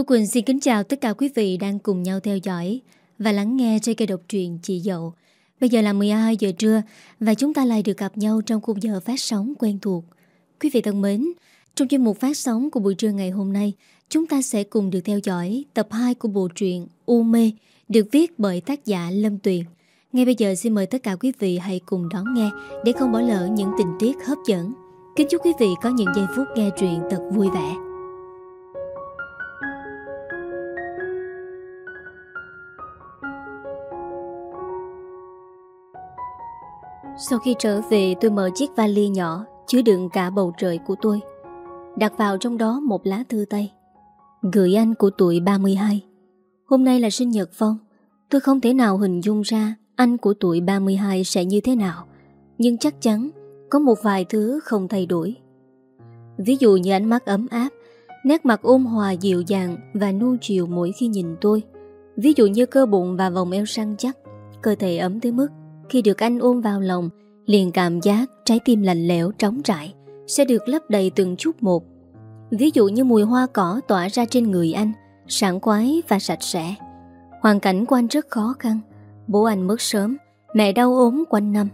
Tú Quỳnh xin kính chào tất cả quý vị đang cùng nhau theo dõi và lắng nghe trên kênh độc truyện Chị Dậu. Bây giờ là 12 giờ trưa và chúng ta lại được gặp nhau trong khung giờ phát sóng quen thuộc. Quý vị thân mến, trong chuyên mục phát sóng của buổi trưa ngày hôm nay, chúng ta sẽ cùng được theo dõi tập 2 của bộ truyện U Mê được viết bởi tác giả Lâm Tuyền. Ngay bây giờ xin mời tất cả quý vị hãy cùng đón nghe để không bỏ lỡ những tình tiết hấp dẫn. Kính chúc quý vị có những giây phút nghe truyện thật vui vẻ. Sau khi trở về tôi mở chiếc vali nhỏ chứa đựng cả bầu trời của tôi. Đặt vào trong đó một lá thư tay. Gửi anh của tuổi 32. Hôm nay là sinh nhật Phong. Tôi không thể nào hình dung ra anh của tuổi 32 sẽ như thế nào. Nhưng chắc chắn có một vài thứ không thay đổi. Ví dụ như ánh mắt ấm áp, nét mặt ôn hòa dịu dàng và nuông chiều mỗi khi nhìn tôi. Ví dụ như cơ bụng và vòng eo săn chắc, cơ thể ấm tới mức khi được anh ôm vào lòng, liền cảm giác trái tim lạnh lẽo trống trải sẽ được lấp đầy từng chút một. Ví dụ như mùi hoa cỏ tỏa ra trên người anh, sảng khoái và sạch sẽ. Hoàn cảnh của anh rất khó khăn, bố anh mất sớm, mẹ đau ốm quanh năm.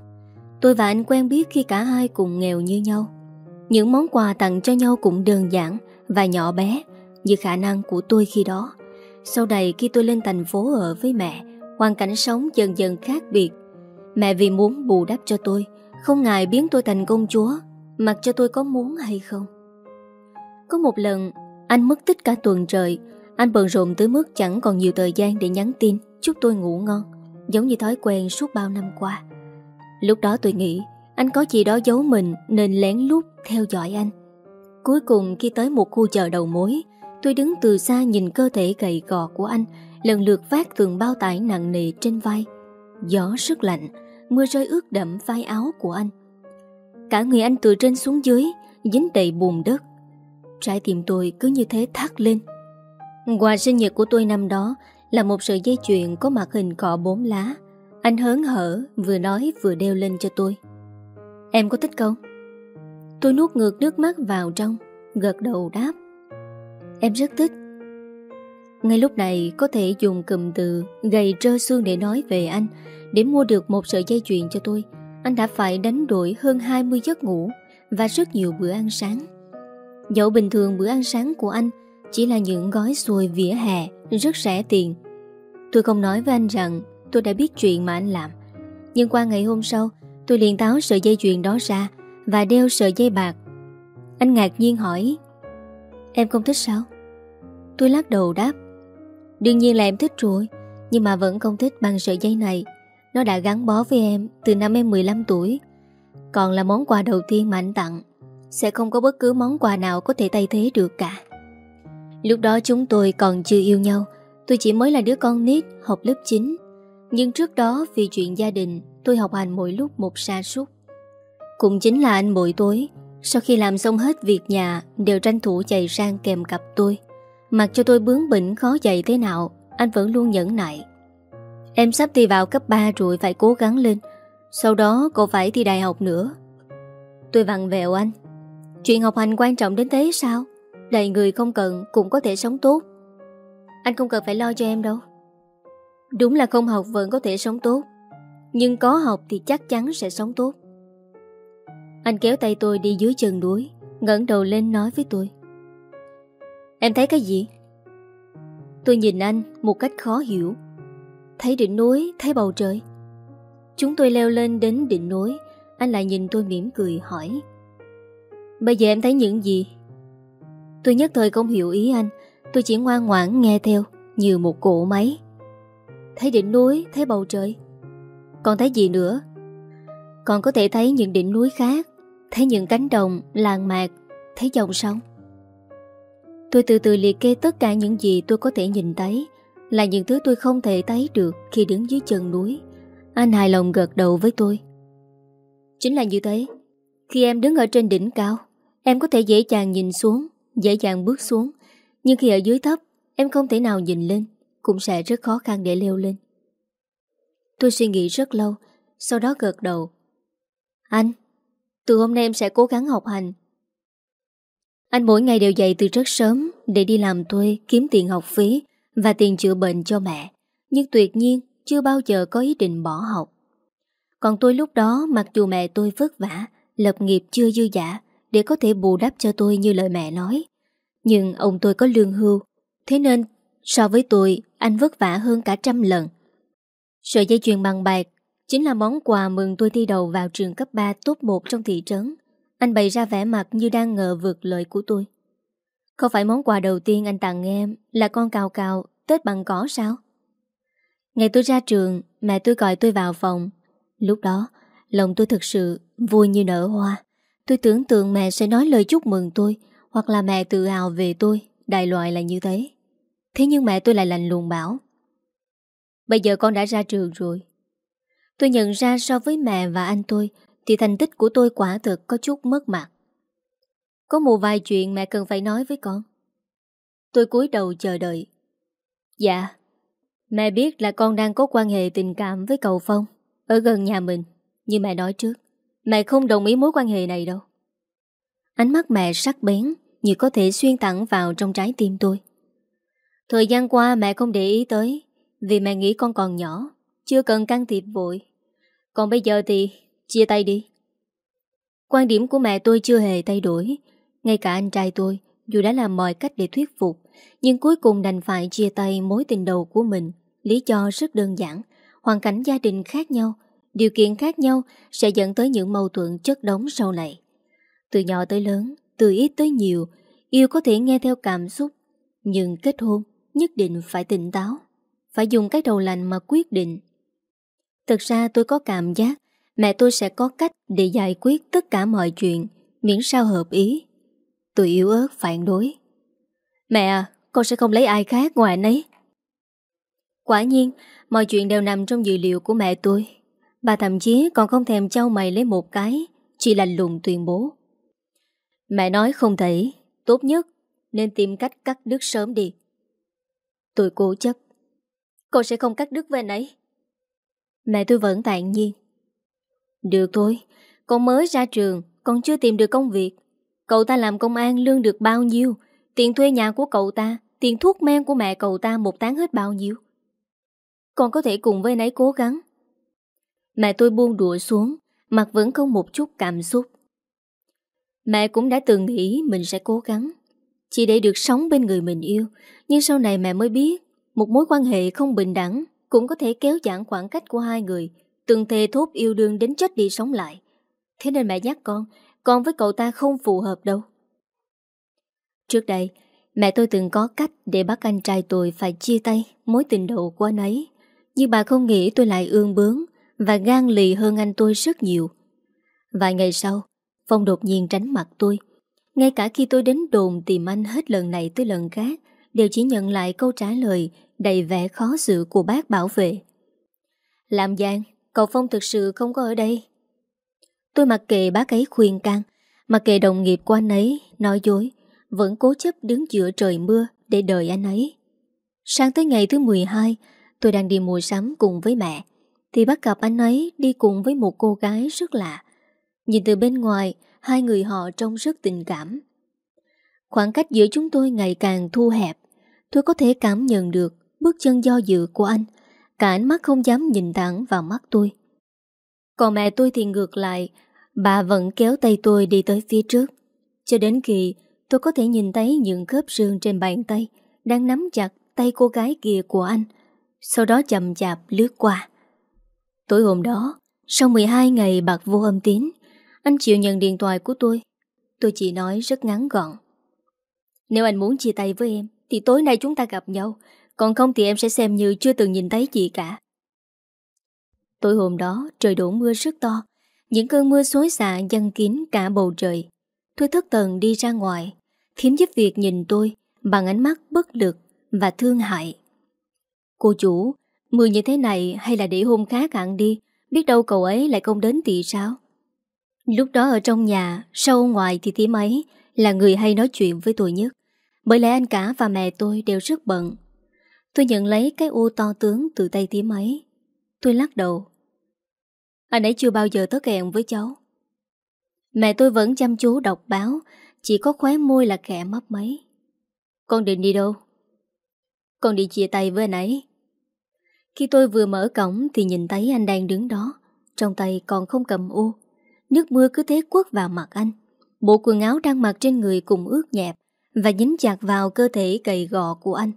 Tôi và anh quen biết khi cả hai cùng nghèo như nhau. Những món quà tặng cho nhau cũng đơn giản và nhỏ bé như khả năng của tôi khi đó. Sau này khi tôi lên thành phố ở với mẹ, hoàn cảnh sống dần dần khác biệt Mẹ vì muốn bù đắp cho tôi, Không ngại biến tôi thành công chúa, Mặc cho tôi có muốn hay không. Có một lần, Anh mất tích cả tuần trời, Anh bận rộn tới mức chẳng còn nhiều thời gian để nhắn tin, Chúc tôi ngủ ngon, Giống như thói quen suốt bao năm qua. Lúc đó tôi nghĩ, Anh có gì đó giấu mình Nên lén lút theo dõi anh. Cuối cùng khi tới một khu chợ đầu mối, Tôi đứng từ xa nhìn cơ thể gầy gò của anh, Lần lượt vác từng bao tải nặng nề trên vai. Gió rất lạnh mưa rơi ướt đẫm vai áo của anh. Cả người anh từ trên xuống dưới, dính đầy bùn đất. Trái tim tôi cứ như thế thắt lên. Quà sinh nhật của tôi năm đó là một sợi dây chuyền có mặt hình cọ bốn lá. Anh hớn hở, vừa nói vừa đeo lên cho tôi. Em có thích không? Tôi nuốt ngược nước mắt vào trong, gật đầu đáp. Em rất thích. Ngay lúc này, có thể dùng cụm từ gầy trơ xương để nói về anh, để mua được một sợi dây chuyền cho tôi. Anh đã phải đánh đổi hơn 20 giấc ngủ Và rất nhiều bữa ăn sáng. Dẫu bình thường bữa ăn sáng của anh Chỉ là những gói xôi vỉa hè, Rất rẻ tiền. Tôi không nói với anh rằng Tôi đã biết chuyện mà anh làm. Nhưng qua ngày hôm sau, Tôi liền táo sợi dây chuyền đó ra Và đeo sợi dây bạc. Anh ngạc nhiên hỏi, Em không thích sao? Tôi lắc đầu đáp Đương nhiên là em thích rồi, Nhưng mà vẫn không thích bằng sợi dây này. Nó đã gắn bó với em từ năm em 15 tuổi. Còn là món quà đầu tiên mà anh tặng, Sẽ không có bất cứ món quà nào có thể thay thế được cả. Lúc đó chúng tôi còn chưa yêu nhau, Tôi chỉ mới là đứa con nít học lớp 9 Nhưng trước đó vì chuyện gia đình, Tôi học hành mỗi lúc một sa sút. Cũng chính là anh mỗi tối Sau khi làm xong hết việc nhà, Đều tranh thủ chạy sang kèm cặp tôi. Mặc cho tôi bướng bỉnh khó dậy thế nào, Anh vẫn luôn nhẫn nại. Em sắp thi vào cấp 3 rồi phải cố gắng lên, Sau đó cô phải thi đại học nữa. Tôi vặn vẹo anh. Chuyện học hành quan trọng đến thế sao? Đầy người không cần cũng có thể sống tốt. Anh không cần phải lo cho em đâu. Đúng là không học vẫn có thể sống tốt, Nhưng có học thì chắc chắn sẽ sống tốt. Anh kéo tay tôi đi dưới chân đuối ngẩng đầu lên nói với tôi. Em thấy cái gì? Tôi nhìn anh một cách khó hiểu. Thấy đỉnh núi, thấy bầu trời. Chúng tôi leo lên đến đỉnh núi. Anh lại nhìn tôi mỉm cười hỏi. Bây giờ em thấy những gì? Tôi nhất thời không hiểu ý anh. Tôi chỉ ngoan ngoãn nghe theo Như một cỗ máy. Thấy đỉnh núi, thấy bầu trời. Còn thấy gì nữa? Còn có thể thấy những đỉnh núi khác. Thấy những cánh đồng, làng mạc. Thấy dòng sông. Tôi từ từ liệt kê tất cả những gì tôi có thể nhìn thấy là những thứ tôi không thể thấy được khi đứng dưới chân núi. Anh hài lòng gật đầu với tôi. Chính là như thế. Khi em đứng ở trên đỉnh cao, em có thể dễ dàng nhìn xuống, dễ dàng bước xuống. Nhưng khi ở dưới thấp, em không thể nào nhìn lên, cũng sẽ rất khó khăn để leo lên. Tôi suy nghĩ rất lâu, sau đó gật đầu. Anh, từ hôm nay em sẽ cố gắng học hành. Anh mỗi ngày đều dậy từ rất sớm để đi làm thuê, kiếm tiền học phí và tiền chữa bệnh cho mẹ. Nhưng tuyệt nhiên chưa bao giờ có ý định bỏ học. Còn tôi lúc đó mặc dù mẹ tôi vất vả, lập nghiệp chưa dư giả để có thể bù đắp cho tôi như lời mẹ nói. Nhưng ông tôi có lương hưu, thế nên so với tôi anh vất vả hơn cả trăm lần. Sợi dây chuyền bằng bạc chính là món quà mừng tôi thi đầu vào trường cấp 3 top 1 trong thị trấn. Anh bày ra vẻ mặt như đang ngờ vượt lời của tôi. Không phải món quà đầu tiên anh tặng em là con cào cào Tết bằng cỏ sao? Ngày tôi ra trường, mẹ tôi gọi tôi vào phòng. Lúc đó, lòng tôi thực sự vui như nở hoa. Tôi tưởng tượng mẹ sẽ nói lời chúc mừng tôi, hoặc là mẹ tự hào về tôi, đại loại là như thế. Thế nhưng mẹ tôi lại lạnh lùng bảo. Bây giờ con đã ra trường rồi. Tôi nhận ra so với mẹ và anh tôi, thì thành tích của tôi quả thực có chút mất mặt. Có một vài chuyện mẹ cần phải nói với con. Tôi cúi đầu chờ đợi. Dạ, mẹ biết là con đang có quan hệ tình cảm với cậu Phong, ở gần nhà mình. Như mẹ nói trước, mẹ không đồng ý mối quan hệ này đâu. Ánh mắt mẹ sắc bén, như có thể xuyên thẳng vào trong trái tim tôi. Thời gian qua mẹ không để ý tới, vì mẹ nghĩ con còn nhỏ, chưa cần can thiệp vội. Còn bây giờ thì chia tay đi. Quan điểm của mẹ tôi chưa hề thay đổi, ngay cả anh trai tôi, dù đã làm mọi cách để thuyết phục, nhưng cuối cùng đành phải chia tay mối tình đầu của mình. Lý do rất đơn giản, hoàn cảnh gia đình khác nhau, điều kiện khác nhau sẽ dẫn tới những mâu thuẫn chất đống sau này. Từ nhỏ tới lớn, từ ít tới nhiều, yêu có thể nghe theo cảm xúc, nhưng kết hôn nhất định phải tỉnh táo, phải dùng cái đầu lành mà quyết định. Thực ra tôi có cảm giác mẹ tôi sẽ có cách để giải quyết tất cả mọi chuyện, miễn sao hợp ý. Tôi yếu ớt phản đối. Mẹ à, con sẽ không lấy ai khác ngoài anh ấy. Quả nhiên, mọi chuyện đều nằm trong dự liệu của mẹ tôi. Bà thậm chí còn không thèm trao mày lấy một cái, chỉ lạnh lùng tuyên bố. Mẹ nói không thể, tốt nhất nên tìm cách cắt đứt sớm đi. Tôi cố chấp. Con sẽ không cắt đứt với anh ấy. Mẹ tôi vẫn tạng nhiên. Được thôi, con mới ra trường, con chưa tìm được công việc. Cậu ta làm công an lương được bao nhiêu? Tiền thuê nhà của cậu ta, tiền thuốc men của mẹ cậu ta một tháng hết bao nhiêu? Con có thể cùng với anh ấy cố gắng. Mẹ tôi buông đùa xuống, mặt vẫn không một chút cảm xúc. Mẹ cũng đã từng nghĩ mình sẽ cố gắng, chỉ để được sống bên người mình yêu. Nhưng sau này mẹ mới biết, một mối quan hệ không bình đẳng cũng có thể kéo giãn khoảng cách của hai người, từng thề thốt yêu đương đến chết đi sống lại. Thế nên mẹ nhắc con, con với cậu ta không phù hợp đâu. Trước đây, mẹ tôi từng có cách để bắt anh trai tôi phải chia tay mối tình đầu của anh ấy. Nhưng bà không nghĩ tôi lại ương bướng và gan lì hơn anh tôi rất nhiều. Vài ngày sau, Phong đột nhiên tránh mặt tôi. Ngay cả khi tôi đến đồn tìm anh hết lần này tới lần khác, đều chỉ nhận lại câu trả lời đầy vẻ khó xử của bác bảo vệ. Làm giang, cậu Phong thực sự không có ở đây. Tôi mặc kệ bác ấy khuyên can, mặc kệ đồng nghiệp của anh ấy nói dối, vẫn cố chấp đứng giữa trời mưa để đợi anh ấy. Sáng tới ngày thứ 12, tôi đang đi mua sắm cùng với mẹ, thì bắt gặp anh ấy đi cùng với một cô gái rất lạ. Nhìn từ bên ngoài, hai người họ trông rất tình cảm. Khoảng cách giữa chúng tôi ngày càng thu hẹp, tôi có thể cảm nhận được bước chân do dự của anh, cả ánh mắt không dám nhìn thẳng vào mắt tôi. Còn mẹ tôi thì ngược lại, bà vẫn kéo tay tôi đi tới phía trước. Cho đến khi tôi có thể nhìn thấy những khớp xương trên bàn tay đang nắm chặt tay cô gái kia của anh, sau đó chậm chạp lướt qua. Tối hôm đó, sau 12 ngày bạc vô âm tín, anh chịu nhận điện thoại của tôi. Tôi chỉ nói rất ngắn gọn. Nếu anh muốn chia tay với em, thì tối nay chúng ta gặp nhau, còn không thì em sẽ xem như chưa từng nhìn thấy gì cả. Tối hôm đó, trời đổ mưa rất to. Những cơn mưa xối xạ dâng kín cả bầu trời. Tôi thất tần đi ra ngoài. Thiếm giúp việc nhìn tôi Bằng ánh mắt bất lực và thương hại. Cô chủ, Mưa như thế này hay là để hôm khác hẳn đi? Biết đâu cậu ấy lại không đến thì sao? Lúc đó ở trong nhà, Sau ngoài thì thím ấy Là người hay nói chuyện với tôi nhất. Bởi lẽ anh cả và mẹ tôi đều rất bận. Tôi nhận lấy cái ô to tướng từ tay thím ấy. Tôi lắc đầu. Anh ấy chưa bao giờ tới kẹn với cháu. Mẹ tôi vẫn chăm chú đọc báo, Chỉ có khóe môi là kẻ mấp máy. Con định đi đâu? Con đi chia tay với anh ấy. Khi tôi vừa mở cổng Thì nhìn thấy anh đang đứng đó. Trong tay còn không cầm u Nước mưa cứ thế quất vào mặt anh. Bộ quần áo đang mặc trên người cùng ướt nhẹp Và dính chặt vào cơ thể gầy gò của anh.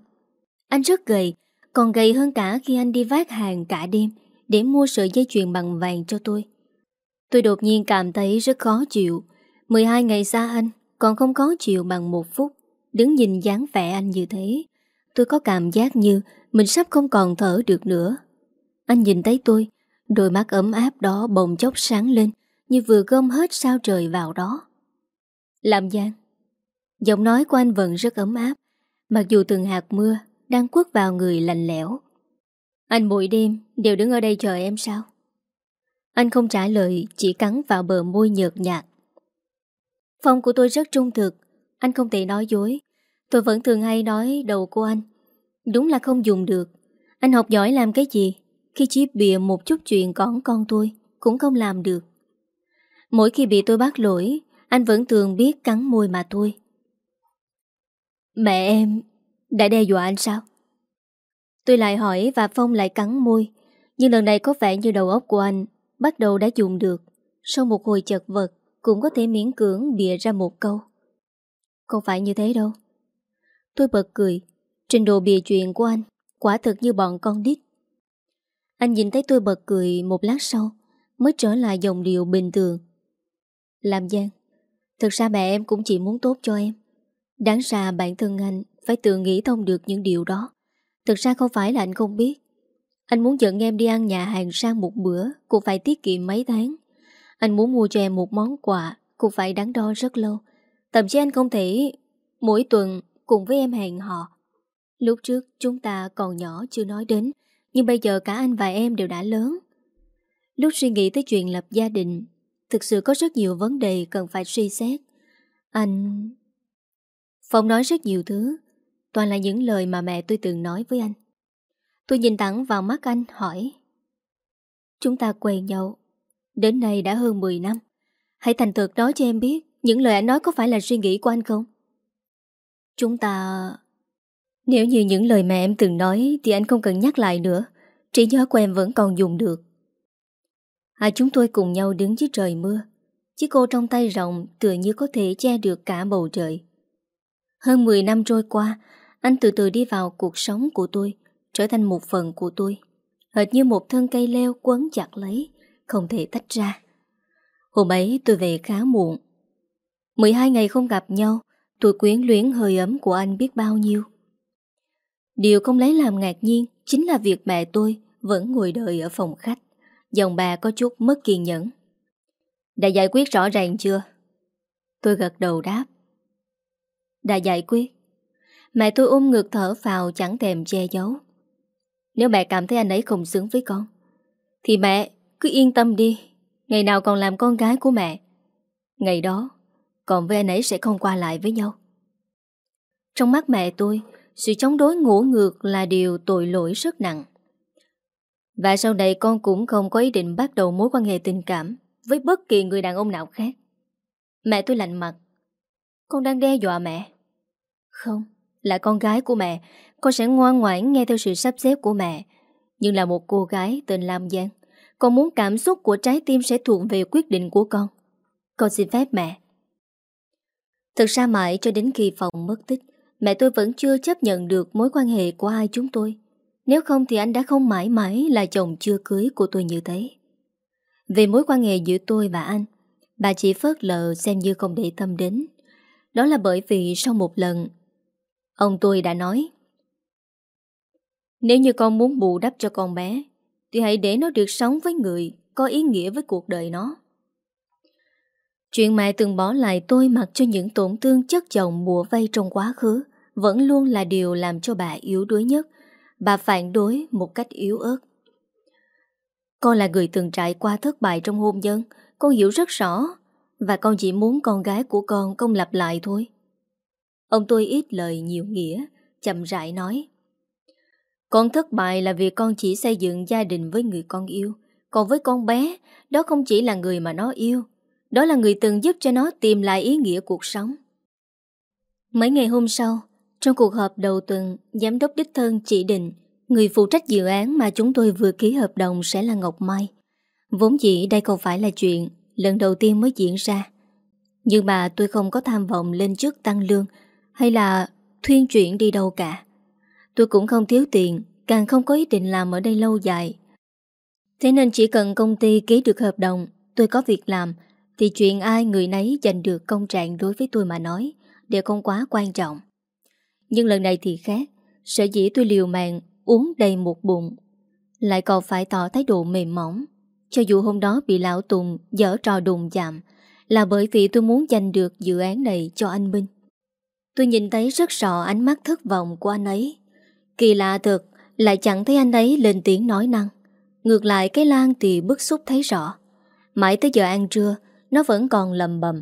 Anh rất gầy, Còn gầy hơn cả khi anh đi vác hàng cả đêm Để mua sợi dây chuyền bằng vàng cho tôi. Tôi đột nhiên cảm thấy rất khó chịu. 12 ngày xa anh, Còn không có chịu bằng một phút. Đứng nhìn dáng vẻ anh như thế, Tôi có cảm giác như Mình sắp không còn thở được nữa. Anh nhìn thấy tôi, Đôi mắt ấm áp đó bồng chốc sáng lên Như vừa gom hết sao trời vào đó. Làm giang, Giọng nói của anh vẫn rất ấm áp, Mặc dù từng hạt mưa đang quất vào người lạnh lẽo. Anh mỗi đêm đều đứng ở đây chờ em sao? Anh không trả lời, Chỉ cắn vào bờ môi nhợt nhạt. Phòng của tôi rất trung thực, Anh không thể nói dối. Tôi vẫn thường hay nói đầu của anh. Đúng là không dùng được. Anh học giỏi làm cái gì? Khi chỉ bịa một chút chuyện cõng con tôi, Cũng không làm được. Mỗi khi bị tôi bắt lỗi, Anh vẫn thường biết cắn môi mà thôi. Mẹ em đã đe dọa anh sao? Tôi lại hỏi và Phong lại cắn môi. Nhưng lần này có vẻ như đầu óc của anh Bắt đầu đã dùng được. Sau một hồi chật vật, Cũng có thể miễn cưỡng bịa ra một câu. Không phải như thế đâu. Tôi bật cười. Trình độ bịa chuyện của anh Quả thực như bọn con đít. Anh nhìn thấy tôi bật cười một lát sau, Mới trở lại dòng điệu bình thường. Làm gian Thực ra mẹ em cũng chỉ muốn tốt cho em. Đáng ra bản thân anh phải tự nghĩ thông được những điều đó. Thực ra không phải là anh không biết. Anh muốn dẫn em đi ăn nhà hàng sang một bữa, Cũng phải tiết kiệm mấy tháng. Anh muốn mua cho em một món quà, Cũng phải đắn đo rất lâu. Thậm chí anh không thể Mỗi tuần cùng với em hẹn hò. Lúc trước chúng ta còn nhỏ chưa nói đến, Nhưng bây giờ cả anh và em đều đã lớn. Lúc suy nghĩ tới chuyện lập gia đình, Thực sự có rất nhiều vấn đề cần phải suy xét. Anh... Phong nói rất nhiều thứ Toàn là những lời mà mẹ tôi từng nói với anh. Tôi nhìn thẳng vào mắt anh, hỏi, Chúng ta quen nhau, Đến nay đã hơn 10 năm. Hãy thành thực nói cho em biết, Những lời anh nói có phải là suy nghĩ của anh không? Chúng ta... Nếu như những lời mẹ em từng nói Thì anh không cần nhắc lại nữa, Trí nhớ của em vẫn còn dùng được. Hai chúng tôi cùng nhau đứng dưới trời mưa, Chiếc cô trong tay rộng Tựa như có thể che được cả bầu trời. Hơn 10 năm trôi qua anh từ từ đi vào cuộc sống của tôi, Trở thành một phần của tôi. Hệt như một thân cây leo quấn chặt lấy, Không thể tách ra. Hôm ấy tôi về khá muộn. 12 ngày không gặp nhau, Tôi quyến luyến hơi ấm của anh biết bao nhiêu. Điều không lấy làm ngạc nhiên Chính là việc mẹ tôi Vẫn ngồi đợi ở phòng khách Dòng bà có chút mất kiên nhẫn. Đã giải quyết rõ ràng chưa? Tôi gật đầu đáp. Đã giải quyết. Mẹ tôi ôm ngược thở vào chẳng thèm che giấu. Nếu mẹ cảm thấy anh ấy không xứng với con, Thì mẹ cứ yên tâm đi. Ngày nào còn làm con gái của mẹ, Ngày đó Còn với anh ấy sẽ không qua lại với nhau. Trong mắt mẹ tôi, Sự chống đối ngủ ngược là điều tội lỗi rất nặng. Và sau này con cũng không có ý định bắt đầu mối quan hệ tình cảm Với bất kỳ người đàn ông nào khác. Mẹ tôi lạnh mặt. Con đang đe dọa mẹ. Không. Là con gái của mẹ, Con sẽ ngoan ngoãn nghe theo sự sắp xếp của mẹ. Nhưng là một cô gái tên Lam Giang, Con muốn cảm xúc của trái tim sẽ thuộc về quyết định của con. Con xin phép mẹ. Thực ra mãi cho đến khi phòng mất tích, Mẹ tôi vẫn chưa chấp nhận được mối quan hệ của hai chúng tôi. Nếu không thì anh đã không mãi mãi là chồng chưa cưới của tôi như thế. Về mối quan hệ giữa tôi và anh, Bà chỉ phớt lờ xem như không để tâm đến. Đó là bởi vì sau một lần Ông tôi đã nói Nếu như con muốn bù đắp cho con bé Thì hãy để nó được sống với người Có ý nghĩa với cuộc đời nó Chuyện mẹ từng bỏ lại tôi mặc cho những tổn thương chất chồng bùa vây trong quá khứ vẫn luôn là điều làm cho bà yếu đuối nhất. Bà phản đối một cách yếu ớt. Con là người từng trải qua thất bại trong hôn nhân, con hiểu rất rõ, và con chỉ muốn con gái của con không lặp lại thôi. Ông tôi ít lời nhiều nghĩa, chậm rãi nói. Con thất bại là vì con chỉ xây dựng gia đình với người con yêu, còn với con bé, đó không chỉ là người mà nó yêu, đó là người từng giúp cho nó tìm lại ý nghĩa cuộc sống. Mấy ngày hôm sau, trong cuộc họp đầu tuần, giám đốc đích thân chỉ định người phụ trách dự án mà chúng tôi vừa ký hợp đồng sẽ là Ngọc Mai. Vốn dĩ đây không phải là chuyện lần đầu tiên mới diễn ra. Nhưng mà tôi không có tham vọng lên trước tăng lương hay là thuyên chuyển đi đâu cả. Tôi cũng không thiếu tiền, càng không có ý định làm ở đây lâu dài. Thế nên chỉ cần công ty ký được hợp đồng, tôi có việc làm, thì chuyện ai người nấy giành được công trạng đối với tôi mà nói đều không quá quan trọng. Nhưng lần này thì khác, sở dĩ tôi liều mạng uống đầy một bụng, lại còn phải tỏ thái độ mềm mỏng. Cho dù hôm đó bị lão Tùng dở trò đùng chạm, là bởi vì tôi muốn giành được dự án này cho anh Minh. Tôi nhìn thấy rất rõ ánh mắt thất vọng của anh ấy. Kỳ lạ thật, lại chẳng thấy anh ấy lên tiếng nói năng. Ngược lại cái Lan thì bức xúc thấy rõ. Mãi tới giờ ăn trưa, nó vẫn còn lầm bầm.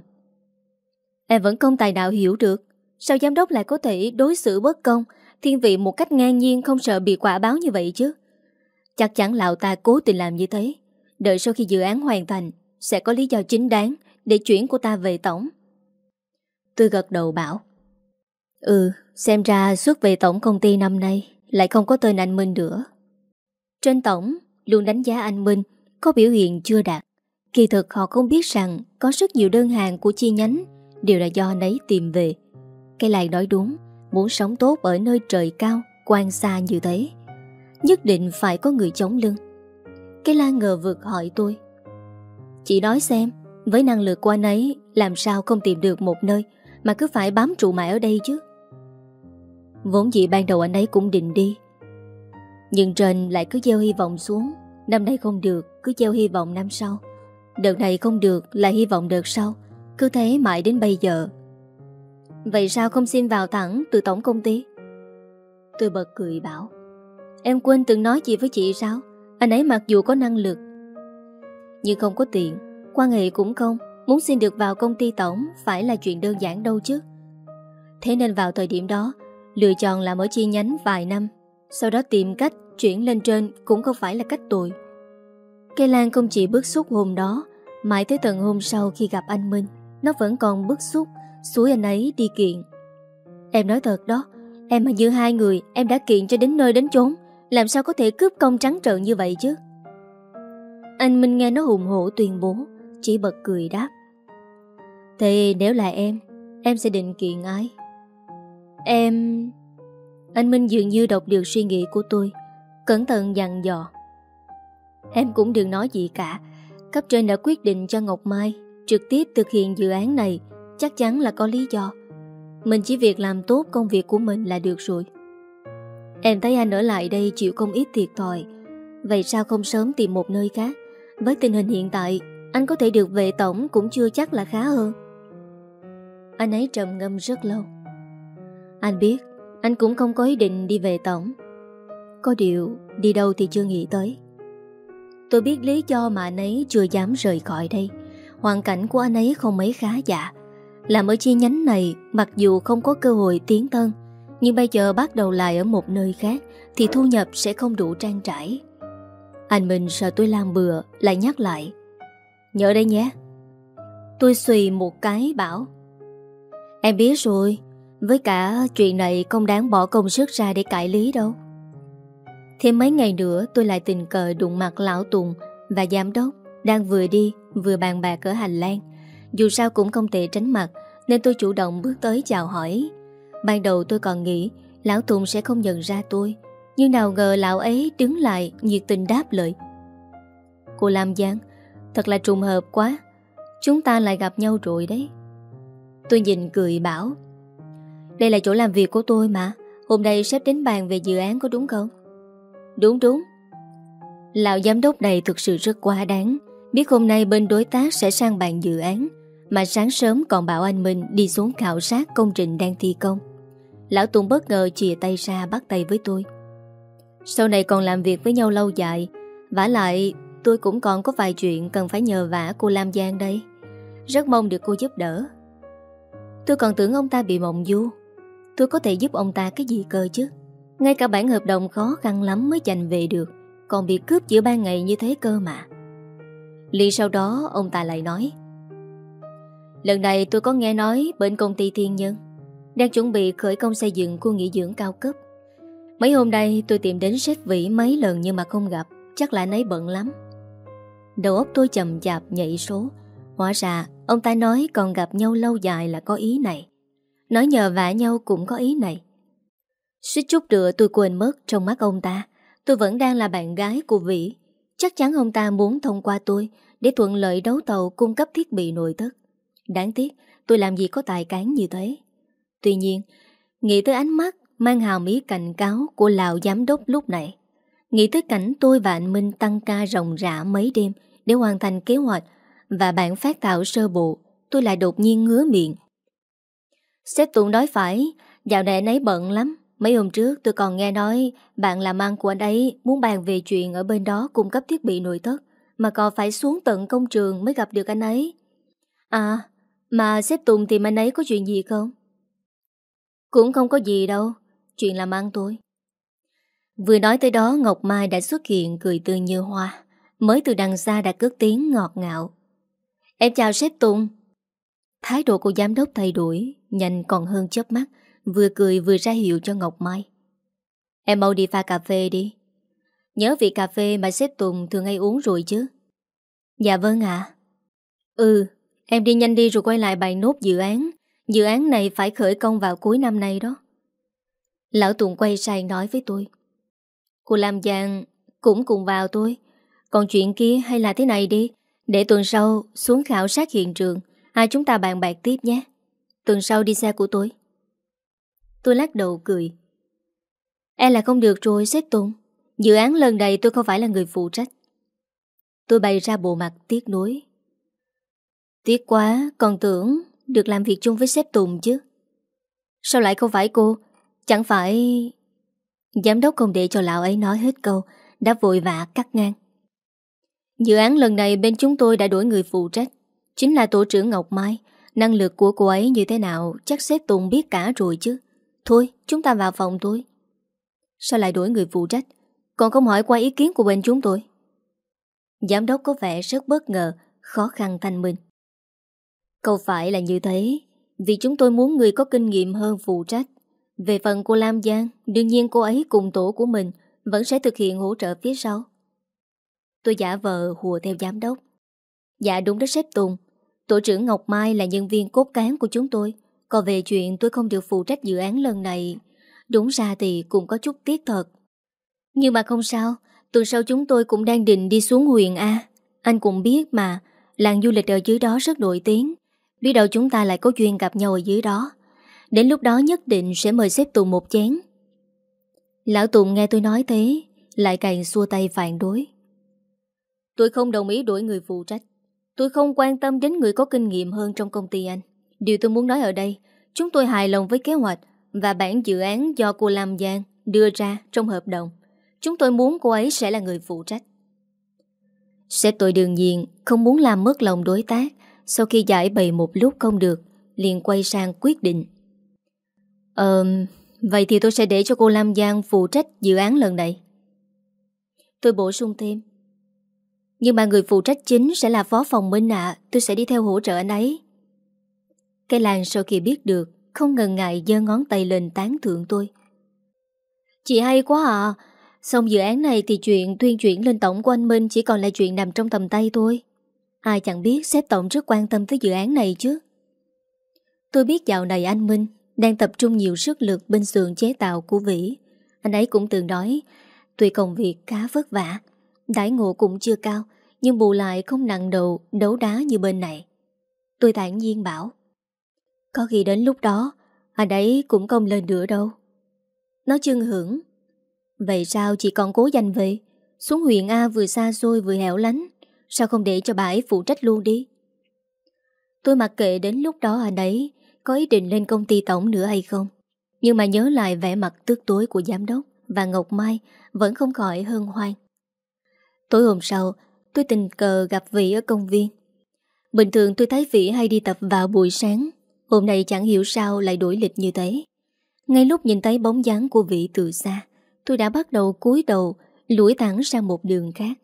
Em vẫn không tài nào hiểu được Sao giám đốc lại có thể đối xử bất công Thiên vị một cách ngang nhiên Không sợ bị quả báo như vậy chứ Chắc chắn lão ta cố tình làm như thế Đợi sau khi dự án hoàn thành Sẽ có lý do chính đáng Để chuyển cô ta về tổng Tôi gật đầu bảo Ừ xem ra suốt về tổng công ty năm nay Lại không có tên anh Minh nữa. Trên tổng, Luôn đánh giá anh Minh Có biểu hiện chưa đạt. Kỳ thực họ không biết rằng Có rất nhiều đơn hàng của chi nhánh Đều là do nấy tìm về. Cái lại nói đúng, Muốn sống tốt ở nơi trời cao, Quan xa như thế, Nhất định phải có người chống lưng. Cái Lan ngờ vực hỏi tôi. Chị nói xem, Với năng lực của anh ấy, Làm sao không tìm được một nơi Mà cứ phải bám trụ mãi ở đây chứ? Vốn dĩ ban đầu anh ấy cũng định đi. Nhưng trên lại cứ gieo hy vọng xuống. Năm nay không được, Cứ gieo hy vọng năm sau. Đợt này không được Lại hy vọng đợt sau. Cứ thế mãi đến bây giờ. Vậy sao không xin vào thẳng từ tổng công ty? Tôi bật cười bảo, Em quên từng nói gì với chị sao? Anh ấy mặc dù có năng lực, Nhưng không có tiền. Quan hệ cũng không. Muốn xin được vào công ty tổng Phải là chuyện đơn giản đâu chứ. Thế nên vào thời điểm đó Lựa chọn làm ở chi nhánh vài năm, Sau đó tìm cách chuyển lên trên Cũng không phải là cách tồi. Cây Lan không chỉ bức xúc hôm đó, Mãi tới tận hôm sau khi gặp anh Minh, nó vẫn còn bức xúc Suối anh ấy đi kiện. Em nói thật đó, Em mà như hai người, Em đã kiện cho đến nơi đến chốn, Làm sao có thể cướp công trắng trợn như vậy chứ? Anh Minh nghe nó hùng hổ tuyên bố, Chỉ bật cười đáp. Thì nếu là em Em sẽ định kiện ai? Em Anh Minh dường như đọc được suy nghĩ của tôi Cẩn thận dặn dò Em cũng đừng nói gì cả Cấp trên đã quyết định cho Ngọc Mai trực tiếp thực hiện dự án này chắc chắn là có lý do. Mình chỉ việc làm tốt công việc của mình là được rồi. Em thấy anh ở lại đây chịu không ít thiệt thòi. Vậy sao không sớm tìm một nơi khác? Với tình hình hiện tại, anh có thể được về tổng cũng chưa chắc là khá hơn. Anh ấy trầm ngâm rất lâu. Anh biết, anh cũng không có ý định đi về tổng. Có điều, đi đâu thì chưa nghĩ tới. Tôi biết lý do mà anh ấy chưa dám rời khỏi đây. Hoàn cảnh của anh ấy không mấy khá giả Làm ở chi nhánh này Mặc dù không có cơ hội tiến thân Nhưng bây giờ bắt đầu lại ở một nơi khác Thì thu nhập sẽ không đủ trang trải Anh mình sợ tôi làm bừa Lại nhắc lại Nhớ đây nhé Tôi xùy một cái bảo Em biết rồi với cả chuyện này không đáng bỏ công sức ra để cải lý đâu. Thêm mấy ngày nữa, tôi lại tình cờ đụng mặt lão Tùng và giám đốc đang vừa đi, vừa bàn bạc ở hành lang. Dù sao cũng không thể tránh mặt, Nên tôi chủ động bước tới chào hỏi. Ban đầu tôi còn nghĩ Lão Tùng sẽ không nhận ra tôi. Nhưng nào ngờ lão ấy đứng lại, Nhiệt tình đáp lời. Cô Lam Giang, Thật là trùng hợp quá. Chúng ta lại gặp nhau rồi đấy. Tôi nhìn cười bảo đây là chỗ làm việc của tôi mà. Hôm nay sếp đến bàn về dự án có đúng không? Đúng đúng. Lão giám đốc này thực sự rất quá đáng. Biết hôm nay bên đối tác sẽ sang bàn dự án, Mà sáng sớm còn bảo anh Minh đi xuống khảo sát công trình đang thi công. Lão Tùng bất ngờ chìa tay ra bắt tay với tôi. Sau này còn làm việc với nhau lâu dài. Vả lại, tôi cũng còn có vài chuyện cần phải nhờ vả cô Lam Giang đây. Rất mong được cô giúp đỡ. Tôi còn tưởng ông ta bị mộng du. Tôi có thể giúp ông ta cái gì cơ chứ? Ngay cả bản hợp đồng khó khăn lắm mới giành về được, Còn bị cướp giữa ban ngày như thế cơ mà. Liền sau đó, ông ta lại nói, Lần này tôi có nghe nói bên công ty thiên nhân Đang chuẩn bị khởi công xây dựng khu nghỉ dưỡng cao cấp. Mấy hôm nay tôi tìm đến sếp Vĩ mấy lần nhưng mà không gặp, Chắc là nấy bận lắm. Đầu óc tôi chậm chạp nhảy số, Hóa ra ông ta nói còn gặp nhau lâu dài là có ý này. Nói nhờ vả nhau cũng có ý này. Suýt chút nữa tôi quên mất trong mắt ông ta. Tôi vẫn đang là bạn gái của Vĩ. Chắc chắn ông ta muốn thông qua tôi Để thuận lợi đấu tàu cung cấp thiết bị nội thất. Đáng tiếc, tôi làm gì có tài cán như thế. Tuy nhiên, Nghĩ tới ánh mắt mang hào ý cảnh cáo của lão giám đốc lúc này, Nghĩ tới cảnh tôi và anh Minh tăng ca rồng rã mấy đêm Để hoàn thành kế hoạch Và bản phát tạo sơ bộ, Tôi lại đột nhiên ngứa miệng. Sếp tùng nói phải, Dạo này anh ấy bận lắm. Mấy hôm trước tôi còn nghe nói Bạn làm ăn của anh ấy muốn bàn về chuyện Ở bên đó cung cấp thiết bị nội thất, Mà còn phải xuống tận công trường mới gặp được anh ấy. À Mà sếp Tùng tìm anh ấy có chuyện gì không? Cũng không có gì đâu, Chuyện làm ăn tôi Vừa nói tới đó, Ngọc Mai đã xuất hiện cười tươi như hoa, Mới từ đằng xa đã cất tiếng ngọt ngạo Em chào sếp Tùng Thái độ của giám đốc thay đổi, Nhanh còn hơn chớp mắt, Vừa cười vừa ra hiệu cho Ngọc Mai. Em mau đi pha cà phê đi. Nhớ vị cà phê mà sếp Tùng thường hay uống rồi chứ. Dạ vâng ạ. Ừ Em đi nhanh đi rồi quay lại bài nốt dự án. Dự án này phải khởi công vào cuối năm nay đó. Lão Tùng quay sang nói với tôi. Cô lam Giang, cũng cùng vào tôi Còn chuyện kia hay là thế này đi. Để tuần sau, xuống khảo sát hiện trường. Hai chúng ta bàn bạc tiếp nhé. Tuần sau đi xe của tôi. Tôi lắc đầu cười. E là không được rồi, sếp Tùng. Dự án lần này tôi không phải là người phụ trách. Tôi bày ra bộ mặt tiếc nuối. Tiếc quá, Còn tưởng được làm việc chung với sếp Tùng chứ. Sao lại không phải cô? Chẳng phải Giám đốc không để cho lão ấy nói hết câu, Đã vội vã cắt ngang. Dự án lần này bên chúng tôi đã đổi người phụ trách. Chính là tổ trưởng Ngọc Mai, Năng lực của cô ấy như thế nào Chắc sếp Tùng biết cả rồi chứ. Thôi, chúng ta vào phòng tôi Sao lại đổi người phụ trách? Còn không hỏi qua ý kiến của bên chúng tôi. Giám đốc có vẻ rất bất ngờ, Khó khăn thanh minh. Câu phải là như thế, Vì chúng tôi muốn người có kinh nghiệm hơn phụ trách. Về phần cô Lam Giang, Đương nhiên cô ấy cùng tổ của mình Vẫn sẽ thực hiện hỗ trợ phía sau. Tôi giả vờ hùa theo giám đốc. Dạ đúng đó sếp Tùng Tổ trưởng Ngọc Mai là nhân viên cốt cán của chúng tôi. Còn về chuyện tôi không được phụ trách dự án lần này, Đúng ra thì cũng có chút tiếc thật. Nhưng mà không sao, Tuần sau chúng tôi cũng đang định đi xuống huyện A. Anh cũng biết mà, Làng du lịch ở dưới đó rất nổi tiếng. Biết đâu chúng ta lại có duyên gặp nhau ở dưới đó. Đến lúc đó nhất định sẽ mời xếp Tùng một chén. Lão Tùng nghe tôi nói thế, Lại càng xua tay phản đối. Tôi không đồng ý đuổi người phụ trách. Tôi không quan tâm đến người có kinh nghiệm hơn trong công ty anh. Điều tôi muốn nói ở đây Chúng tôi hài lòng với kế hoạch Và bản dự án do cô Lam Giang đưa ra trong hợp đồng. Chúng tôi muốn cô ấy sẽ là người phụ trách. Sếp tôi đương nhiên không muốn làm mất lòng đối tác. Sau khi giải bày một lúc không được liền quay sang quyết định. Ờ, vậy thì tôi sẽ để cho cô Lam Giang phụ trách dự án lần này. Tôi bổ sung thêm. Nhưng mà người phụ trách chính sẽ là phó phòng Minh ạ Tôi sẽ đi theo hỗ trợ anh ấy Cái làng sau khi biết được Không ngần ngại giơ ngón tay lên tán thượng tôi Chị hay quá à Xong dự án này thì chuyện tuyên chuyển lên tổng của anh Minh chỉ còn là chuyện nằm trong tầm tay thôi. Ai chẳng biết sếp tổng rất quan tâm tới dự án này chứ. Tôi biết dạo này anh Minh đang tập trung nhiều sức lực bên sườn chế tạo của Vĩ. Anh ấy cũng từng nói, tuy công việc khá vất vả, đãi ngộ cũng chưa cao, nhưng bù lại không nặng đầu đấu đá như bên này. Tôi thản nhiên bảo, có khi đến lúc đó, anh ấy cũng không lên nữa đâu. Nó chưng hưởng, Vậy sao chỉ còn cố danh vậy Xuống huyện A vừa xa xôi vừa hẻo lánh Sao không để cho bà ấy phụ trách luôn đi Tôi mặc kệ đến lúc đó anh ấy Có ý định lên công ty tổng nữa hay không Nhưng mà nhớ lại vẻ mặt tước tối của giám đốc Và Ngọc Mai Vẫn không khỏi hân hoan Tối hôm sau Tôi tình cờ gặp Vĩ ở công viên Bình thường tôi thấy Vĩ hay đi tập vào buổi sáng Hôm nay chẳng hiểu sao lại đổi lịch như thế Ngay lúc nhìn thấy bóng dáng của Vĩ từ xa tôi đã bắt đầu cúi đầu, lũi thẳng sang một đường khác.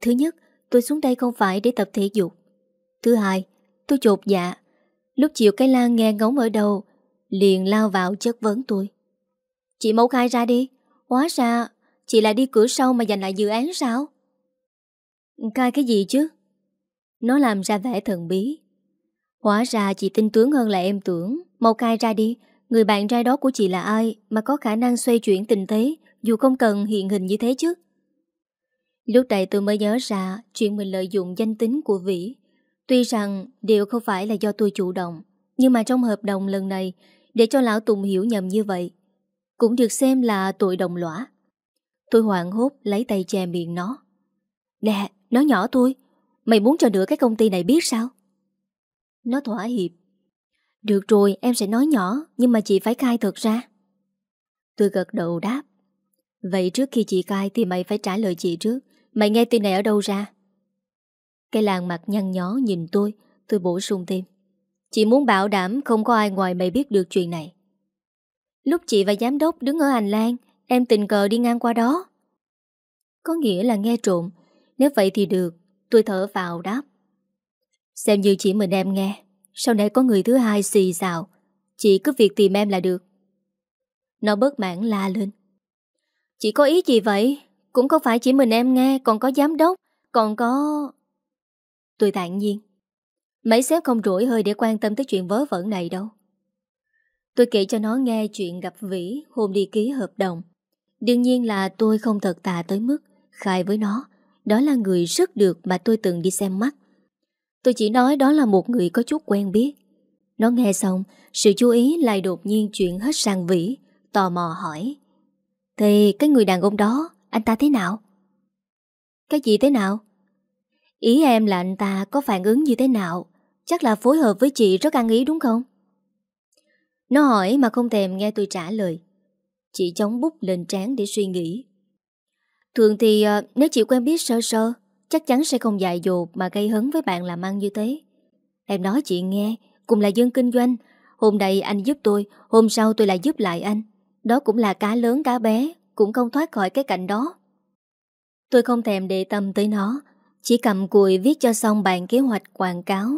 Thứ nhất, tôi xuống đây không phải để tập thể dục. Thứ hai, tôi chột dạ. Lúc chiều cái lan nghe ngóng ở đâu, Liền lao vào chất vấn tôi Chị mau khai ra đi Hóa ra chị lại đi cửa sau mà giành lại dự án sao Cai cái gì chứ? Nó làm ra vẻ thần bí. Hóa ra chị tin tướng hơn là em tưởng. Mau cai ra đi. Người bạn trai đó của chị là ai Mà có khả năng xoay chuyển tình thế Dù không cần hiện hình như thế chứ? Lúc này tôi mới nhớ ra Chuyện mình lợi dụng danh tính của Vĩ. Tuy rằng điều không phải là do tôi chủ động Nhưng mà trong hợp đồng lần này Để cho Lão Tùng hiểu nhầm như vậy Cũng được xem là tội đồng lõa. Tôi hoảng hốt lấy tay che miệng nó. Nè, nói nhỏ tôi, Mày muốn cho nửa cái công ty này biết sao? Nó thỏa hiệp. Được rồi, em sẽ nói nhỏ, Nhưng mà chị phải khai thật ra. Tôi gật đầu đáp. Vậy trước khi chị khai thì mày phải trả lời chị trước. Mày nghe tin này ở đâu ra? Cái làng mặt nhăn nhó nhìn tôi Tôi bổ sung thêm. Chị muốn bảo đảm không có ai ngoài mày biết được chuyện này. Lúc chị và giám đốc đứng ở hành lang, Em tình cờ đi ngang qua đó. Có nghĩa là nghe trộm nếu vậy thì được, Tôi thở vào đáp. Xem như chỉ mình em nghe, Sau này có người thứ hai xì xào Chị cứ việc tìm em là được. Nó bớt mãn la lên. Chị có ý gì vậy? Cũng không phải chỉ mình em nghe, Còn có giám đốc, Còn có... Tôi tạng nhiên. Mấy sếp không rủi hơi để quan tâm tới chuyện vớ vẩn này đâu. Tôi kể cho nó nghe chuyện gặp Vĩ hôm đi ký hợp đồng. Đương nhiên là tôi không thật tà tới mức khai với nó đó là người rất được mà tôi từng đi xem mắt. Tôi chỉ nói đó là một người có chút quen biết. Nó nghe xong, sự chú ý lại đột nhiên chuyển hết sang Vĩ, tò mò hỏi. Thì cái người đàn ông đó, anh ta thế nào? Cái gì thế nào? Ý em là anh ta có phản ứng như thế nào? Chắc là phối hợp với chị rất ăn ý đúng không? Nó hỏi mà không thèm nghe tôi trả lời. Chị chống bút lên trán để suy nghĩ. Thường thì ờ, nếu chị quen biết sơ sơ, Chắc chắn sẽ không dại dột mà gây hấn với bạn làm ăn như thế. Em nói chị nghe, Cùng là dân kinh doanh. Hôm nay anh giúp tôi, Hôm sau tôi lại giúp lại anh. Đó cũng là cá lớn cá bé, Cũng không thoát khỏi cái cạnh đó. Tôi không thèm để tâm tới nó, Chỉ cầm cùi viết cho xong bàn kế hoạch quảng cáo.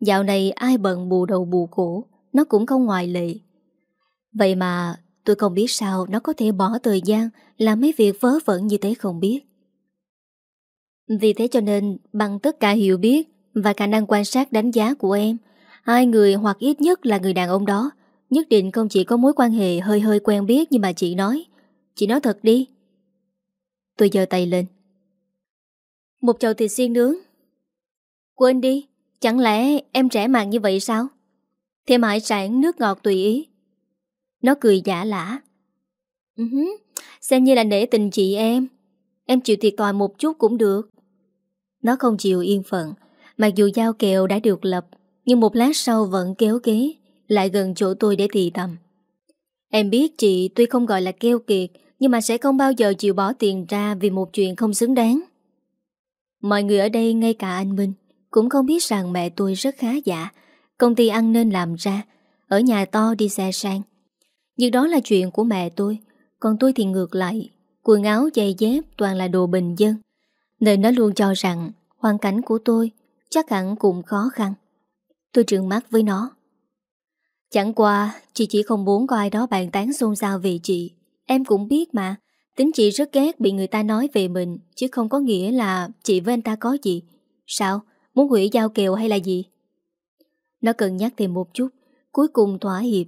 Dạo này ai bận bù đầu bù cổ, Nó cũng không ngoài lệ. Vậy mà Tôi không biết sao nó có thể bỏ thời gian làm mấy việc vớ vẩn như thế không biết. Vì thế cho nên bằng tất cả hiểu biết và khả năng quan sát đánh giá của em, hai người hoặc ít nhất là người đàn ông đó nhất định không chỉ có mối quan hệ hơi hơi quen biết như mà chị nói. Chị nói thật đi. Tôi giơ tay lên. Một chầu thịt xiên nướng. Quên đi, chẳng lẽ em trẻ màng như vậy sao? Thêm hải sản nước ngọt tùy ý. Nó cười giả lả. Uh-huh. Xem như là nể tình chị em. Em chịu thiệt tòi một chút cũng được. Nó không chịu yên phận Mặc dù giao kèo đã được lập Nhưng một lát sau vẫn kéo kế Lại gần chỗ tôi để thì tầm. Em biết chị tuy không gọi là keo kiệt Nhưng mà sẽ không bao giờ chịu bỏ tiền ra Vì một chuyện không xứng đáng. Mọi người ở đây ngay cả anh Minh Cũng không biết rằng mẹ tôi rất khá giả. Công ty ăn nên làm ra Ở nhà to đi xe sang nhưng đó là chuyện của mẹ tôi. Còn tôi thì ngược lại. Quần áo, giày dép toàn là đồ bình dân. Nên nó luôn cho rằng Hoàn cảnh của tôi chắc hẳn cũng khó khăn. Tôi trừng mắt với nó. Chẳng qua, Chị chỉ không muốn có ai đó bàn tán xôn xao về chị. Em cũng biết mà. Tính chị rất ghét bị người ta nói về mình, Chứ không có nghĩa là chị với anh ta có gì. Sao? Muốn hủy giao kèo hay là gì? Nó cần nhắc thêm một chút, Cuối cùng thỏa hiệp.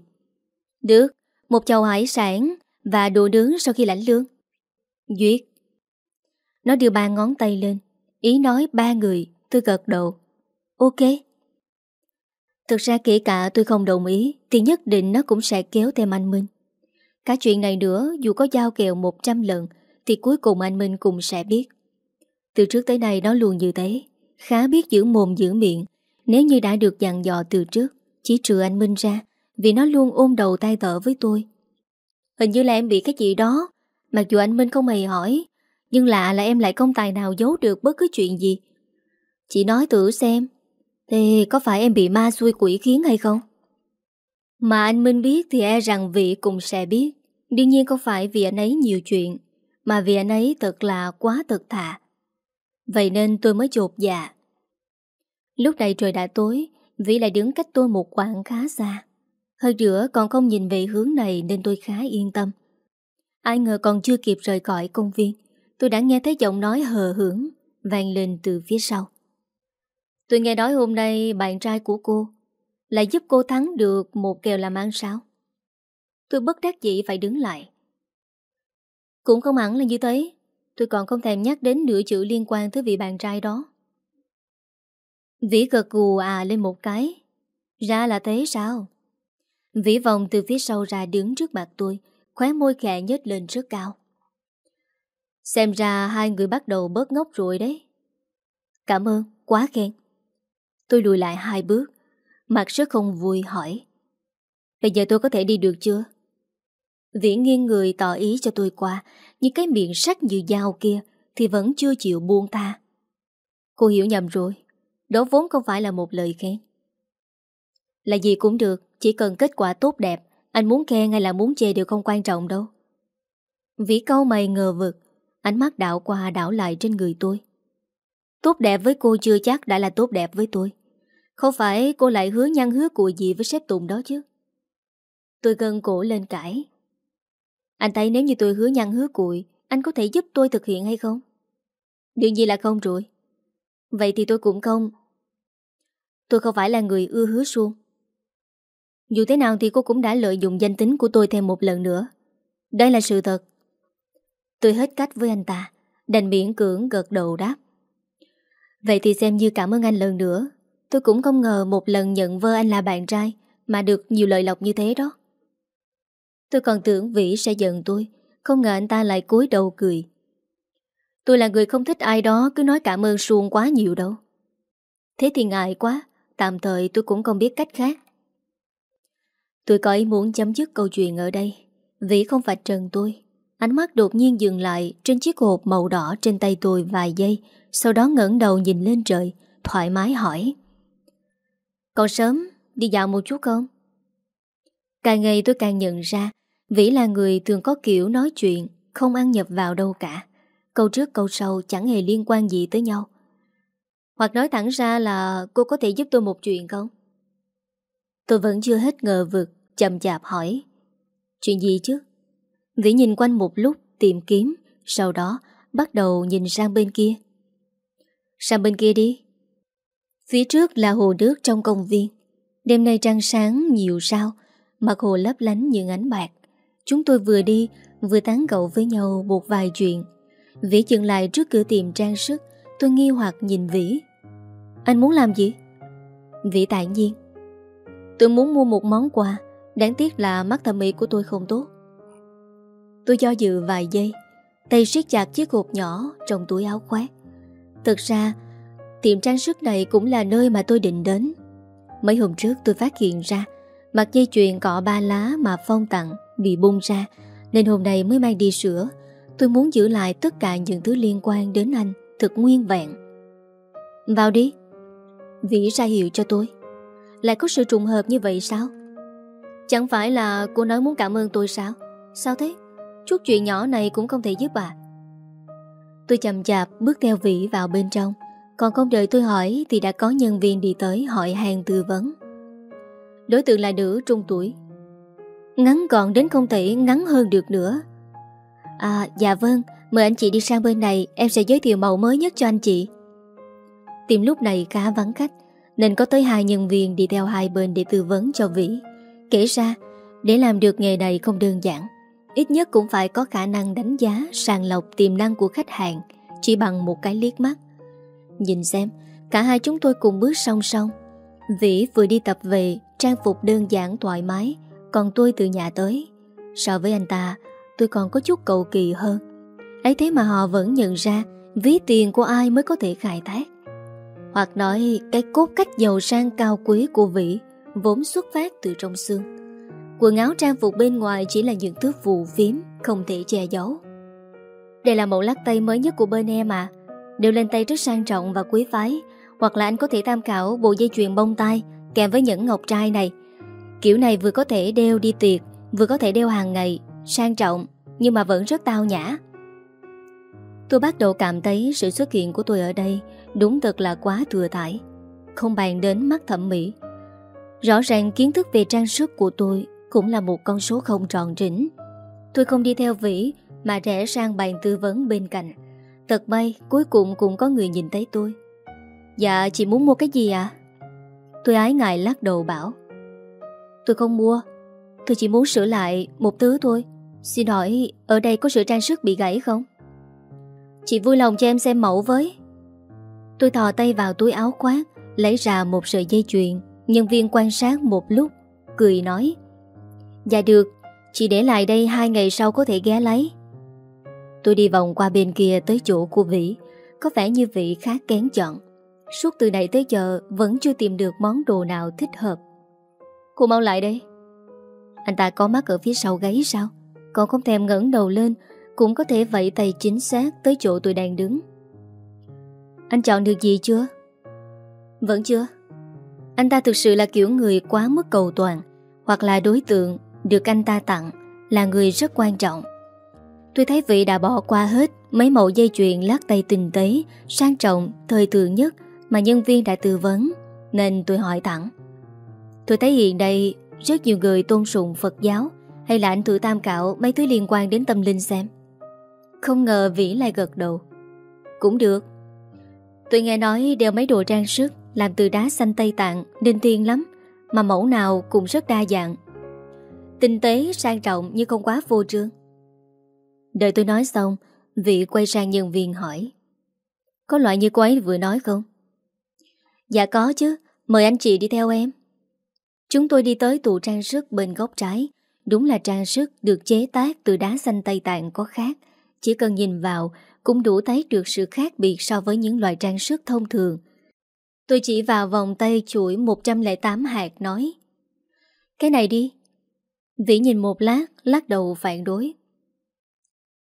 Được một chầu hải sản Và đồ nướng sau khi lãnh lương. Duyệt. Nó đưa ba ngón tay lên. Ý nói ba người, Tôi gật đầu. Ok. Thực ra kể cả tôi không đồng ý, Thì nhất định nó cũng sẽ kéo thêm anh Minh. Cả chuyện này nữa, Dù có giao kèo 100 lần, Thì cuối cùng anh Minh cũng sẽ biết. Từ trước tới nay nó luôn như thế, Khá biết giữ mồm giữ miệng. Nếu như đã được dặn dò từ trước, Chỉ trừ anh Minh ra vì nó luôn ôm đầu tay tợ với tôi. Hình như là em bị cái gì đó, Mặc dù anh Minh không hề hỏi, Nhưng lạ là em lại không tài nào giấu được bất cứ chuyện gì. Chị nói thử xem Thì có phải em bị ma xui quỷ khiến hay không? Mà anh Minh biết thì e rằng vị cũng sẽ biết. Đương nhiên không phải vì anh ấy nhiều chuyện, Mà vì anh ấy thật là quá thật thà. Vậy nên tôi mới chột dạ. Lúc này trời đã tối, Vĩ lại đứng cách tôi một quãng khá xa. Hơn nữa còn không nhìn về hướng này nên tôi khá yên tâm. Ai ngờ còn chưa kịp rời khỏi công viên, tôi đã nghe thấy giọng nói hờ hưởng vang lên từ phía sau. Tôi nghe nói hôm nay bạn trai của cô lại giúp cô thắng được một kèo làm ăn sao? Tôi bất đắc dĩ phải đứng lại. Cũng không hẳn là như thế. Tôi còn không thèm nhắc đến nửa chữ liên quan tới vị bạn trai đó. Vĩ gật gù à lên một cái. Ra là thế sao? Vĩ vòng từ phía sau ra đứng trước mặt tôi, khóe môi khẽ nhếch lên rất cao. Xem ra hai người bắt đầu bớt ngốc rồi đấy. Cảm ơn, quá khen. Tôi lùi lại hai bước, mặt rất không vui hỏi. Bây giờ tôi có thể đi được chưa? Vĩ nghiêng người tỏ ý cho tôi qua, nhưng cái miệng sắc như dao kia thì vẫn chưa chịu buông tha. Cô hiểu nhầm rồi, đó vốn không phải là một lời khen. Là gì cũng được, chỉ cần kết quả tốt đẹp, anh muốn khen hay là muốn chê đều không quan trọng đâu. Vĩ câu mày ngờ vực, ánh mắt đảo qua đảo lại trên người tôi. Tốt đẹp với cô chưa chắc đã là tốt đẹp với tôi. Không phải cô lại hứa nhăn hứa cùi gì với sếp Tùng đó chứ. Tôi gân cổ lên cãi. Anh thấy nếu như tôi hứa nhăn hứa cùi, anh có thể giúp tôi thực hiện hay không? Đương nhiên là không rồi. Vậy thì tôi cũng không. Tôi không phải là người ưa hứa suông. Dù thế nào thì cô cũng đã lợi dụng danh tính của tôi thêm một lần nữa. Đây là sự thật. Tôi hết cách với anh ta, đành miễn cưỡng gật đầu đáp. Vậy thì xem như cảm ơn anh lần nữa. Tôi cũng không ngờ một lần nhận vơ anh là bạn trai mà được nhiều lợi lộc như thế đó. Tôi còn tưởng Vĩ sẽ giận tôi, không ngờ anh ta lại cúi đầu cười. Tôi là người không thích ai đó cứ nói cảm ơn suông quá nhiều đâu. Thế thì ngại quá, tạm thời tôi cũng không biết cách khác. Tôi có ý muốn chấm dứt câu chuyện ở đây. Vĩ không phải trần tôi. Ánh mắt đột nhiên dừng lại trên chiếc hộp màu đỏ trên tay tôi vài giây, sau đó ngẩng đầu nhìn lên trời, thoải mái hỏi. Còn sớm, đi dạo một chút không? Càng ngày tôi càng nhận ra, Vĩ là người thường có kiểu nói chuyện, không ăn nhập vào đâu cả. Câu trước câu sau chẳng hề liên quan gì tới nhau. Hoặc nói thẳng ra là cô có thể giúp tôi một chuyện không? Tôi vẫn chưa hết ngờ vực, chậm chạp hỏi. Chuyện gì chứ? Vĩ nhìn quanh một lúc tìm kiếm, sau đó bắt đầu nhìn sang bên kia. Sang bên kia đi. Phía trước là hồ nước trong công viên. Đêm nay trăng sáng nhiều sao, mặt hồ lấp lánh những ánh bạc. Chúng tôi vừa đi, vừa tán gẫu với nhau một vài chuyện. Vĩ dừng lại trước cửa tiệm trang sức, tôi nghi hoặc nhìn Vĩ. Anh muốn làm gì? Vĩ tại nhiên. Tôi muốn mua một món quà, đáng tiếc là mắt thẩm mỹ của tôi không tốt. Tôi do dự vài giây, tay siết chặt chiếc hộp nhỏ trong túi áo khoác. Thực ra, tiệm trang sức này cũng là nơi mà tôi định đến. Mấy hôm trước tôi phát hiện ra mặt dây chuyền cọ ba lá mà Phong tặng bị bung ra nên hôm nay mới mang đi sửa. Tôi muốn giữ lại tất cả những thứ liên quan đến anh thật nguyên vẹn. Vào đi. Vĩ ra hiệu cho tôi. Lại có sự trùng hợp như vậy sao? Chẳng phải là cô nói muốn cảm ơn tôi sao? Sao thế? Chút chuyện nhỏ này cũng không thể giúp à? Tôi chậm chạp bước theo Vĩ vào bên trong. Còn không đợi tôi hỏi thì đã có nhân viên đi tới hỏi hàng tư vấn. Đối tượng là nữ trung tuổi Ngắn gọn đến không thể ngắn hơn được nữa À dạ vâng Mời anh chị đi sang bên này, Em sẽ giới thiệu mẫu mới nhất cho anh chị Tiệm lúc này khá vắng khách, Nên có tới hai nhân viên đi theo hai bên Để tư vấn cho Vĩ Kể ra, để làm được nghề này không đơn giản. Ít nhất cũng phải có khả năng đánh giá, Sàng lọc tiềm năng của khách hàng Chỉ bằng một cái liếc mắt. Nhìn xem, Cả hai chúng tôi cùng bước song song. Vĩ vừa đi tập về, Trang phục đơn giản, thoải mái, Còn tôi từ nhà tới. So với anh ta, tôi còn có chút cầu kỳ hơn. Ấy thế mà họ vẫn nhận ra Ví tiền của ai mới có thể khai thác. Hoặc nói, Cái cốt cách giàu sang cao quý của Vĩ Vốn xuất phát từ trong xương. Quần áo trang phục bên ngoài Chỉ là những thứ phù phiếm Không thể che giấu. Đây là mẫu lắc tay mới nhất của bên em à Đều lên tay rất sang trọng và quý phái, Hoặc là anh có thể tham khảo bộ dây chuyền bông tai Kèm với những ngọc trai này. Kiểu này vừa có thể đeo đi tiệc, Vừa có thể đeo hàng ngày, Sang trọng, Nhưng mà vẫn rất tao nhã. Tôi bắt đầu cảm thấy sự xuất hiện của tôi ở đây Đúng thật là quá thừa thải, Không bàn đến mắt thẩm mỹ. Rõ ràng kiến thức về trang sức của tôi cũng là một con số không tròn trĩnh. Tôi không đi theo Vĩ mà rẽ sang bàn tư vấn bên cạnh. Thật may cuối cùng cũng có người nhìn thấy tôi. Dạ chị muốn mua cái gì ạ? À? Tôi ái ngại lắc đầu bảo. Tôi không mua. Tôi chỉ muốn sửa lại một thứ thôi. Xin hỏi ở đây có sửa trang sức bị gãy không? Chị vui lòng cho em xem mẫu với. Tôi thò tay vào túi áo khoác, lấy ra một sợi dây chuyền. Nhân viên quan sát một lúc, cười nói. Dạ được, chị để lại đây hai ngày sau có thể ghé lấy. Tôi đi vòng qua bên kia tới chỗ của Vĩ, có vẻ như Vĩ khá kén chọn. Suốt từ nãy tới giờ vẫn chưa tìm được món đồ nào thích hợp. Cô mau lại đây. Anh ta có mắt ở phía sau gáy sao? Còn không thèm ngẩng đầu lên Cũng có thể vẫy tay chính xác Tới chỗ tôi đang đứng Anh chọn được gì chưa? Vẫn chưa anh ta thực sự là kiểu người quá mức cầu toàn Hoặc là đối tượng Được anh ta tặng Là người rất quan trọng. Tôi thấy vị đã bỏ qua hết Mấy mẫu dây chuyền lát tay tinh tế Sang trọng, thời thượng nhất Mà nhân viên đã tư vấn Nên tôi hỏi thẳng. Tôi thấy hiện đây rất nhiều người tôn sùng Phật giáo hay là anh thử tam cạo mấy thứ liên quan đến tâm linh xem. Không ngờ Vĩ lại gật đầu. Cũng được. Tôi nghe nói đeo mấy đồ trang sức. Làm từ đá xanh Tây Tạng, Nên tiên lắm, Mà mẫu nào cũng rất đa dạng Tinh tế, sang trọng nhưng không quá vô trương Đợi tôi nói xong, Vị quay sang nhân viên hỏi, Có loại như cô ấy vừa nói không? Dạ có chứ, Mời anh chị đi theo em Chúng tôi đi tới tủ trang sức bên góc trái, Đúng là trang sức được chế tác từ đá xanh Tây Tạng có khác. Chỉ cần nhìn vào cũng đủ thấy được sự khác biệt so với những loại trang sức thông thường. Tôi chỉ vào vòng tay chuỗi 108 hạt nói Cái này đi. Vĩ nhìn một lát, lắc đầu phản đối.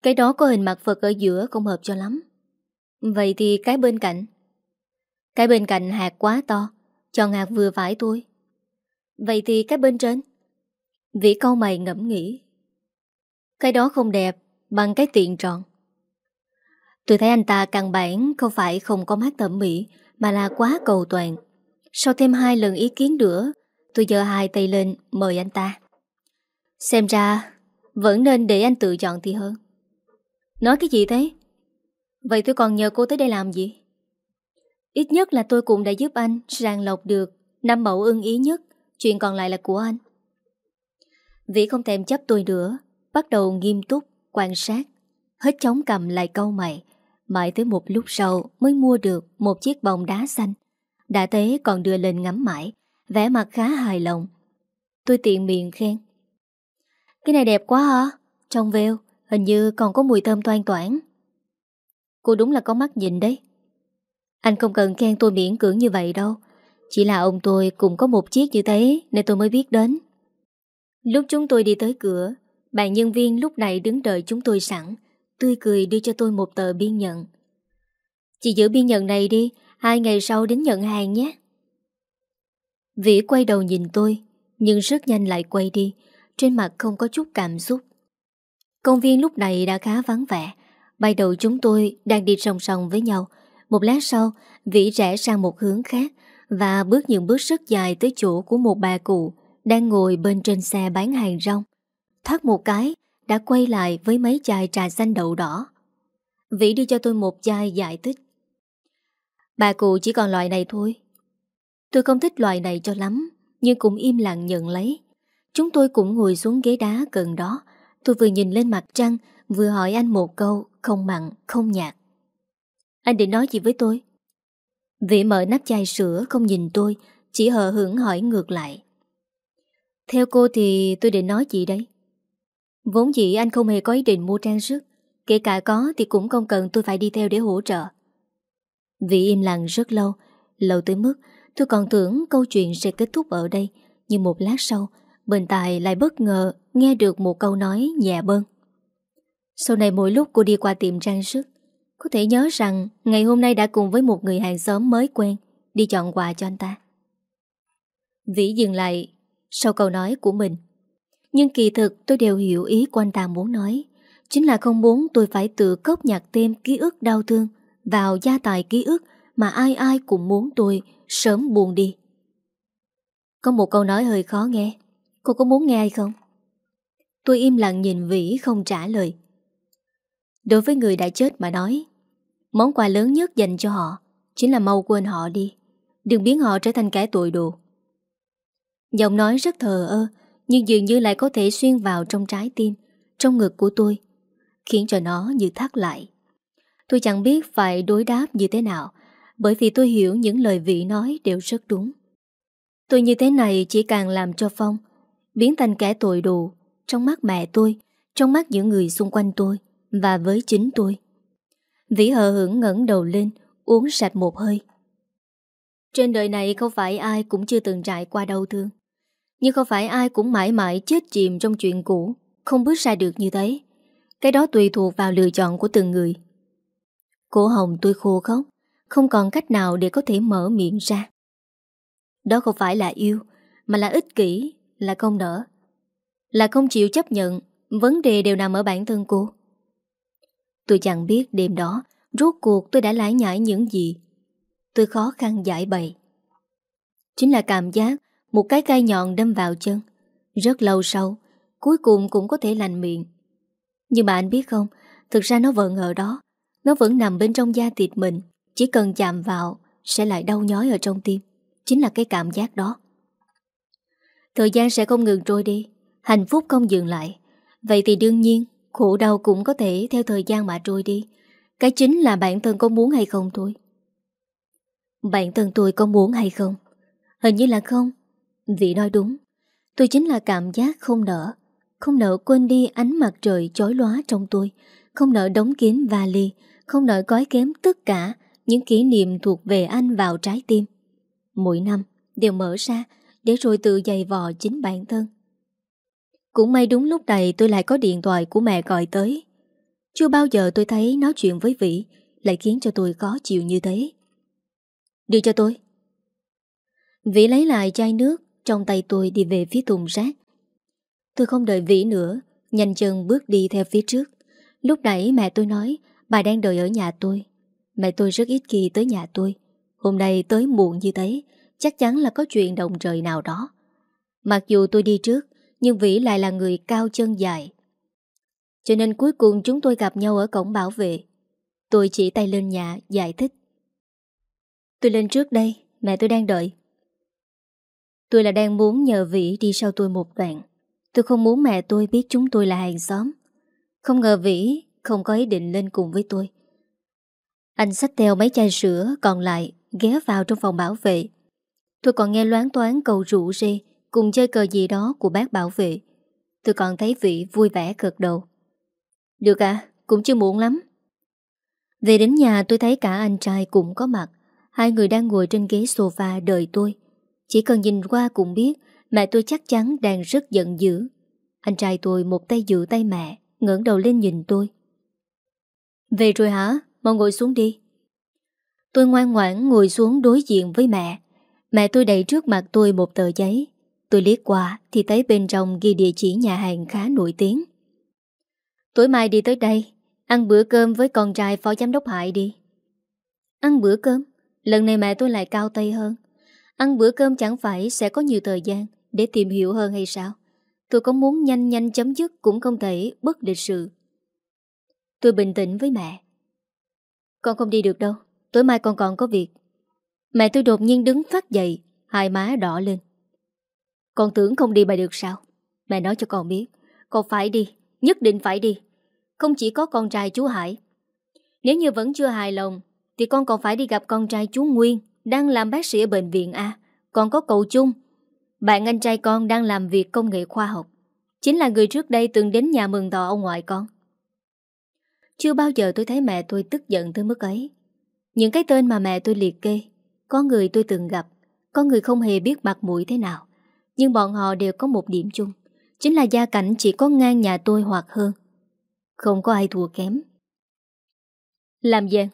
Cái đó có hình mặt Phật ở giữa không hợp cho lắm. Vậy thì cái bên cạnh? Cái bên cạnh hạt quá to, chọn hạt vừa phải tôi. Vậy thì cái bên trên? Vĩ câu mày ngẫm nghĩ Cái đó không đẹp Bằng cái tiện tròn Tôi thấy anh ta căn bản Không phải không có mắt thẩm mỹ mà là quá cầu toàn. Sau thêm hai lần ý kiến nữa Tôi giơ hai tay lên mời anh ta. Xem ra Vẫn nên để anh tự chọn thì hơn. Nói cái gì thế? Vậy tôi còn nhờ cô tới đây làm gì? Ít nhất là tôi cũng đã giúp anh Sàng lọc được năm mẫu ưng ý nhất Chuyện còn lại là của anh. Vĩ không thèm chấp tôi nữa Bắt đầu nghiêm túc, quan sát Hết chống cầm lại câu mày Mãi tới một lúc sau mới mua được Một chiếc bông đá xanh. Đã tế còn đưa lên ngắm mãi vẻ mặt khá hài lòng. Tôi tiện miệng khen. Cái này đẹp quá hả Trong veo hình như còn có mùi thơm toan toản Cô đúng là có mắt nhìn đấy. Anh không cần khen tôi miễn cưỡng như vậy đâu. Chỉ là ông tôi cũng có một chiếc như thế Nên tôi mới biết đến. Lúc chúng tôi đi tới cửa, bạn nhân viên lúc này đứng đợi chúng tôi sẵn, tươi cười đưa cho tôi một tờ biên nhận. Chị giữ biên nhận này đi, hai ngày sau đến nhận hàng nhé. Vĩ quay đầu nhìn tôi, nhưng rất nhanh lại quay đi, trên mặt không có chút cảm xúc. Công viên lúc này đã khá vắng vẻ, bay đầu chúng tôi đang đi song song với nhau. Một lát sau, Vĩ rẽ sang một hướng khác và bước những bước rất dài tới chỗ của một bà cụ đang ngồi bên trên xe bán hàng rong. Thoát một cái, đã quay lại với mấy chai trà xanh đậu đỏ. Vĩ đưa cho tôi một chai giải thích. Bà cụ chỉ còn loại này thôi. Tôi không thích loại này cho lắm, nhưng cũng im lặng nhận lấy. Chúng tôi cũng ngồi xuống ghế đá gần đó. Tôi vừa nhìn lên mặt trăng, vừa hỏi anh một câu, không mặn, không nhạt. Anh định nói gì với tôi? Vĩ mở nắp chai sữa không nhìn tôi, chỉ hờ hưởng hỏi ngược lại. Theo cô thì tôi định nói gì đấy? Vốn dĩ anh không hề có ý định mua trang sức. Kể cả có thì cũng không cần tôi phải đi theo để hỗ trợ. Vì im lặng rất lâu Lâu tới mức tôi còn tưởng câu chuyện sẽ kết thúc ở đây, Nhưng một lát sau, Bên tài lại bất ngờ nghe được một câu nói nhẹ bơn Sau này mỗi lúc cô đi qua tiệm trang sức, Có thể nhớ rằng ngày hôm nay đã cùng với một người hàng xóm mới quen, Đi chọn quà cho anh ta. Vĩ dừng lại sau câu nói của mình. Nhưng kỳ thực tôi đều hiểu ý của anh ta muốn nói. Chính là không muốn tôi phải tự cốc nhặt thêm ký ức đau thương vào gia tài ký ức mà ai ai cũng muốn tôi sớm buồn đi. Có một câu nói hơi khó nghe Cô có muốn nghe hay không? Tôi im lặng nhìn Vĩ không trả lời Đối với người đã chết mà nói, Món quà lớn nhất dành cho họ Chính là mau quên họ đi Đừng biến họ trở thành kẻ tội đồ Giọng nói rất thờ ơ nhưng dường như lại có thể xuyên vào trong trái tim, Trong ngực của tôi, Khiến cho nó như thắt lại. Tôi chẳng biết phải đối đáp như thế nào, Bởi vì tôi hiểu những lời vị nói đều rất đúng. Tôi như thế này chỉ càng làm cho Phong Biến thành kẻ tội đồ Trong mắt mẹ tôi, Trong mắt những người xung quanh tôi Và với chính tôi. Vĩ hờ hững ngẩng đầu lên, Uống sạch một hơi. Trên đời này không phải ai cũng chưa từng trải qua đau thương. Nhưng không phải ai cũng mãi mãi chết chìm trong chuyện cũ, Không bước ra được như thế. Cái đó tùy thuộc vào lựa chọn của từng người. Cổ hồng tôi khô khóc, Không còn cách nào để có thể mở miệng ra. Đó không phải là yêu, Mà là ích kỷ, Là không nở Là không chịu chấp nhận, Vấn đề đều nằm ở bản thân cô. Tôi chẳng biết đêm đó, Rốt cuộc tôi đã lãi nhãi những gì. Tôi khó khăn giải bày. Chính là cảm giác một cái gai nhọn đâm vào chân. Rất lâu sau, Cuối cùng cũng có thể lành miệng. Nhưng mà anh biết không, Thực ra nó vẫn ở đó. Nó vẫn nằm bên trong da thịt mình. Chỉ cần chạm vào, Sẽ lại đau nhói ở trong tim. Chính là cái cảm giác đó. Thời gian sẽ không ngừng trôi đi. Hạnh phúc không dừng lại. Vậy thì đương nhiên, Khổ đau cũng có thể theo thời gian mà trôi đi. Cái chính là bản thân có muốn hay không thôi. Bản thân tôi có muốn hay không? Hình như là không. Vị nói đúng, Tôi chính là cảm giác không nở Không nở quên đi ánh mặt trời chói lóa trong tôi Không nở đóng kín vali Không nở gói kém tất cả Những kỷ niệm thuộc về anh vào trái tim Mỗi năm đều mở ra Để rồi tự dày vò chính bản thân cũng may đúng lúc này tôi lại có điện thoại của mẹ gọi tới. Chưa bao giờ tôi thấy nói chuyện với Vĩ, lại khiến cho tôi khó chịu như thế. Đưa cho tôi. Vĩ lấy lại chai nước trong tay tôi đi về phía thùng rác. Tôi không đợi Vĩ nữa, nhanh chân bước đi theo phía trước. Lúc nãy mẹ tôi nói bà đang đợi ở nhà tôi. Mẹ tôi rất ít khi tới nhà tôi. Hôm nay tới muộn như thế, chắc chắn là có chuyện động trời nào đó. Mặc dù tôi đi trước, nhưng Vĩ lại là người cao chân dài. Cho nên cuối cùng chúng tôi gặp nhau ở cổng bảo vệ. Tôi chỉ tay lên nhà, giải thích. Tôi lên trước đây, mẹ tôi đang đợi. Tôi là đang muốn nhờ Vĩ đi sau tôi một đoạn. Tôi không muốn mẹ tôi biết chúng tôi là hàng xóm. Không ngờ Vĩ không có ý định lên cùng với tôi. Anh xách theo mấy chai sữa còn lại ghé vào trong phòng bảo vệ. Tôi còn nghe loán toán cầu rủ rê cùng chơi cờ gì đó của bác bảo vệ. Tôi còn thấy vĩ vui vẻ cực đầu. Được à, cũng chưa muộn lắm. Về đến nhà tôi thấy cả anh trai cũng có mặt. Hai người đang ngồi trên ghế sofa đợi tôi. Chỉ cần nhìn qua cũng biết mẹ tôi chắc chắn đang rất giận dữ. Anh trai tôi một tay giữ tay mẹ, ngẩng đầu lên nhìn tôi. Về rồi hả? Mau ngồi xuống đi. Tôi ngoan ngoãn ngồi xuống đối diện với mẹ. Mẹ tôi đẩy trước mặt tôi một tờ giấy. Tôi liếc qua thì thấy bên trong ghi địa chỉ nhà hàng khá nổi tiếng. Tối mai đi tới đây, ăn bữa cơm với con trai phó giám đốc Hải đi. Ăn bữa cơm? Lần này mẹ tôi lại cao tay hơn. Ăn bữa cơm chẳng phải sẽ có nhiều thời gian để tìm hiểu hơn hay sao? Tôi có muốn nhanh nhanh chấm dứt cũng không thể bất lịch sự. Tôi bình tĩnh với mẹ. Con không đi được đâu, tối mai con còn có việc. Mẹ tôi đột nhiên đứng phát dậy, hai má đỏ lên. Con tưởng không đi mà được sao Mẹ nói cho con biết Con phải đi, nhất định phải đi Không chỉ có con trai chú Hải Nếu như vẫn chưa hài lòng Thì con còn phải đi gặp con trai chú Nguyên đang làm bác sĩ ở bệnh viện A Còn có cậu chung. Bạn anh trai con đang làm việc công nghệ khoa học. Chính là người trước đây từng đến nhà mừng tò ông ngoại con. Chưa bao giờ tôi thấy mẹ tôi tức giận tới mức ấy. Những cái tên mà mẹ tôi liệt kê, Có người tôi từng gặp, Có người không hề biết mặt mũi thế nào. Nhưng bọn họ đều có một điểm chung, Chính là gia cảnh chỉ có ngang nhà tôi hoặc hơn. Không có ai thua kém. Làm gì?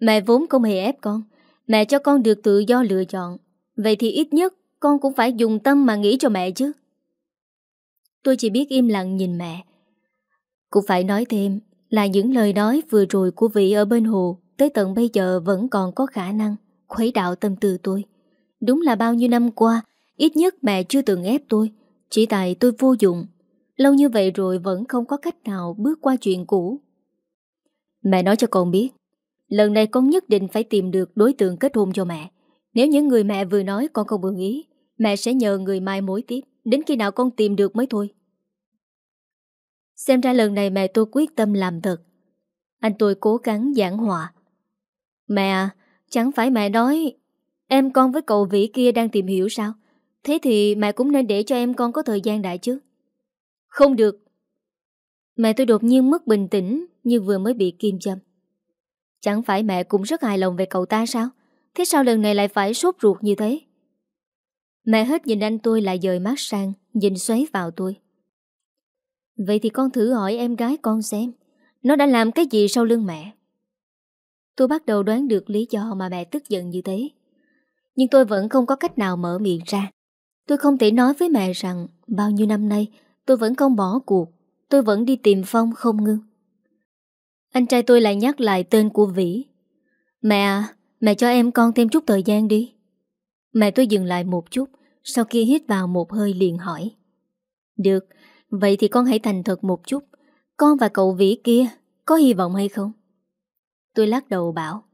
Mẹ vốn không hề ép con. Mẹ cho con được tự do lựa chọn. Vậy thì ít nhất con cũng phải dùng tâm mà nghĩ cho mẹ chứ. Tôi chỉ biết im lặng nhìn mẹ. Cũng phải nói thêm Là những lời nói vừa rồi của vị ở bên hồ Tới tận bây giờ vẫn còn có khả năng Khuấy đạo tâm tư tôi. Đúng là bao nhiêu năm qua, Ít nhất mẹ chưa từng ép tôi, Chỉ tại tôi vô dụng. Lâu như vậy rồi vẫn không có cách nào bước qua chuyện cũ. Mẹ nói cho con biết Lần này con nhất định phải tìm được đối tượng kết hôn cho mẹ. Nếu những người mẹ vừa nói con không ưng ý, Mẹ sẽ nhờ người mai mối tiếp. Đến khi nào con tìm được mới thôi. Xem ra lần này mẹ tôi quyết tâm làm thật. Anh tôi cố gắng giảng hòa. Mẹ à Chẳng phải mẹ nói Em con với cậu Vĩ kia đang tìm hiểu sao? Thế thì mẹ cũng nên để cho em con có thời gian đại chứ? Không được. Mẹ tôi đột nhiên mất bình tĩnh Như vừa mới bị kim châm. Chẳng phải mẹ cũng rất hài lòng về cậu ta sao? Thế sao lần này lại phải sốt ruột như thế? Mẹ hết nhìn anh tôi lại dời mắt sang, Nhìn xoáy vào tôi. Vậy thì con thử hỏi em gái con xem, Nó đã làm cái gì sau lưng mẹ? Tôi bắt đầu đoán được lý do mà mẹ tức giận như thế. Nhưng tôi vẫn không có cách nào mở miệng ra. Tôi không thể nói với mẹ rằng, Bao nhiêu năm nay, tôi vẫn không bỏ cuộc, Tôi vẫn đi tìm Phong không ngưng anh trai tôi lại nhắc lại tên của Vĩ. Mẹ à Mẹ cho em con thêm chút thời gian đi. Mẹ tôi dừng lại một chút, Sau khi hít vào một hơi liền hỏi. Được, Vậy thì con hãy thành thật một chút. Con và cậu Vĩ kia Có hy vọng hay không? Tôi lắc đầu bảo.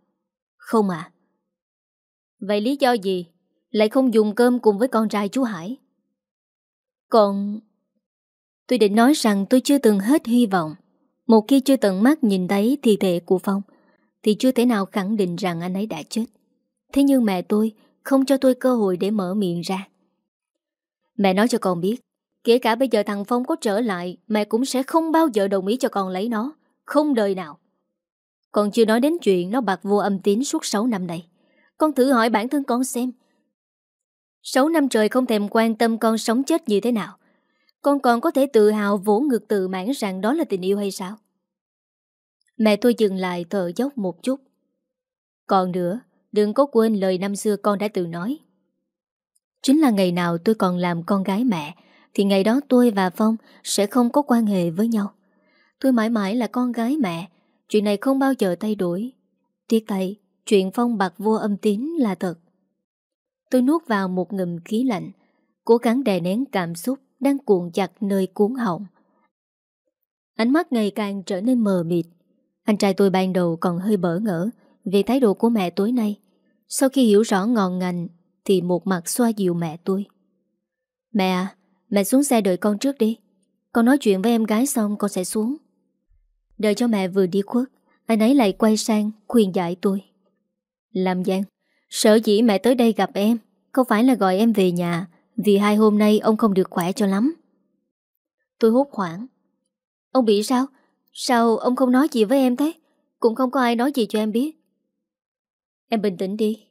Không à Vậy lý do gì Lại không dùng cơm cùng với con trai chú Hải? Còn Tôi định nói rằng tôi chưa từng hết hy vọng. Một khi chưa tận mắt nhìn thấy thi thể của Phong, Thì chưa thể nào khẳng định rằng anh ấy đã chết. Thế nhưng mẹ tôi Không cho tôi cơ hội để mở miệng ra. Mẹ nói cho con biết, Kể cả bây giờ thằng Phong có trở lại, Mẹ cũng sẽ không bao giờ đồng ý cho con lấy nó, Không đời nào. Còn chưa nói đến chuyện nó bạc vô âm tín suốt 6 năm này, Con thử hỏi bản thân con xem 6 năm trời không thèm quan tâm con sống chết như thế nào. Con còn có thể tự hào vỗ ngực tự mãn rằng đó là tình yêu hay sao Mẹ tôi dừng lại thở dốc một chút Còn nữa Đừng có quên lời năm xưa con đã từng nói Chính là ngày nào tôi còn làm con gái mẹ thì ngày đó tôi và Phong sẽ không có quan hệ với nhau. Tôi mãi mãi là con gái mẹ, chuyện này không bao giờ thay đổi. Tiếc tay, chuyện Phong bạc vô âm tín là thật. Tôi nuốt vào một ngụm khí lạnh, cố gắng đè nén cảm xúc đang cuộn chặt nơi cuốn họng. Ánh mắt ngày càng trở nên mờ mịt. Anh trai tôi ban đầu còn hơi bỡ ngỡ về thái độ của mẹ tối nay. Sau khi hiểu rõ ngọn ngành thì một mặt xoa dịu mẹ tôi. Mẹ à, Mẹ xuống xe đợi con trước đi Con nói chuyện với em gái xong con sẽ xuống Đợi cho mẹ vừa đi khuất Anh ấy lại quay sang khuyên giải tôi Làm giang Sợ dĩ mẹ tới đây gặp em Không phải là gọi em về nhà vì hai hôm nay ông không được khỏe cho lắm. Tôi hốt hoảng. Ông bị sao? Sao ông không nói gì với em thế? Cũng không có ai nói gì cho em biết. Em bình tĩnh đi.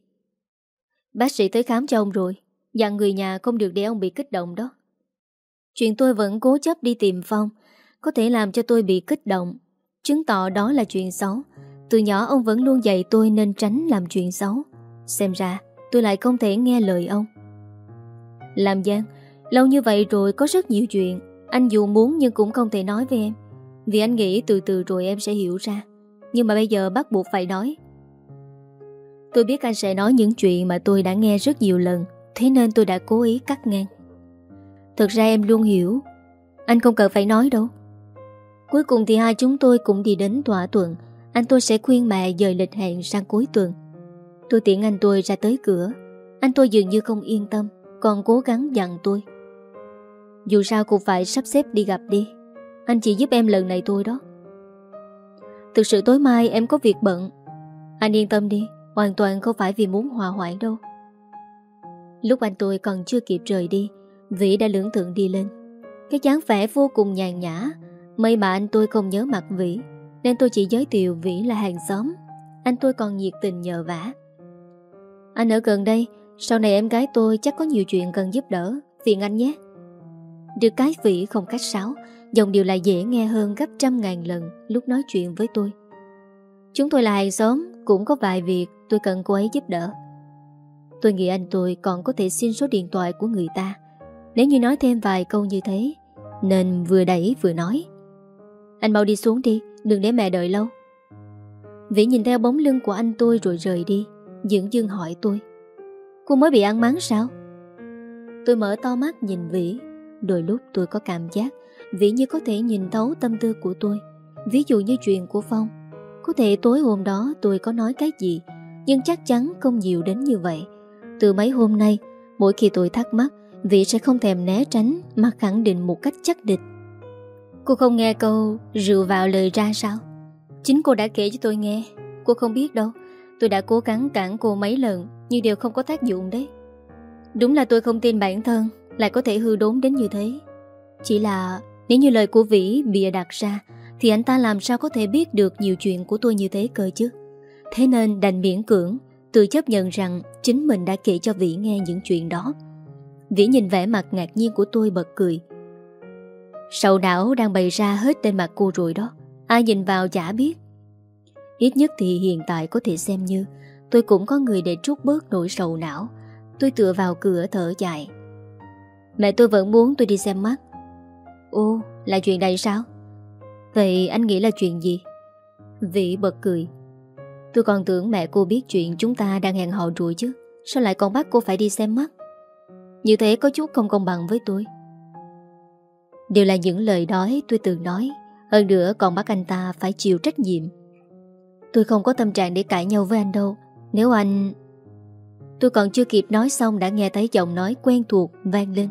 Bác sĩ tới khám cho ông rồi. Dặn người nhà không được để ông bị kích động đó. Chuyện tôi vẫn cố chấp đi tìm Phong. Có thể làm cho tôi bị kích động. Chứng tỏ đó là chuyện xấu. Từ nhỏ ông vẫn luôn dạy tôi nên tránh làm chuyện xấu. Xem ra tôi lại không thể nghe lời ông. Làm giang, Lâu như vậy rồi có rất nhiều chuyện, Anh dù muốn nhưng cũng không thể nói với em. Vì anh nghĩ từ từ rồi em sẽ hiểu ra. Nhưng mà bây giờ bắt buộc phải nói. Tôi biết anh sẽ nói những chuyện mà tôi đã nghe rất nhiều lần, Thế nên tôi đã cố ý cắt ngang. Thật ra em luôn hiểu. Anh không cần phải nói đâu. Cuối cùng thì hai chúng tôi cũng đi đến tòa tuần. Anh tôi sẽ khuyên mẹ dời lịch hẹn sang cuối tuần. Tôi tiện anh tôi ra tới cửa. Anh tôi dường như không yên tâm. Còn cố gắng dặn tôi. Dù sao cũng phải sắp xếp đi gặp đi. Anh chỉ giúp em lần này thôi đó. Thực sự tối mai em có việc bận. Anh yên tâm đi, Hoàn toàn không phải vì muốn hòa hoãn đâu. Lúc anh tôi còn chưa kịp rời đi, Vĩ đã lưỡng thượng đi lên. Cái dáng vẻ vô cùng nhàn nhã. May mà anh tôi không nhớ mặt Vĩ, Nên tôi chỉ giới thiệu Vĩ là hàng xóm. Anh tôi còn nhiệt tình nhờ vả. Anh ở gần đây sau này em gái tôi chắc có nhiều chuyện cần giúp đỡ. Phiền anh nhé. Được cái Vĩ không cách sáo, Dòng điều lại dễ nghe hơn gấp trăm ngàn lần Lúc nói chuyện với tôi. Chúng tôi là hàng xóm, Cũng có vài việc tôi cần cô ấy giúp đỡ. Tôi nghĩ anh tôi còn có thể xin số điện thoại của người ta. Nếu như nói thêm vài câu như thế, Nên vừa đẩy vừa nói. Anh mau đi xuống đi, Đừng để mẹ đợi lâu. Vĩ nhìn theo bóng lưng của anh tôi rồi rời đi. Dưỡng dưng hỏi tôi. Cô mới bị ăn mắng sao? Tôi mở to mắt nhìn Vĩ. Đôi lúc tôi có cảm giác Vĩ như có thể nhìn thấu tâm tư của tôi. Ví dụ như chuyện của Phong. Có thể tối hôm đó tôi có nói cái gì, Nhưng chắc chắn không nhiều đến như vậy. Từ mấy hôm nay, Mỗi khi tôi thắc mắc, Vĩ sẽ không thèm né tránh Mà khẳng định một cách chắc địch. Cô không nghe câu rượu vào lời ra sao? Chính cô đã kể cho tôi nghe. Cô không biết đâu. Tôi đã cố gắng cản cô mấy lần. Nhưng đều không có tác dụng đấy. Đúng là tôi không tin bản thân Lại có thể hư đốn đến như thế. Chỉ là nếu như lời của Vĩ bịa đặt ra, Thì anh ta làm sao có thể biết được Nhiều chuyện của tôi như thế cơ chứ? Thế nên đành miễn cưỡng, Tự chấp nhận rằng chính mình đã kể cho Vĩ nghe những chuyện đó. Vĩ nhìn vẻ mặt ngạc nhiên của tôi bật cười. Sầu não đang bày ra hết trên mặt cô rồi đó. Ai nhìn vào chả biết. Ít nhất thì hiện tại có thể xem như Tôi cũng có người để trút bớt nỗi sầu não. Tôi tựa vào cửa thở dài. Mẹ tôi vẫn muốn tôi đi xem mắt. Ô, là chuyện này sao? Vậy anh nghĩ là chuyện gì? Vĩ bật cười. Tôi còn tưởng mẹ cô biết chuyện chúng ta đang hẹn hò rồi chứ. Sao lại còn bắt cô phải đi xem mắt? Như thế có chút không công bằng với tôi. Đều là những lời đói tôi từng nói. Hơn nữa còn bắt anh ta phải chịu trách nhiệm. Tôi không có tâm trạng để cãi nhau với anh đâu. Nếu anh... Tôi còn chưa kịp nói xong đã nghe thấy giọng nói quen thuộc vang lên.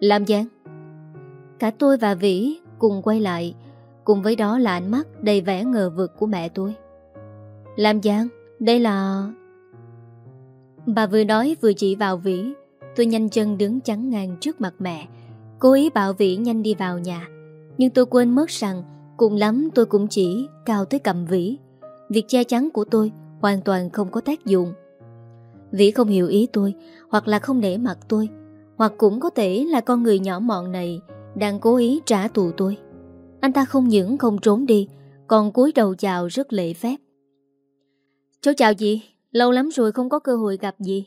Làm giang Cả tôi và Vĩ cùng quay lại, Cùng với đó là ánh mắt đầy vẻ ngờ vực của mẹ tôi. Làm giang Đây là... Bà vừa nói vừa chỉ vào Vĩ. Tôi nhanh chân đứng chắn ngang trước mặt mẹ. Cố ý bảo Vĩ nhanh đi vào nhà. Nhưng tôi quên mất rằng, Cùng lắm tôi cũng chỉ cao tới cầm Vĩ. Việc che chắn của tôi Hoàn toàn không có tác dụng. Vĩ không hiểu ý tôi Hoặc là không để mặt tôi Hoặc cũng có thể là con người nhỏ mọn này Đang cố ý trả thù tôi. Anh ta không những không trốn đi Còn cúi đầu chào rất lễ phép. Cháu chào dì, Lâu lắm rồi không có cơ hội gặp gì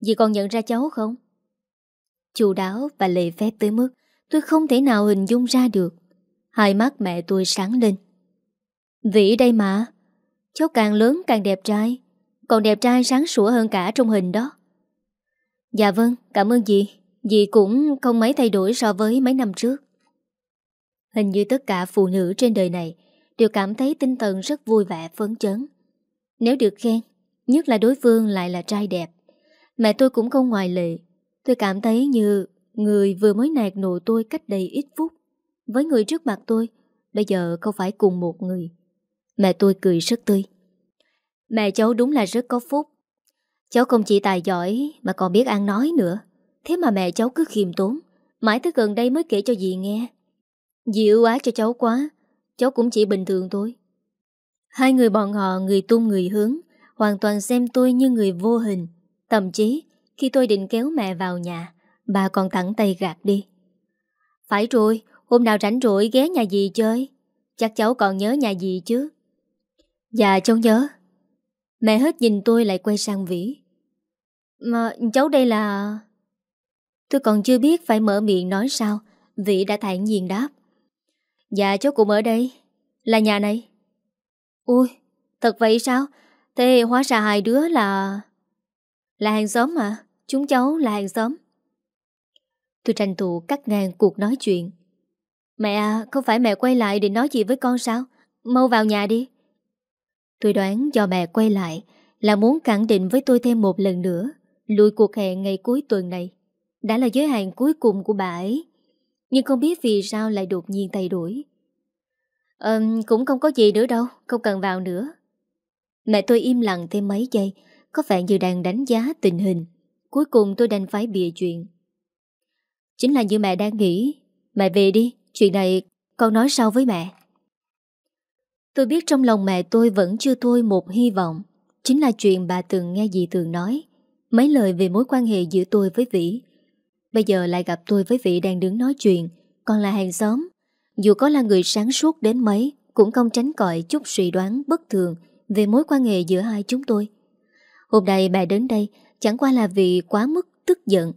Dì còn nhận ra cháu không? Chu đáo và lễ phép tới mức Tôi không thể nào hình dung ra được. Hai mắt mẹ tôi sáng lên. Vĩ đây mà. Cháu càng lớn càng đẹp trai Còn đẹp trai sáng sủa hơn cả trong hình đó. Dạ vâng, cảm ơn dì. Dì cũng không mấy thay đổi so với mấy năm trước. Hình như tất cả phụ nữ trên đời này Đều cảm thấy tinh thần rất vui vẻ phấn chấn. Nếu được khen Nhất là đối phương lại là trai đẹp. Mẹ tôi cũng không ngoài lệ. Tôi cảm thấy như người vừa mới nạt nụ tôi cách đây ít phút. Với người trước mặt tôi Bây giờ không phải cùng một người. Mẹ tôi cười rất tươi. Mẹ cháu đúng là rất có phúc. Cháu không chỉ tài giỏi Mà còn biết ăn nói nữa. Thế mà mẹ cháu cứ khiêm tốn, Mãi tới gần đây mới kể cho dì nghe. Dì ưu ái cho cháu quá, Cháu cũng chỉ bình thường thôi. Hai người bọn họ người tung người hướng, Hoàn toàn xem tôi như người vô hình. Thậm chí, khi tôi định kéo mẹ vào nhà, Bà còn thẳng tay gạt đi. Phải rồi, Hôm nào rảnh rỗi ghé nhà dì chơi. Chắc cháu còn nhớ nhà dì chứ. Dạ cháu nhớ. Mẹ hết nhìn tôi lại quay sang Vĩ. Mà cháu đây là Tôi còn chưa biết phải mở miệng nói sao. Vĩ đã thản nhiên đáp. Dạ cháu cũng ở đây. Là nhà này. Ui, thật vậy sao? Thế hóa ra hai đứa là Là hàng xóm à Chúng cháu là hàng xóm. Tôi tranh thủ cắt ngang cuộc nói chuyện. Mẹ à Không phải mẹ quay lại để nói gì với con sao? Mau vào nhà đi. Tôi đoán do mẹ quay lại Là muốn khẳng định với tôi thêm một lần nữa Lùi cuộc hẹn ngày cuối tuần này. Đã là giới hạn cuối cùng của bà ấy Nhưng không biết vì sao lại đột nhiên thay đổi. Ừm, cũng không có gì nữa đâu Không cần vào nữa. Mẹ tôi im lặng thêm mấy giây Có vẻ như đang đánh giá tình hình. Cuối cùng tôi đành phải bịa chuyện. Chính là như mẹ đang nghĩ. Mẹ về đi Chuyện này con nói sau với mẹ. Tôi biết trong lòng mẹ tôi vẫn chưa thôi một hy vọng. Chính là chuyện bà từng nghe dì thường nói. Mấy lời về mối quan hệ giữa tôi với Vĩ. Bây giờ lại gặp tôi với Vĩ đang đứng nói chuyện. Còn là hàng xóm. Dù có là người sáng suốt đến mấy, Cũng không tránh cõi chút suy đoán bất thường Về mối quan hệ giữa hai chúng tôi. Hôm nay bà đến đây, Chẳng qua là vì quá mức tức giận.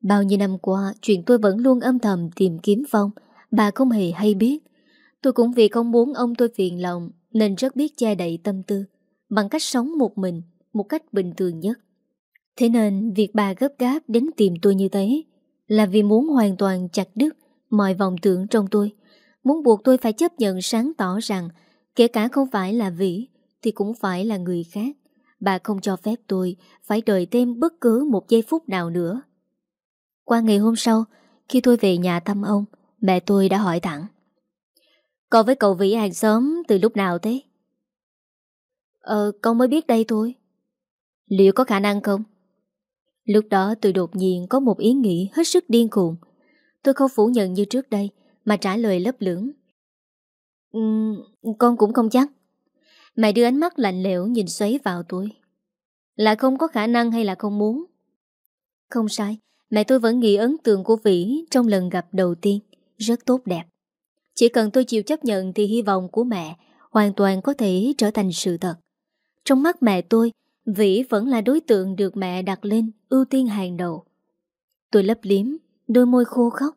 Bao nhiêu năm qua, Chuyện tôi vẫn luôn âm thầm tìm kiếm Phong. Bà không hề hay biết. Tôi cũng vì không muốn ông tôi phiền lòng Nên rất biết che đậy tâm tư Bằng cách sống một mình Một cách bình thường nhất Thế nên việc bà gấp gáp đến tìm tôi như thế là vì muốn hoàn toàn chặt đứt mọi vọng tưởng trong tôi. Muốn buộc tôi phải chấp nhận sáng tỏ rằng kể cả không phải là Vĩ thì cũng phải là người khác. Bà không cho phép tôi phải đợi thêm bất cứ một giây phút nào nữa. Qua ngày hôm sau, khi tôi về nhà thăm ông, mẹ tôi đã hỏi thẳng. Con với cậu Vĩ hàng xóm từ lúc nào thế? Ờ, con mới biết đây thôi. Liệu có khả năng không? Lúc đó tôi đột nhiên có một ý nghĩ hết sức điên cuồng. Tôi không phủ nhận như trước đây, mà trả lời lấp lưỡng. Uhm, con cũng không chắc. Mẹ đưa ánh mắt lạnh lẽo nhìn xoáy vào tôi. Là không có khả năng hay là không muốn? Không sai, mẹ tôi vẫn nghĩ ấn tượng của Vĩ trong lần gặp đầu tiên rất tốt đẹp. Chỉ cần tôi chịu chấp nhận thì hy vọng của mẹ hoàn toàn có thể trở thành sự thật. Trong mắt mẹ tôi, Vĩ vẫn là đối tượng được mẹ đặt lên ưu tiên hàng đầu. Tôi lấp liếm, đôi môi khô khóc.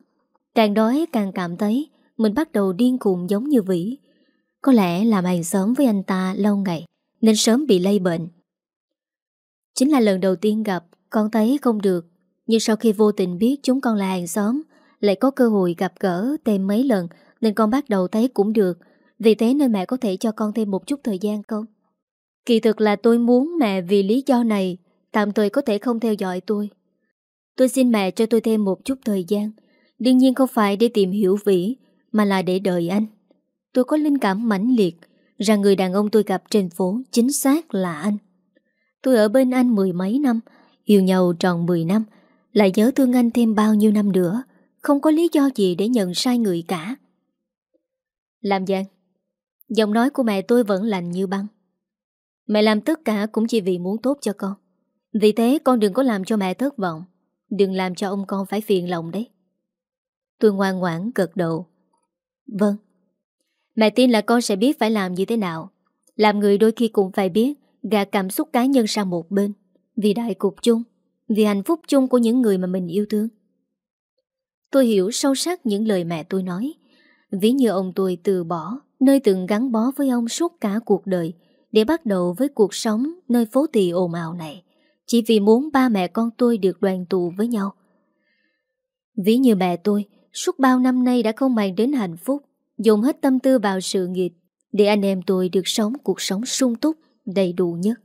Càng đói càng cảm thấy mình bắt đầu điên cuồng giống như Vĩ. Có lẽ làm hàng xóm với anh ta lâu ngày nên sớm bị lây bệnh. Chính là lần đầu tiên gặp, con thấy không được. Nhưng sau khi vô tình biết chúng con là hàng xóm, lại có cơ hội gặp gỡ thêm mấy lần nên con bắt đầu thấy cũng được. Vì thế nên mẹ có thể cho con thêm một chút thời gian không? Kỳ thực là tôi muốn mẹ vì lý do này tạm thời có thể không theo dõi tôi. Tôi xin mẹ cho tôi thêm một chút thời gian. Đương nhiên không phải để tìm hiểu Vĩ, mà là để đợi anh. Tôi có linh cảm mãnh liệt rằng người đàn ông tôi gặp trên phố chính xác là anh. Tôi ở bên anh mười mấy năm, yêu nhau tròn mười năm, lại nhớ thương anh thêm bao nhiêu năm nữa, không có lý do gì để nhận sai người cả. Làm giang, giọng nói của mẹ tôi vẫn lạnh như băng. Mẹ làm tất cả cũng chỉ vì muốn tốt cho con. Vì thế con đừng có làm cho mẹ thất vọng. Đừng làm cho ông con phải phiền lòng đấy. Tôi ngoan ngoãn gật đầu. Vâng. Mẹ tin là con sẽ biết phải làm như thế nào. Làm người đôi khi cũng phải biết gạt cảm xúc cá nhân sang một bên. Vì đại cục chung. Vì hạnh phúc chung của những người mà mình yêu thương. Tôi hiểu sâu sắc những lời mẹ tôi nói. Ví như ông tôi từ bỏ nơi từng gắn bó với ông suốt cả cuộc đời để bắt đầu với cuộc sống nơi phố tỳ ồn ào này, chỉ vì muốn ba mẹ con tôi được đoàn tụ với nhau. Ví như mẹ tôi, suốt bao năm nay đã không mang đến hạnh phúc, dùng hết tâm tư vào sự nghiệp, để anh em tôi được sống cuộc sống sung túc, đầy đủ nhất.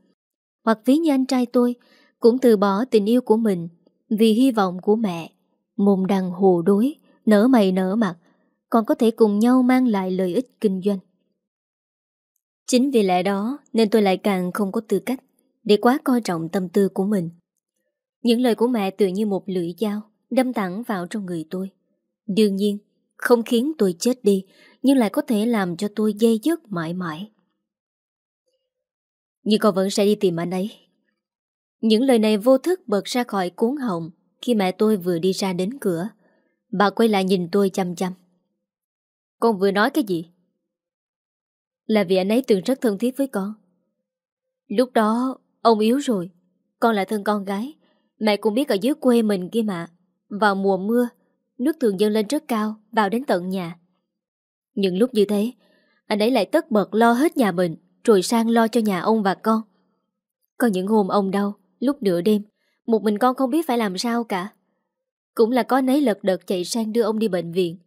Hoặc ví như anh trai tôi, cũng từ bỏ tình yêu của mình, vì hy vọng của mẹ, mồm đằng hồ đối, nở mày nở mặt, còn có thể cùng nhau mang lại lợi ích kinh doanh. Chính vì lẽ đó nên tôi lại càng không có tư cách để quá coi trọng tâm tư của mình. Những lời của mẹ tự như một lưỡi dao đâm thẳng vào trong người tôi. Đương nhiên, không khiến tôi chết đi nhưng lại có thể làm cho tôi dây dứt mãi mãi. Nhưng con vẫn sẽ đi tìm anh ấy. Những lời này vô thức bật ra khỏi cuốn họng khi mẹ tôi vừa đi ra đến cửa. Bà quay lại nhìn tôi chăm chăm. Con vừa nói cái gì? Là vì anh ấy từng rất thân thiết với con. Lúc đó, Ông yếu rồi. Con là thân con gái. Mẹ cũng biết ở dưới quê mình kia mà. Vào mùa mưa, Nước thường dâng lên rất cao, Vào đến tận nhà. Những lúc như thế, Anh ấy lại tất bật lo hết nhà mình, Rồi sang lo cho nhà ông và con. Có những hôm ông đau, Lúc nửa đêm, Một mình con không biết phải làm sao cả. Cũng là có nấy lật đật chạy sang đưa ông đi bệnh viện.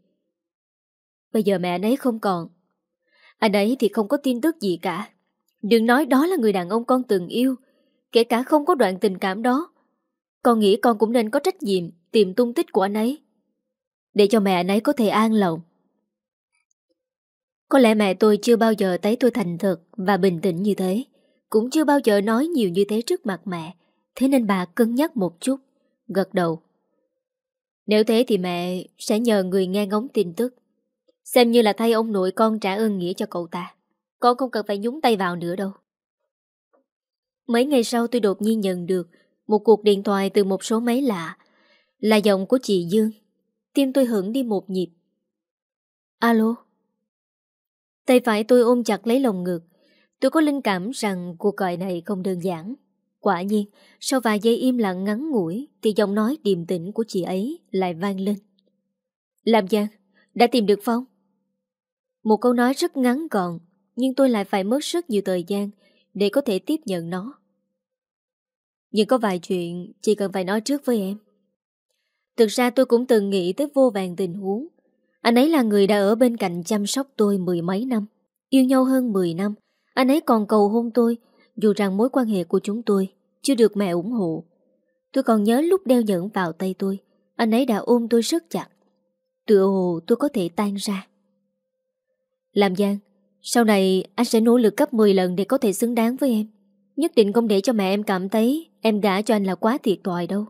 Bây giờ mẹ anh ấy không còn anh ấy thì không có tin tức gì cả. Đừng nói đó là người đàn ông con từng yêu, kể cả không có đoạn tình cảm đó. Con nghĩ con cũng nên có trách nhiệm tìm tung tích của anh ấy. Để cho mẹ anh ấy có thể an lòng. Có lẽ mẹ tôi chưa bao giờ thấy tôi thành thật và bình tĩnh như thế. Cũng chưa bao giờ nói nhiều như thế trước mặt mẹ. Thế nên bà cân nhắc một chút, gật đầu. Nếu thế thì mẹ sẽ nhờ người nghe ngóng tin tức Xem như là thay ông nội con trả ơn nghĩa cho cậu ta. Con không cần phải nhúng tay vào nữa đâu. Mấy ngày sau tôi đột nhiên nhận được Một cuộc điện thoại từ một số máy lạ. Là giọng của chị Dương. Tim tôi hững đi một nhịp. Alo? Tay phải tôi ôm chặt lấy lồng ngực. Tôi có linh cảm rằng cuộc gọi này không đơn giản. Quả nhiên, Sau vài giây im lặng ngắn ngủi, Thì giọng nói điềm tĩnh của chị ấy lại vang lên. Làm Giang, Đã tìm được Phong? Một câu nói rất ngắn gọn, nhưng tôi lại phải mất rất nhiều thời gian để có thể tiếp nhận nó. Nhưng có vài chuyện chỉ cần phải nói trước với em. Thực ra tôi cũng từng nghĩ tới vô vàng tình huống. Anh ấy là người đã ở bên cạnh chăm sóc tôi mười mấy năm. Yêu nhau hơn 10 năm. Anh ấy còn cầu hôn tôi, dù rằng mối quan hệ của chúng tôi chưa được mẹ ủng hộ. Tôi còn nhớ lúc đeo nhẫn vào tay tôi, anh ấy đã ôm tôi rất chặt. Tựa hồ tôi có thể tan ra. Làm Giang, sau này anh sẽ nỗ lực gấp 10 lần để có thể xứng đáng với em. Nhất định không để cho mẹ em cảm thấy em gả cho anh là quá thiệt thòi đâu.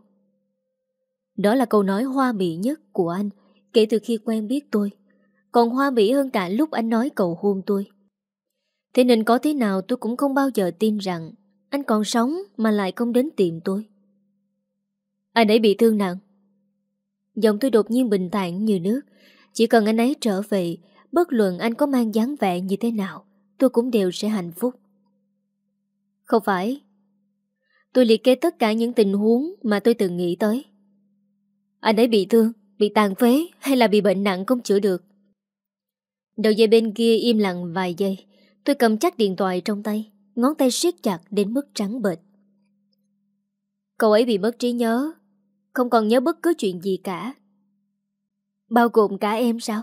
Đó là câu nói hoa mỹ nhất của anh kể từ khi quen biết tôi. Còn hoa mỹ hơn cả lúc anh nói cầu hôn tôi. Thế nên có thế nào tôi cũng không bao giờ tin rằng anh còn sống mà lại không đến tìm tôi. Anh ấy bị thương nặng. Giọng tôi đột nhiên bình thản như nước. Chỉ cần anh ấy trở về, bất luận anh có mang dáng vẻ như thế nào, tôi cũng đều sẽ hạnh phúc. Không phải. Tôi liệt kê tất cả những tình huống mà tôi từng nghĩ tới. Anh ấy bị thương, bị tàn phế hay là bị bệnh nặng không chữa được. Đầu dây bên kia im lặng vài giây. Tôi cầm chắc điện thoại trong tay, ngón tay siết chặt đến mức trắng bệch. Cậu ấy bị mất trí nhớ, không còn nhớ bất cứ chuyện gì cả. Bao gồm cả em sao?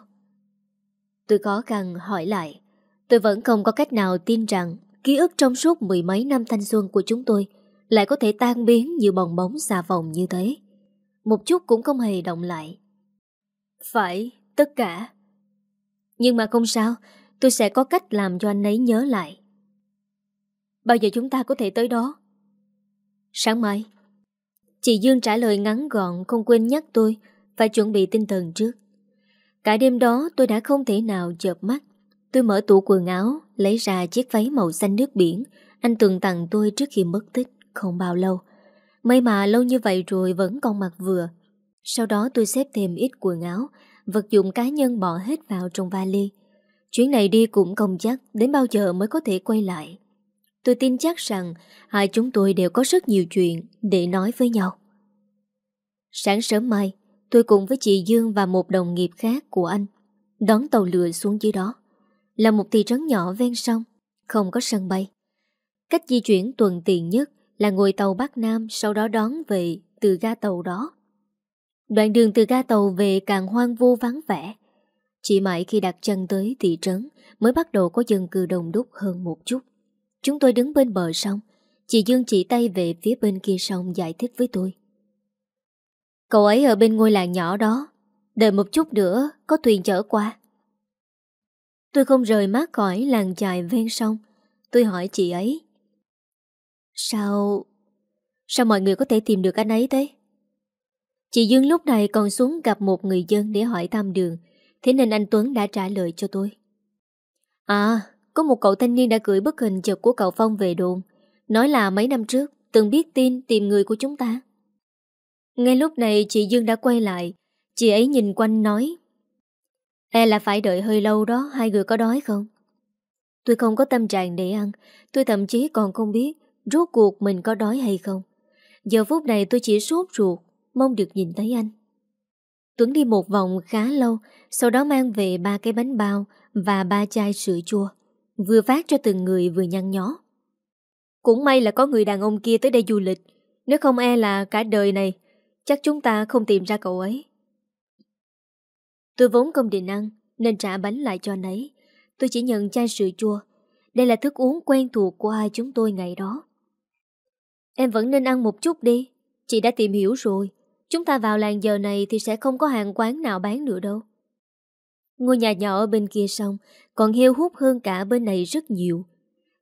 Tôi khó khăn hỏi lại. Tôi vẫn không có cách nào tin rằng ký ức trong suốt mười mấy năm thanh xuân của chúng tôi lại có thể tan biến như bong bóng xà vòng như thế. Một chút cũng không hề động lại. Phải, tất cả. Nhưng mà không sao, tôi sẽ có cách làm cho anh ấy nhớ lại. Bao giờ chúng ta có thể tới đó? Sáng mai. Chị Dương trả lời ngắn gọn không quên nhắc tôi phải chuẩn bị tinh thần trước. Cả đêm đó tôi đã không thể nào chợp mắt. Tôi mở tủ quần áo, lấy ra chiếc váy màu xanh nước biển anh từng tặng tôi trước khi mất tích, không bao lâu. May mà lâu như vậy rồi vẫn còn mặc vừa. Sau đó tôi xếp thêm ít quần áo, vật dụng cá nhân bỏ hết vào trong vali. Chuyến này đi cũng không chắc đến bao giờ mới có thể quay lại. Tôi tin chắc rằng hai chúng tôi đều có rất nhiều chuyện để nói với nhau. Sáng sớm mai, tôi cùng với chị Dương và một đồng nghiệp khác của anh đón tàu lừa xuống dưới đó. Là một thị trấn nhỏ ven sông, không có sân bay. Cách di chuyển tuần tiện nhất là ngồi tàu Bắc Nam sau đó đón về từ ga tàu đó. Đoạn đường từ ga tàu về càng hoang vu vắng vẻ. Chỉ mãi khi đặt chân tới thị trấn mới bắt đầu có dân cư đông đúc hơn một chút. Chúng tôi đứng bên bờ sông. Chị Dương chỉ tay về phía bên kia sông giải thích với tôi. Cậu ấy ở bên ngôi làng nhỏ đó. Đợi một chút nữa có thuyền chở qua. Tôi không rời mắt khỏi làng chài ven sông. Tôi hỏi chị ấy. Sao... Sao mọi người có thể tìm được anh ấy thế? Chị Dương lúc này còn xuống gặp một người dân để hỏi thăm đường. Thế nên anh Tuấn đã trả lời cho tôi. À, có một cậu thanh niên đã gửi bức hình chụp của cậu Phong về đồn. Nói là mấy năm trước, từng biết tin tìm người của chúng ta. Ngay lúc này chị Dương đã quay lại. Chị ấy nhìn quanh nói. E là phải đợi hơi lâu đó, hai người có đói không? Tôi không có tâm trạng để ăn. Tôi thậm chí còn không biết rốt cuộc mình có đói hay không. Giờ phút này tôi chỉ sốt ruột, mong được nhìn thấy anh. Tuấn đi một vòng khá lâu, sau đó mang về ba cái bánh bao và ba chai sữa chua, vừa phát cho từng người vừa nhăn nhó. Cũng may là có người đàn ông kia tới đây du lịch, nếu không e là cả đời này, chắc chúng ta không tìm ra cậu ấy. Tôi vốn không định ăn, nên trả bánh lại cho anh ấy. Tôi chỉ nhận chai sữa chua. Đây là thức uống quen thuộc của hai chúng tôi ngày đó. Em vẫn nên ăn một chút đi. Chị đã tìm hiểu rồi. Chúng ta vào làng giờ này thì sẽ không có hàng quán nào bán nữa đâu. Ngôi nhà nhỏ ở bên kia sông còn heo hút hơn cả bên này rất nhiều.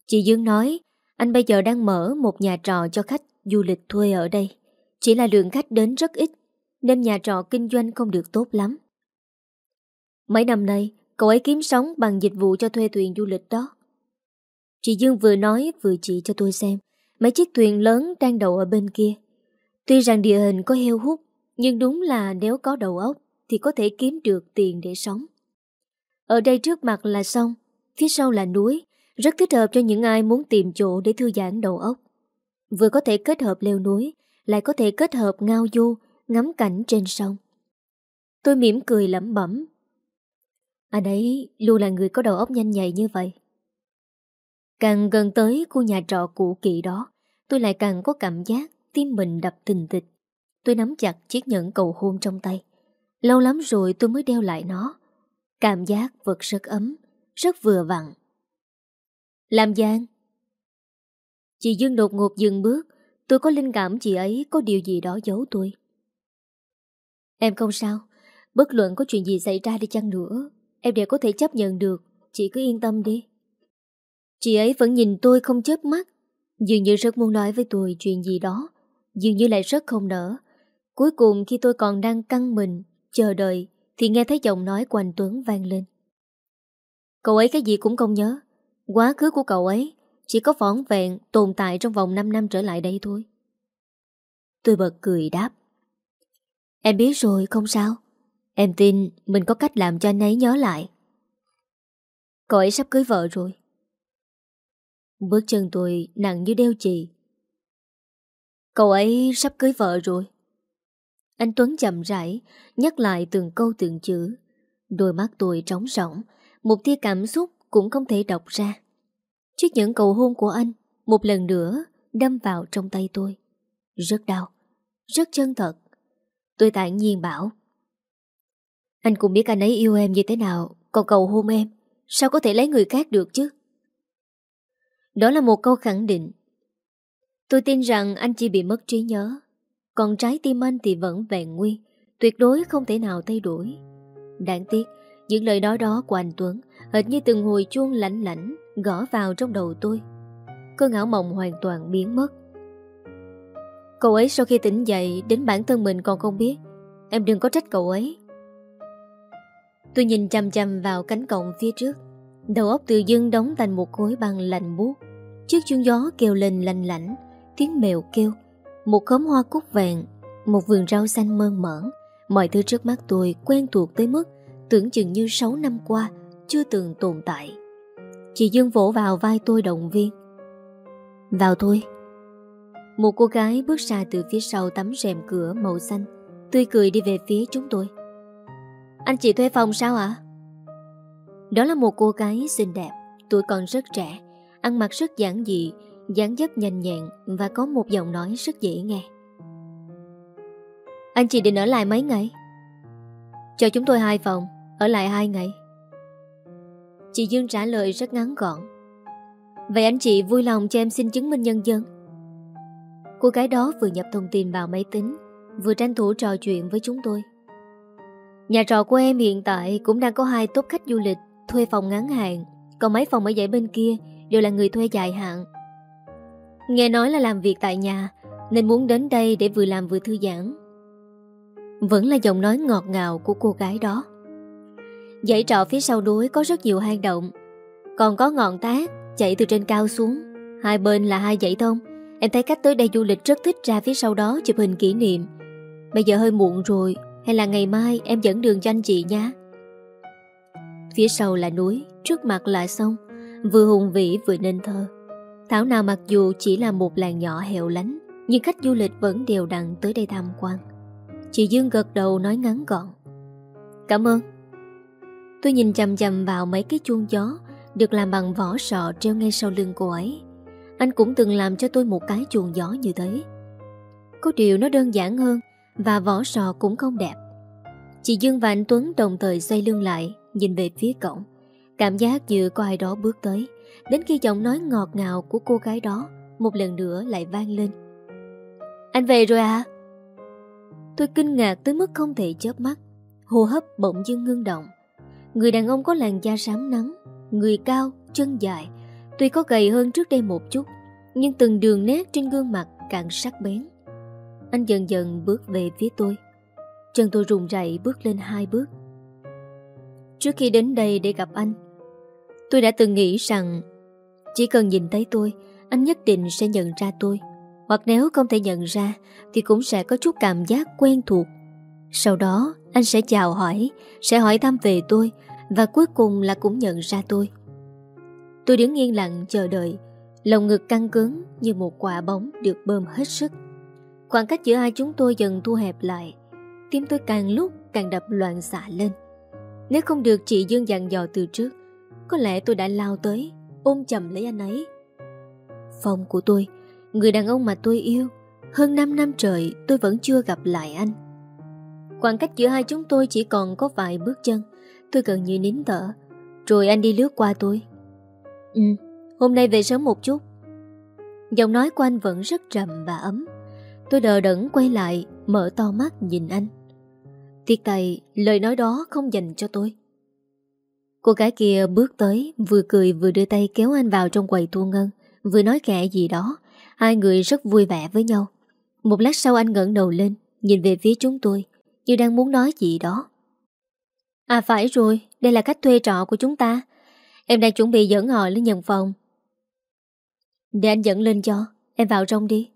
Chị Dương nói anh bây giờ đang mở một nhà trọ cho khách du lịch thuê ở đây. Chỉ là lượng khách đến rất ít nên nhà trọ kinh doanh không được tốt lắm. Mấy năm nay cậu ấy kiếm sống bằng dịch vụ cho thuê thuyền du lịch đó. Chị Dương vừa nói vừa chỉ cho tôi xem mấy chiếc thuyền lớn đang đậu ở bên kia. Tuy rằng địa hình có heo hút, nhưng đúng là nếu có đầu óc thì có thể kiếm được tiền để sống. Ở đây trước mặt là sông, phía sau là núi, rất thích hợp cho những ai muốn tìm chỗ để thư giãn đầu óc. Vừa có thể kết hợp leo núi, lại có thể kết hợp ngao du, ngắm cảnh trên sông. Tôi mỉm cười lẩm bẩm. Anh ấy luôn là người có đầu óc nhanh nhạy như vậy. Càng gần tới khu nhà trọ cũ kỵ đó, tôi lại càng có cảm giác tim mình đập tình tịch. Tôi nắm chặt chiếc nhẫn cầu hôn trong tay. Lâu lắm rồi tôi mới đeo lại nó. Cảm giác vật rất ấm, rất vừa vặn. Làm giang. Chị Dương đột ngột dừng bước, tôi có linh cảm chị ấy có điều gì đó giấu tôi. Em không sao, bất luận có chuyện gì xảy ra đi chăng nữa, em đều có thể chấp nhận được, chị cứ yên tâm đi. Chị ấy vẫn nhìn tôi không chớp mắt, dường như rất muốn nói với tôi chuyện gì đó, dường như lại rất không nỡ. Cuối cùng khi tôi còn đang căng mình, chờ đợi, thì nghe thấy giọng nói của anh Tuấn vang lên. Cậu ấy cái gì cũng không nhớ, quá khứ của cậu ấy chỉ có vỏn vẹn tồn tại trong vòng 5 năm trở lại đây thôi. Tôi bật cười đáp. Em biết rồi, không sao. Em tin mình có cách làm cho anh ấy nhớ lại. Cậu ấy sắp cưới vợ rồi. Bước chân tôi nặng như đeo chì. Cậu ấy sắp cưới vợ rồi. Anh Tuấn chậm rãi, nhắc lại từng câu từng chữ. Đôi mắt tôi trống rỗng, một tia cảm xúc cũng không thể đọc ra chiếc những cầu hôn của anh, một lần nữa đâm vào trong tay tôi. Rất đau, rất chân thật. Tôi tản nhiên bảo. Anh cũng biết anh ấy yêu em như thế nào, còn cầu hôn em, sao có thể lấy người khác được chứ? Đó là một câu khẳng định. Tôi tin rằng anh chỉ bị mất trí nhớ, còn trái tim anh thì vẫn vẹn nguyên, tuyệt đối không thể nào thay đổi. Đáng tiếc, những lời nói đó của anh Tuấn hệt như từng hồi chuông lạnh lạnh gõ vào trong đầu tôi. Cơn ảo mộng hoàn toàn biến mất. Cậu ấy sau khi tỉnh dậy đến bản thân mình còn không biết. Em đừng có trách cậu ấy. Tôi nhìn chăm chăm vào cánh cổng phía trước. Đầu óc tự dưng đóng thành một khối băng lạnh buốt. Chiếc chuông gió kêu lên lạnh lạnh, tiếng mèo kêu, một khóm hoa cúc vàng, một vườn rau xanh mơn mởn. Mọi thứ trước mắt tôi quen thuộc tới mức tưởng chừng như 6 năm qua chưa từng tồn tại. Chị Dương vỗ vào vai tôi động viên. Vào thôi. Một cô gái bước ra từ phía sau tấm rèm cửa màu xanh, tươi cười đi về phía chúng tôi. Anh chị thuê phòng sao ạ? Đó là một cô gái xinh đẹp, tuổi còn rất trẻ, ăn mặc rất giản dị, dáng dấp nhanh nhẹn và có một giọng nói rất dễ nghe. Anh chị định ở lại mấy ngày? Cho chúng tôi hai phòng, ở lại hai ngày. Chị Dương trả lời rất ngắn gọn. Vậy anh chị vui lòng cho em xin chứng minh nhân dân. Cô gái đó vừa nhập thông tin vào máy tính, vừa tranh thủ trò chuyện với chúng tôi. Nhà trọ của em hiện tại cũng đang có hai tốt khách du lịch thuê phòng ngắn hạn, còn mấy phòng ở dãy bên kia đều là người thuê dài hạn. Nghe nói là làm việc tại nhà, nên muốn đến đây để vừa làm vừa thư giãn. Vẫn là giọng nói ngọt ngào của cô gái đó. Dãy trọ phía sau núi có rất nhiều hang động, còn có ngọn tác chạy từ trên cao xuống. Hai bên là hai dãy thông. Em thấy cách tới đây du lịch rất thích ra phía sau đó chụp hình kỷ niệm. Bây giờ hơi muộn rồi, hay là ngày mai em dẫn đường cho anh chị nha. Phía sau là núi, trước mặt là sông, vừa hùng vĩ vừa nên thơ. Thảo nào mặc dù chỉ là một làng nhỏ hẻo lánh, nhưng khách du lịch vẫn đều đặn tới đây tham quan. Chị Dương gật đầu nói ngắn gọn. Cảm ơn. Tôi nhìn chầm chầm vào mấy cái chuông gió được làm bằng vỏ sọ treo ngay sau lưng cô ấy. Anh cũng từng làm cho tôi một cái chuông gió như thế. Có điều nó đơn giản hơn và vỏ sò cũng không đẹp. Chị Dương và anh Tuấn đồng thời xoay lưng lại, nhìn về phía cổng. Cảm giác như có ai đó bước tới, đến khi giọng nói ngọt ngào của cô gái đó một lần nữa lại vang lên. Anh về rồi à? Tôi kinh ngạc tới mức không thể chớp mắt, hô hấp bỗng dưng ngưng động. Người đàn ông có làn da sám nắng, người cao, chân dài, tuy có gầy hơn trước đây một chút, nhưng từng đường nét trên gương mặt càng sắc bén. Anh dần dần bước về phía tôi. Chân tôi rùng rẩy bước lên hai bước. Trước khi đến đây để gặp anh Tôi đã từng nghĩ rằng Chỉ cần nhìn thấy tôi Anh nhất định sẽ nhận ra tôi. Hoặc nếu không thể nhận ra Thì cũng sẽ có chút cảm giác quen thuộc. Sau đó anh sẽ chào hỏi, Sẽ hỏi thăm về tôi Và cuối cùng là cũng nhận ra tôi. Tôi đứng yên lặng chờ đợi Lòng ngực căng cứng như một quả bóng được bơm hết sức. Khoảng cách giữa hai chúng tôi dần thu hẹp lại, Tim tôi càng lúc càng đập loạn xạ lên. Nếu không được chị Dương dặn dò từ trước, Có lẽ tôi đã lao tới, Ôm chầm lấy anh ấy. Phòng của tôi, Người đàn ông mà tôi yêu, Hơn 5 năm trời tôi vẫn chưa gặp lại anh. Khoảng cách giữa hai chúng tôi chỉ còn có vài bước chân. Tôi gần như nín thở. Rồi anh đi lướt qua tôi. Ừ, hôm nay về sớm một chút. Giọng nói của anh vẫn rất trầm và ấm. Tôi đờ đẫn quay lại Mở to mắt nhìn anh. Tiếc tài lời nói đó không dành cho tôi. Cô gái kia bước tới Vừa cười vừa đưa tay kéo anh vào trong quầy thu ngân Vừa nói kẻ gì đó. Hai người rất vui vẻ với nhau. Một lát sau anh ngẩng đầu lên Nhìn về phía chúng tôi. Như đang muốn nói gì đó. À phải rồi, Đây là cách thuê trọ của chúng ta. Em đang chuẩn bị dẫn họ lên nhận phòng. Để anh dẫn lên cho, Em vào trong đi.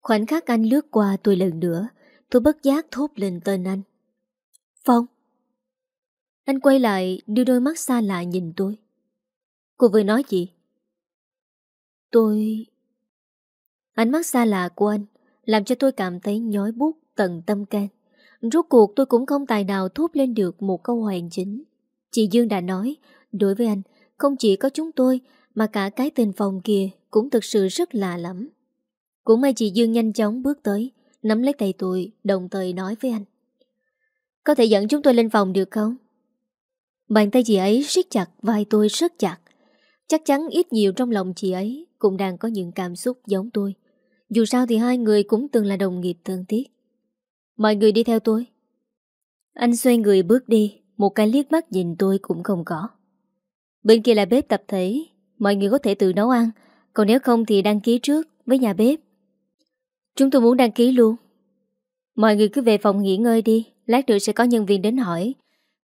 Khoảnh khắc anh lướt qua tôi lần nữa, Tôi bất giác thốt lên tên anh. Phong. Anh quay lại, đưa đôi mắt xa lạ nhìn tôi. Cô vừa nói gì? Tôi... Ánh mắt xa lạ của anh làm cho tôi cảm thấy nhói bút tận tâm can. Rốt cuộc tôi cũng không tài nào thốt lên được một câu hoàn chính. Chị Dương đã nói, đối với anh, không chỉ có chúng tôi mà cả cái tên phòng kia cũng thực sự rất lạ lắm. Cũng may chị Dương nhanh chóng bước tới, nắm lấy tay tôi, đồng thời nói với anh. Có thể dẫn chúng tôi lên phòng được không? Bàn tay chị ấy siết chặt vai tôi rất chặt. Chắc chắn ít nhiều trong lòng chị ấy cũng đang có những cảm xúc giống tôi. Dù sao thì hai người cũng từng là đồng nghiệp thân thiết. Mọi người đi theo tôi. Anh xoay người bước đi, một cái liếc mắt nhìn tôi cũng không có. Bên kia là bếp tập thể, mọi người có thể tự nấu ăn, còn nếu không thì đăng ký trước với nhà bếp. Chúng tôi muốn đăng ký luôn. Mọi người cứ về phòng nghỉ ngơi đi, lát nữa sẽ có nhân viên đến hỏi.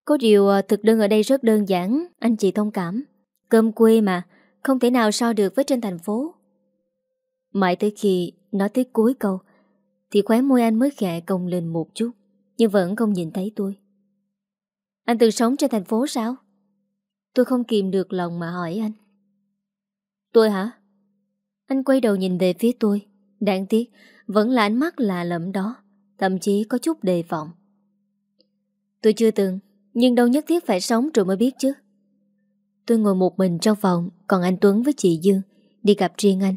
Có điều ờ, thực đơn ở đây rất đơn giản, anh chị thông cảm. Cơm quê mà, không thể nào so được với trên thành phố. Mãi tới khi nói tới cuối câu, thì khóe môi anh mới khẽ cong lên một chút, nhưng vẫn không nhìn thấy tôi. Anh từng sống trên thành phố sao? Tôi không kìm được lòng mà hỏi anh. Tôi hả? Anh quay đầu nhìn về phía tôi. Đáng tiếc, vẫn là ánh mắt lạ lẫm đó, thậm chí có chút đề vọng Tôi chưa từng, nhưng đâu nhất thiết phải sống rồi mới biết chứ. Tôi ngồi một mình trong phòng, còn anh Tuấn với chị Dương đi gặp riêng anh.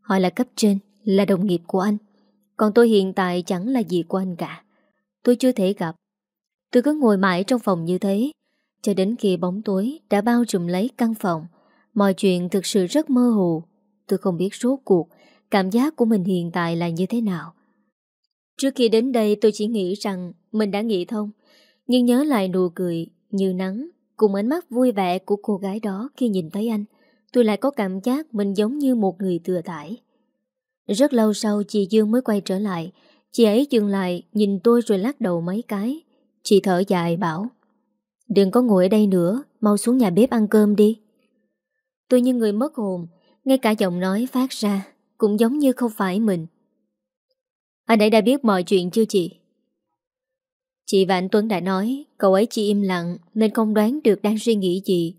Họ là cấp trên, là đồng nghiệp của anh. Còn tôi hiện tại chẳng là gì của anh cả. Tôi chưa thể gặp. Tôi cứ ngồi mãi trong phòng như thế, cho đến khi bóng tối đã bao trùm lấy căn phòng. Mọi chuyện thực sự rất mơ hồ. Tôi không biết rốt cuộc cảm giác của mình hiện tại là như thế nào. Trước khi đến đây tôi chỉ nghĩ rằng mình đã nghĩ thông, nhưng nhớ lại nụ cười như nắng cùng ánh mắt vui vẻ của cô gái đó khi nhìn thấy anh, tôi lại có cảm giác mình giống như một người thừa tải. Rất lâu sau chị Dương mới quay trở lại, chị ấy dừng lại nhìn tôi rồi lắc đầu mấy cái. Chị thở dài bảo, đừng có ngồi ở đây nữa, mau xuống nhà bếp ăn cơm đi. Tôi như người mất hồn, ngay cả giọng nói phát ra, cũng giống như không phải mình. Anh ấy đã biết mọi chuyện chưa chị? Chị và anh Tuấn đã nói Cậu ấy chỉ im lặng Nên không đoán được đang suy nghĩ gì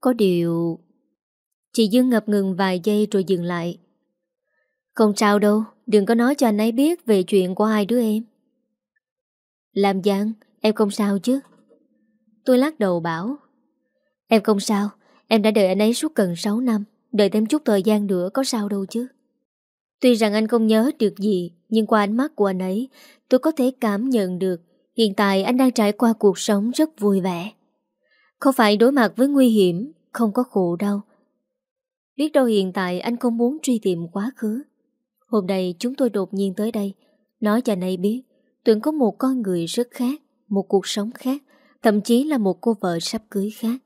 Có điều Chị Dương ngập ngừng vài giây rồi dừng lại không sao đâu Đừng có nói cho anh ấy biết Về chuyện của hai đứa em Làm giang Em không sao chứ Tôi lắc đầu bảo Em không sao Em đã đợi anh ấy suốt gần 6 năm Đợi thêm chút thời gian nữa có sao đâu chứ Tuy rằng anh không nhớ được gì Nhưng qua ánh mắt của anh ấy Tôi có thể cảm nhận được Hiện tại anh đang trải qua cuộc sống rất vui vẻ. Không phải đối mặt với nguy hiểm, không có khổ đau. Biết đâu hiện tại anh không muốn truy tìm quá khứ. Hôm nay chúng tôi đột nhiên tới đây, nói cho này biết, Tuấn có một con người rất khác, một cuộc sống khác, thậm chí là một cô vợ sắp cưới khác.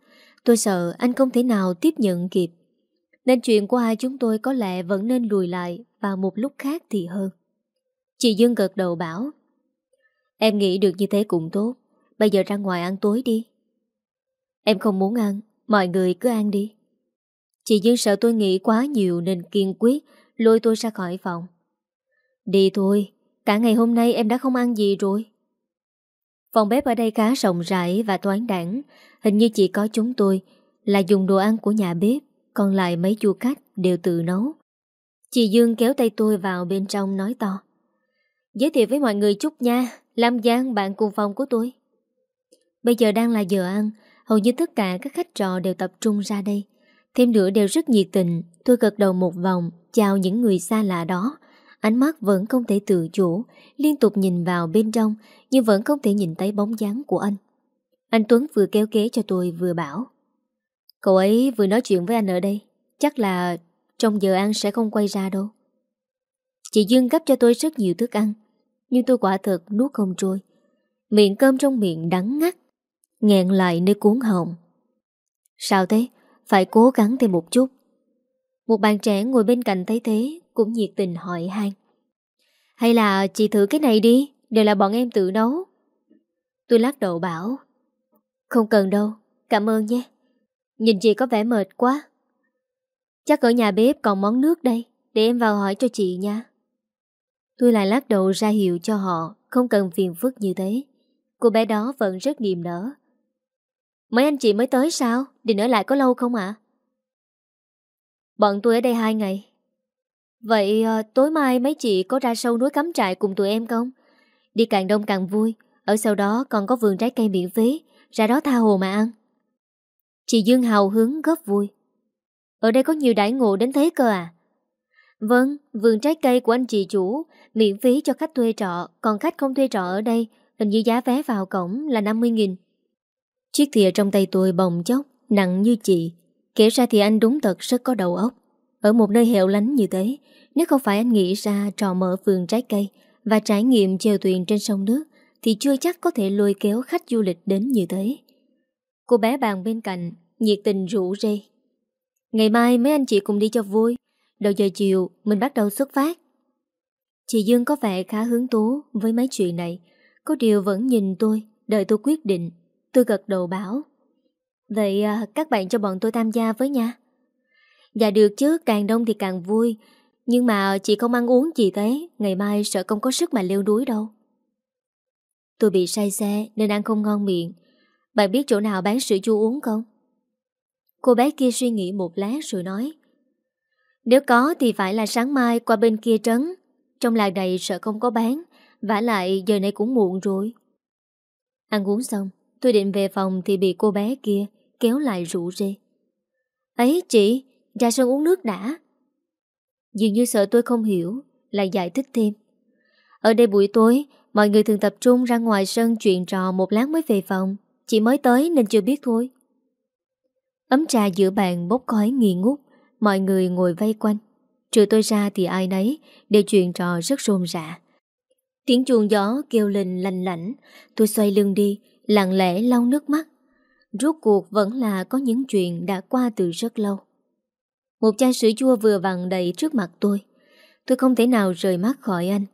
Tôi sợ anh không thể nào tiếp nhận kịp. Nên chuyện của hai chúng tôi có lẽ vẫn nên lùi lại vào một lúc khác thì hơn. Chị Dương gật đầu bảo Em nghĩ được như thế cũng tốt Bây giờ ra ngoài ăn tối đi Em không muốn ăn Mọi người cứ ăn đi Chị Dương sợ tôi nghĩ quá nhiều Nên kiên quyết lôi tôi ra khỏi phòng. Đi thôi, Cả ngày hôm nay em đã không ăn gì rồi. Phòng bếp ở đây khá rộng rãi Và toán đẳng, Hình như chỉ có chúng tôi Là dùng đồ ăn của nhà bếp, Còn lại mấy du khách đều tự nấu. Chị Dương kéo tay tôi vào bên trong nói to. Giới thiệu với mọi người chút nha, Lam Giang, bạn cùng phòng của tôi. Bây giờ đang là giờ ăn, Hầu như tất cả các khách trò đều tập trung ra đây. Thêm nữa đều rất nhiệt tình, Tôi gật đầu một vòng Chào những người xa lạ đó. Ánh mắt vẫn không thể tự chủ, Liên tục nhìn vào bên trong, Nhưng vẫn không thể nhìn thấy bóng dáng của anh. Anh Tuấn vừa kéo kế cho tôi vừa bảo, Cậu ấy vừa nói chuyện với anh ở đây, Chắc là trong giờ ăn sẽ không quay ra đâu. Chị Dương gấp cho tôi rất nhiều thức ăn, Nhưng tôi quả thật nuốt không trôi. Miệng cơm trong miệng đắng ngắt, Nghẹn lại nơi cuốn họng. Sao thế? Phải cố gắng thêm một chút. Một bạn trẻ ngồi bên cạnh thấy thế Cũng nhiệt tình hỏi han. Hay là chị thử cái này đi Đều là bọn em tự nấu. Tôi lắc đầu bảo Không cần đâu, cảm ơn nhé. Nhìn chị có vẻ mệt quá. Chắc ở nhà bếp còn món nước đây Để em vào hỏi cho chị nha. Tôi lại lắc đầu ra hiệu cho họ Không cần phiền phức như thế. Cô bé đó vẫn rất niềm nở. Mấy anh chị mới tới sao? Định ở lại có lâu không ạ? Bọn tôi ở đây hai ngày. Vậy à, tối mai mấy chị có ra sâu núi cắm trại cùng tụi em không? Đi càng đông càng vui Ở sau đó còn có vườn trái cây miễn phí Ra đó tha hồ mà ăn. Chị Dương hào hứng góp vui. Ở đây có nhiều đãi ngộ đến thế cơ à? Vâng, vườn trái cây của anh chị chủ miễn phí cho khách thuê trọ, còn khách không thuê trọ ở đây, hình như giá vé vào cổng là 50.000. Chiếc thìa trong tay tôi bồng chốc, nặng như chị. Kể ra thì anh đúng thật rất có đầu óc. Ở một nơi hẻo lánh như thế, nếu không phải anh nghĩ ra trò mở vườn trái cây và trải nghiệm chèo thuyền trên sông nước, thì chưa chắc có thể lôi kéo khách du lịch đến như thế. Cô bé bàn bên cạnh, nhiệt tình rủ rê. Ngày mai mấy anh chị cùng đi cho vui. Đầu giờ chiều mình bắt đầu xuất phát Chị Dương có vẻ khá hứng thú với mấy chuyện này Có điều vẫn nhìn tôi Đợi tôi quyết định Tôi gật đầu bảo Vậy à, các bạn cho bọn tôi tham gia với nha. Dạ được chứ Càng đông thì càng vui. Nhưng mà chị không ăn uống gì thế Ngày mai sợ không có sức mà leo đuối đâu. Tôi bị say xe Nên ăn không ngon miệng. Bạn biết chỗ nào bán sữa chua uống không? Cô bé kia suy nghĩ một lát rồi nói nếu có thì phải là sáng mai qua bên kia trấn. Trong làng này sợ không có bán vả lại giờ này cũng muộn rồi. Ăn uống xong Tôi định về phòng thì bị cô bé kia Kéo lại rủ rê. Ấy chị, Ra sân uống nước đã. Dường như sợ tôi không hiểu, Lại giải thích thêm. Ở đây buổi tối, Mọi người thường tập trung ra ngoài sân chuyện trò một lát mới về phòng. Chị mới tới nên chưa biết thôi. Ấm trà giữa bàn bốc khói nghi ngút, Mọi người ngồi vây quanh. Trừ tôi ra thì ai nấy Đều chuyện trò rất rôm rạ. Tiếng chuông gió kêu lên lành lảnh, Tôi xoay lưng đi, Lặng lẽ lau nước mắt. Rốt cuộc vẫn là có những chuyện đã qua từ rất lâu. Một chai sữa chua vừa vặn đầy trước mặt tôi. Tôi không thể nào rời mắt khỏi anh.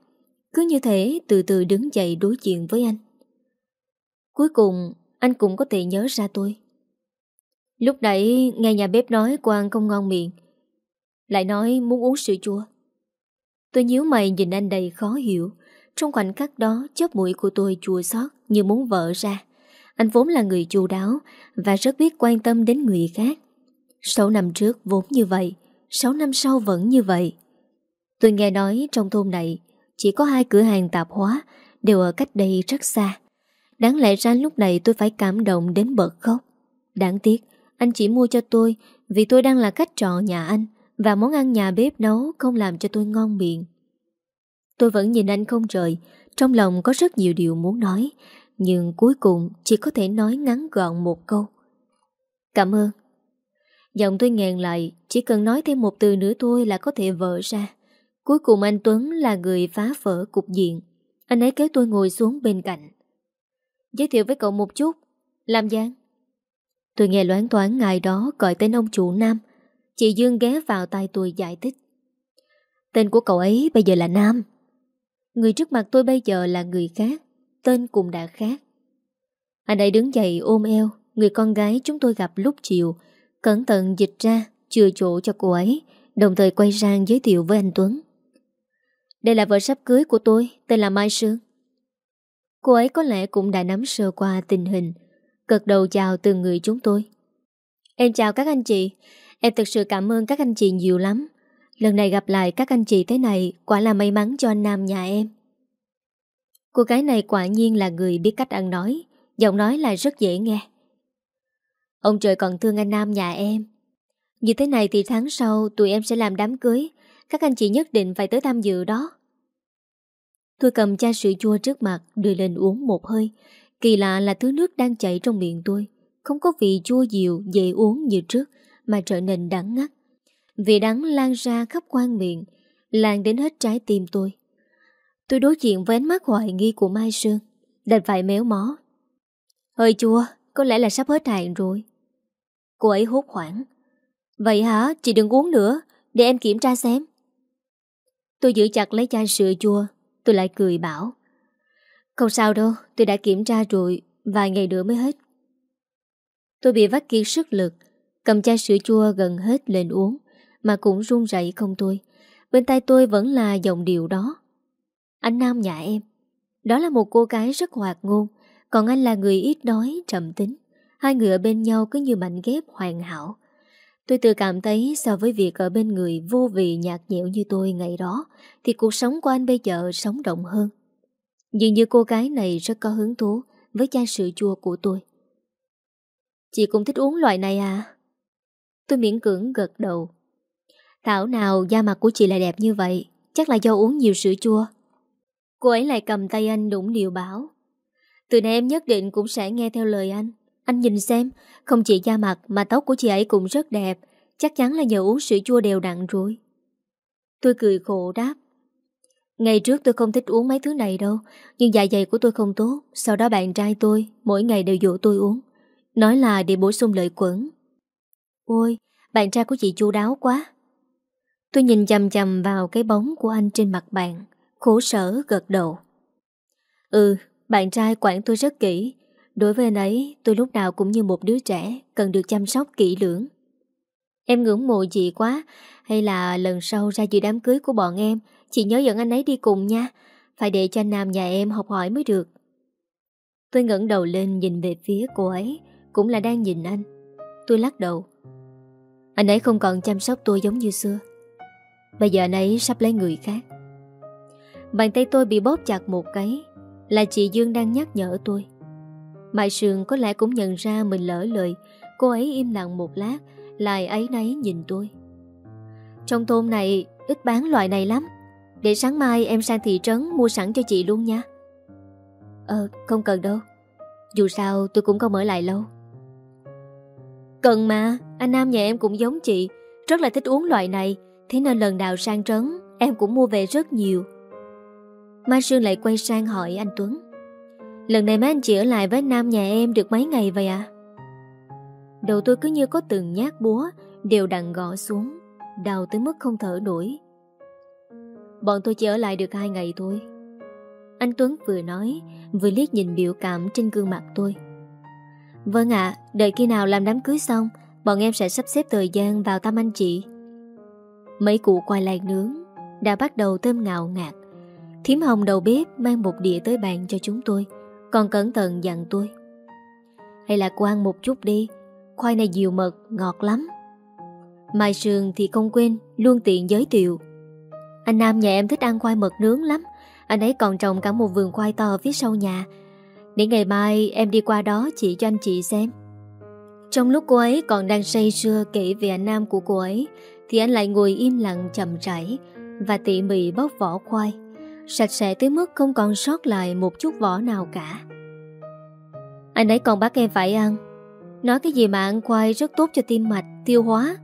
Cứ như thế, từ từ đứng dậy đối diện với anh. Cuối cùng, anh cũng có thể nhớ ra tôi. Lúc nãy, nghe nhà bếp nói quan không ngon miệng. Lại nói muốn uống sữa chua. Tôi nhíu mày nhìn anh đầy khó hiểu. Trong khoảnh khắc đó chớp mũi của tôi chua xót như muốn vỡ ra. Anh vốn là người chu đáo Và rất biết quan tâm đến người khác. 6 năm trước vốn như vậy 6 năm sau vẫn như vậy. Tôi nghe nói trong thôn này Chỉ có hai cửa hàng tạp hóa Đều ở cách đây rất xa. Đáng lẽ ra lúc này tôi phải cảm động đến bật khóc. Đáng tiếc anh chỉ mua cho tôi vì tôi đang là khách trọ nhà anh và món ăn nhà bếp nấu không làm cho tôi ngon miệng. Tôi vẫn nhìn anh không rời, trong lòng có rất nhiều điều muốn nói, nhưng cuối cùng chỉ có thể nói ngắn gọn một câu. Cảm ơn. Giọng tôi nghẹn lại, chỉ cần nói thêm một từ nữa thôi là có thể vỡ ra. Cuối cùng anh Tuấn là người phá vỡ cục diện. Anh ấy kéo tôi ngồi xuống bên cạnh. Giới thiệu với cậu một chút. Làm giang. Tôi nghe loán toán ngày đó gọi tên ông chủ Nam Chị Dương ghé vào tay tôi giải thích Tên của cậu ấy bây giờ là Nam Người trước mặt tôi bây giờ là người khác Tên cũng đã khác. Anh ấy đứng dậy ôm eo, Người con gái chúng tôi gặp lúc chiều. Cẩn thận dịch ra, Chừa chỗ cho cô ấy, Đồng thời quay sang giới thiệu với anh Tuấn. Đây là vợ sắp cưới của tôi, Tên là Mai Sương. Cô ấy có lẽ cũng đã nắm sơ qua tình hình Cật đầu chào từng người chúng tôi. Em chào các anh chị, Em thực sự cảm ơn các anh chị nhiều lắm. Lần này gặp lại các anh chị thế này, Quả là may mắn cho anh Nam nhà em. Cô gái này quả nhiên là người biết cách ăn nói, Giọng nói là rất dễ nghe. Ông trời còn thương anh Nam nhà em. Như thế này thì tháng sau Tụi em sẽ làm đám cưới, Các anh chị nhất định phải tới tham dự đó. Tôi cầm chai sữa chua trước mặt, Đưa lên uống một hơi. Kỳ lạ là thứ nước đang chảy trong miệng tôi. Không có vị chua dịu, dễ uống như trước, Mà trở nên đắng ngắt. Vị đắng lan ra khắp quan miệng, Lan đến hết trái tim tôi. Tôi đối diện với ánh mắt hoài nghi của Mai Sương Đành phải méo mó. Hơi chua, Có lẽ là sắp hết hạn rồi. Cô ấy hốt hoảng. Vậy hả? Chị đừng uống nữa, Để em kiểm tra xem. Tôi giữ chặt lấy chai sữa chua, Tôi lại cười bảo. Không sao đâu, tôi đã kiểm tra rồi, Vài ngày nữa mới hết. Tôi bị vắt kiệt sức lực, Cầm chai sữa chua gần hết lên uống, Mà cũng run rẩy không tôi Bên tay tôi vẫn là giọng điệu đó. Anh Nam nhà em Đó là một cô gái rất hoạt ngôn Còn anh là người ít nói, trầm tính Hai người ở bên nhau cứ như mảnh ghép hoàn hảo Tôi tự cảm thấy so với việc ở bên người vô vị nhạt nhẽo như tôi ngày đó thì cuộc sống của anh bây giờ sống động hơn. Dường như cô gái này rất có hứng thú với chai sữa chua của tôi. Chị cũng thích uống loại này à? Tôi miễn cưỡng gật đầu. Thảo nào da mặt của chị lại đẹp như vậy, chắc là do uống nhiều sữa chua. Cô ấy lại cầm tay anh đụng điều bảo. Từ nay em nhất định cũng sẽ nghe theo lời anh. Anh nhìn xem, không chỉ da mặt mà tóc của chị ấy cũng rất đẹp, chắc chắn là nhờ uống sữa chua đều đặn rồi. Tôi cười khổ đáp. Ngày trước tôi không thích uống mấy thứ này đâu, nhưng dạ dày của tôi không tốt, sau đó bạn trai tôi mỗi ngày đều dụ tôi uống. Nói là để bổ sung lợi quẩn. Ôi, bạn trai của chị chu đáo quá. Tôi nhìn chầm chầm vào cái bóng của anh trên mặt bạn, khổ sở gật đầu. Ừ, bạn trai quản tôi rất kỹ, Đối với anh ấy, tôi lúc nào cũng như một đứa trẻ, cần được chăm sóc kỹ lưỡng. Em ngưỡng mộ chị quá, hay là lần sau ra dự đám cưới của bọn em, chị nhớ dẫn anh ấy đi cùng nha, phải để cho anh Nam nhà em học hỏi mới được. Tôi ngẩng đầu lên nhìn về phía cô ấy, cũng là đang nhìn anh. Tôi lắc đầu. Anh ấy không còn chăm sóc tôi giống như xưa. Bây giờ anh ấy sắp lấy người khác. Bàn tay tôi bị bóp chặt một cái, là chị Dương đang nhắc nhở tôi. Mai Sương có lẽ cũng nhận ra mình lỡ lời Cô ấy im lặng một lát Lại ấy nấy nhìn tôi. Trong thôn này ít bán loại này lắm. Để sáng mai em sang thị trấn Mua sẵn cho chị luôn nha. Ờ không cần đâu. Dù sao tôi cũng không ở lại lâu. Cần mà Anh Nam nhà em cũng giống chị Rất là thích uống loại này Thế nên lần nào sang trấn Em cũng mua về rất nhiều. Mai Sương lại quay sang hỏi anh Tuấn. Lần này mấy anh chị ở lại với Nam nhà em được mấy ngày vậy ạ? À? Đầu tôi cứ như có từng nhát búa, Đều đặn gõ xuống, Đau tới mức không thở nổi. Bọn tôi chỉ ở lại được hai ngày thôi. Anh Tuấn vừa nói, Vừa liếc nhìn biểu cảm trên gương mặt tôi. Vâng ạ, Đợi khi nào làm đám cưới xong, Bọn em sẽ sắp xếp thời gian vào thăm anh chị. Mấy cụ quay lại nướng Đã bắt đầu thơm ngào ngạt. Thiếm hồng đầu bếp mang một đĩa tới bàn cho chúng tôi. Còn cẩn thận dặn tôi. Hay là quan một chút đi. Khoai này dịu mật, ngọt lắm. Mai Sương thì không quên Luôn tiện giới thiệu. Anh Nam nhà em thích ăn khoai mật nướng lắm. Anh ấy còn trồng cả một vườn khoai to phía sau nhà. Để ngày mai em đi qua đó chỉ cho anh chị xem. Trong lúc cô ấy còn đang say sưa kể về anh Nam của cô ấy Thì anh lại ngồi im lặng chậm rãi Và tỉ mỉ bóc vỏ khoai. Sạch sẽ tới mức không còn sót lại một chút vỏ nào cả. Anh ấy còn bắt em phải ăn. Nói cái gì mà ăn khoai rất tốt cho tim mạch, tiêu hóa.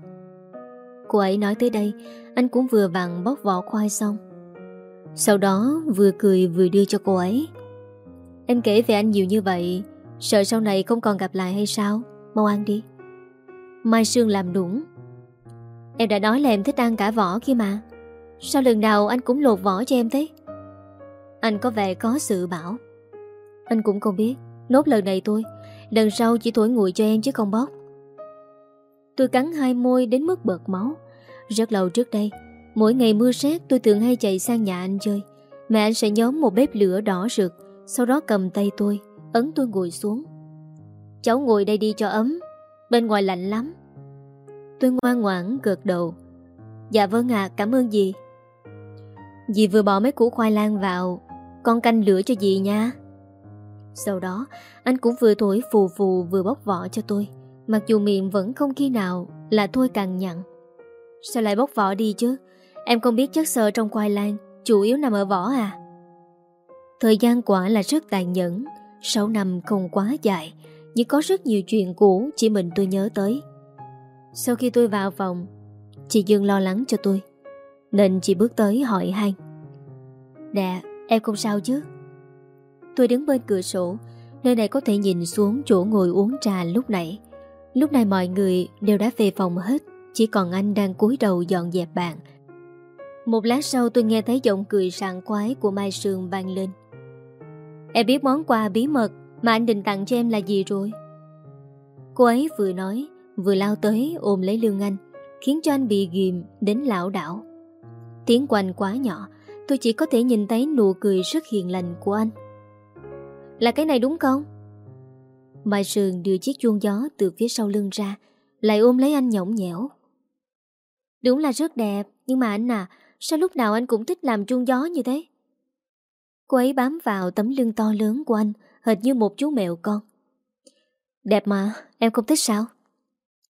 Cô ấy nói tới đây Anh cũng vừa vặn bóc vỏ khoai xong. Sau đó vừa cười vừa đưa cho cô ấy. Em kể về anh nhiều như vậy Sợ sau này không còn gặp lại hay sao? Mau ăn đi. Mai Sương làm đúng Em đã nói là em thích ăn cả vỏ kia mà. Sao lần nào anh cũng lột vỏ cho em thế? Anh có vẻ có sự bảo. Anh cũng không biết. Nốt lần này tôi, Lần sau chỉ thổi nguội cho em chứ không bóp. Tôi cắn hai môi đến mức bợt máu. Rất lâu trước đây Mỗi ngày mưa rét tôi thường hay chạy sang nhà anh chơi. Mẹ anh sẽ nhóm một bếp lửa đỏ rực Sau đó cầm tay tôi Ấn tôi ngồi xuống. Cháu ngồi đây đi cho ấm. Bên ngoài lạnh lắm. Tôi ngoan ngoãn gật đầu. Dạ vâng ạ cảm ơn dì. Dì vừa bỏ mấy củ khoai lang vào con canh lửa cho dì nha. Sau đó, Anh cũng vừa thổi phù phù vừa bóc vỏ cho tôi. Mặc dù miệng vẫn không khi nào Là thôi càng nhặn. Sao lại bóc vỏ đi chứ? Em không biết chất sơ trong khoai lang Chủ yếu nằm ở vỏ à? Thời gian quả là rất tàn nhẫn. 6 năm không quá dài, Nhưng có rất nhiều chuyện cũ Chỉ mình tôi nhớ tới. Sau khi tôi vào phòng, Chị Dương lo lắng cho tôi, Nên chị bước tới hỏi han. Nè em không sao chứ? Tôi đứng bên cửa sổ, Nơi này có thể nhìn xuống chỗ ngồi uống trà lúc nãy. Lúc này mọi người đều đã về phòng hết, Chỉ còn anh đang cúi đầu dọn dẹp bàn. Một lát sau tôi nghe thấy giọng cười sảng quái của Mai Sương vang lên. Em biết món quà bí mật mà anh định tặng cho em là gì rồi? Cô ấy vừa nói, Vừa lao tới ôm lấy lưng anh Khiến cho anh bị ghim đến lão đảo. Tiếng quanh quá nhỏ Tôi chỉ có thể nhìn thấy nụ cười rất hiền lành của anh. Là cái này đúng không? Mai Sương đưa chiếc chuông gió từ phía sau lưng ra, Lại ôm lấy anh nhõng nhẽo. Đúng là rất đẹp, Nhưng mà anh à Sao lúc nào anh cũng thích làm chuông gió như thế? Cô ấy bám vào tấm lưng to lớn của anh, Hệt như một chú mèo con. Đẹp mà, Em không thích sao?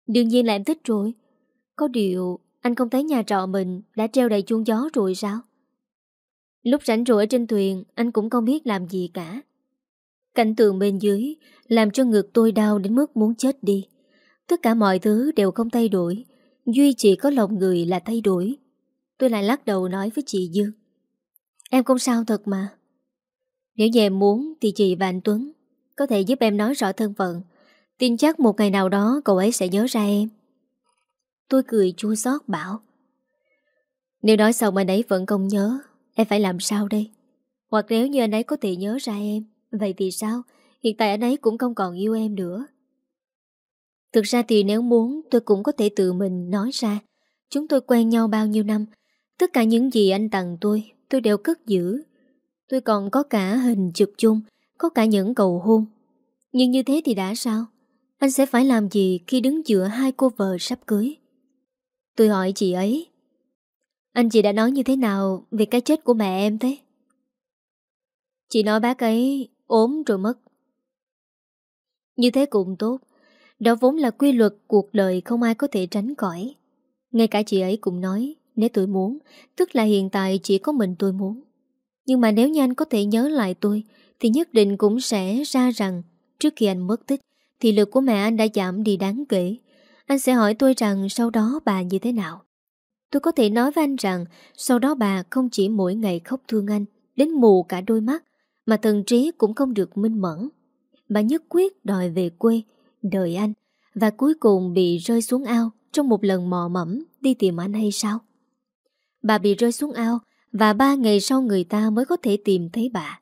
Đương nhiên là em thích rồi. Có điều, anh không thấy nhà trọ mình Đã treo đầy chuông gió rồi sao? Lúc rảnh rỗi trên thuyền, Anh cũng không biết làm gì cả. Cảnh tượng bên dưới Làm cho ngực tôi đau đến mức muốn chết đi. Tất cả mọi thứ đều không thay đổi, Duy chỉ có lòng người là thay đổi. Tôi lại lắc đầu nói với chị Dương. Em không sao thật mà. Nếu như em muốn Thì chị và anh Tuấn Có thể giúp em nói rõ thân phận. Tin chắc một ngày nào đó cậu ấy sẽ nhớ ra em. Tôi cười chua xót bảo. Nếu nói xong anh ấy vẫn không nhớ Em phải làm sao đây? Hoặc nếu như anh ấy có thể nhớ ra em, Vậy thì sao? Hiện tại anh ấy cũng không còn yêu em nữa. Thực ra thì nếu muốn, Tôi cũng có thể tự mình nói ra. Chúng tôi quen nhau bao nhiêu năm, Tất cả những gì anh tặng tôi Tôi đều cất giữ. Tôi còn có cả hình chụp chung, Có cả những cầu hôn. Nhưng như thế thì đã sao? Anh sẽ phải làm gì khi đứng giữa hai cô vợ sắp cưới? Tôi hỏi chị ấy anh chị đã nói như thế nào Về cái chết của mẹ em thế? Chị nói bác ấy ốm rồi mất. Như thế cũng tốt. Đó vốn là quy luật cuộc đời không ai có thể tránh khỏi. Ngay cả chị ấy cũng nói, Nếu tôi muốn, Tức là hiện tại chỉ có mình tôi muốn. Nhưng mà nếu như anh có thể nhớ lại tôi, Thì nhất định cũng sẽ ra rằng Trước khi anh mất tích, Thì lực của mẹ anh đã giảm đi đáng kể. Anh sẽ hỏi tôi rằng sau đó bà như thế nào. Tôi có thể nói với anh rằng, Sau đó bà không chỉ mỗi ngày khóc thương anh, Đến mù cả đôi mắt, Mà thần trí cũng không được minh mẫn. Bà nhất quyết đòi về quê, Đợi anh, Và cuối cùng bị rơi xuống ao Trong một lần mò mẫm đi tìm anh hay sao? Bà bị rơi xuống ao, Và ba ngày sau người ta mới có thể tìm thấy bà.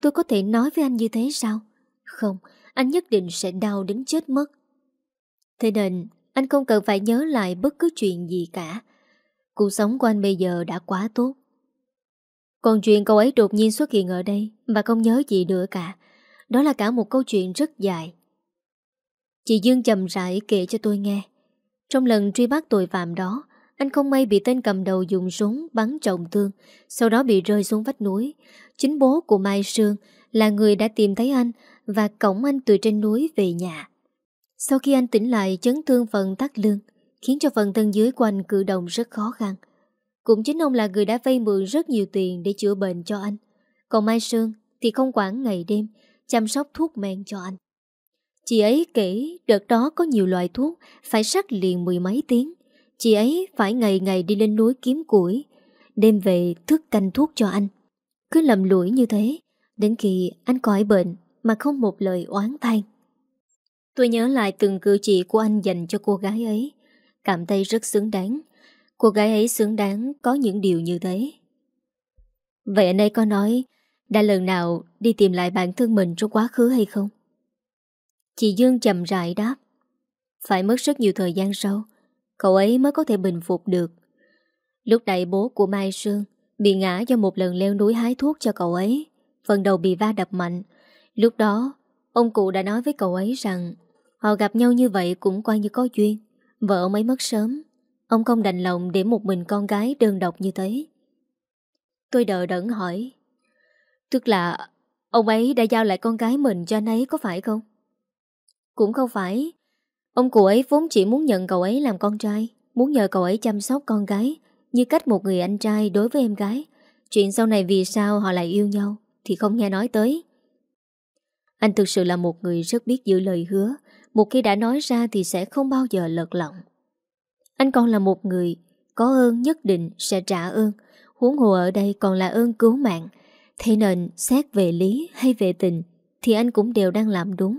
Tôi có thể nói với anh như thế sao? Không, Anh nhất định sẽ đau đến chết mất. Thế nên, Anh không cần phải nhớ lại bất cứ chuyện gì cả. Cuộc sống của anh bây giờ đã quá tốt. Còn chuyện cậu ấy đột nhiên xuất hiện ở đây Và không nhớ gì nữa cả, Đó là cả một câu chuyện rất dài. Chị Dương chậm rãi kể cho tôi nghe. Trong lần truy bắt tội phạm đó, Anh không may bị tên cầm đầu dùng súng bắn trọng thương, Sau đó bị rơi xuống vách núi. Chính bố của Mai Sương Là người đã tìm thấy anh Và cổng anh từ trên núi về nhà. Sau khi anh tỉnh lại, chấn thương phần tắt lương khiến cho phần thân dưới của anh cử động rất khó khăn. Cũng chính ông là người đã vay mượn rất nhiều tiền để chữa bệnh cho anh. Còn Mai Sương thì không quản ngày đêm, chăm sóc thuốc men cho anh. Chị ấy kể đợt đó có nhiều loại thuốc phải sắc liền mười mấy tiếng. Chị ấy phải ngày ngày đi lên núi kiếm củi, đêm về thức canh thuốc cho anh. Cứ lầm lũi như thế, đến khi anh khỏi bệnh mà không một lời oán than. Tôi nhớ lại từng cử chỉ của anh dành cho cô gái ấy cảm thấy rất xứng đáng. Cô gái ấy xứng đáng có những điều như thế. Vậy anh ấy có nói đã lần nào đi tìm lại bản thân mình trong quá khứ hay không? Chị Dương chậm rãi đáp. Phải mất rất nhiều thời gian sau, cậu ấy mới có thể bình phục được. Lúc này bố của Mai Sương bị ngã do một lần leo núi hái thuốc cho cậu ấy, phần đầu bị va đập mạnh. Lúc đó, ông cụ đã nói với cậu ấy rằng họ gặp nhau như vậy cũng coi như có duyên. Vợ ông ấy mất sớm. Ông không đành lòng để một mình con gái đơn độc như thế. Tôi đợi đẫn hỏi, Tức là Ông ấy đã giao lại con gái mình cho anh ấy có phải không? Cũng không phải. Ông cụ ấy vốn chỉ muốn nhận cậu ấy làm con trai, Muốn nhờ cậu ấy chăm sóc con gái, Như cách một người anh trai đối với em gái. Chuyện sau này vì sao họ lại yêu nhau Thì không nghe nói tới. Anh thực sự là một người rất biết giữ lời hứa. Một khi đã nói ra thì sẽ không bao giờ lật lọng. Anh còn là một người Có ơn nhất định sẽ trả ơn. Huống hồ ở đây còn là ơn cứu mạng. Thế nên xét về lý hay về tình Thì anh cũng đều đang làm đúng.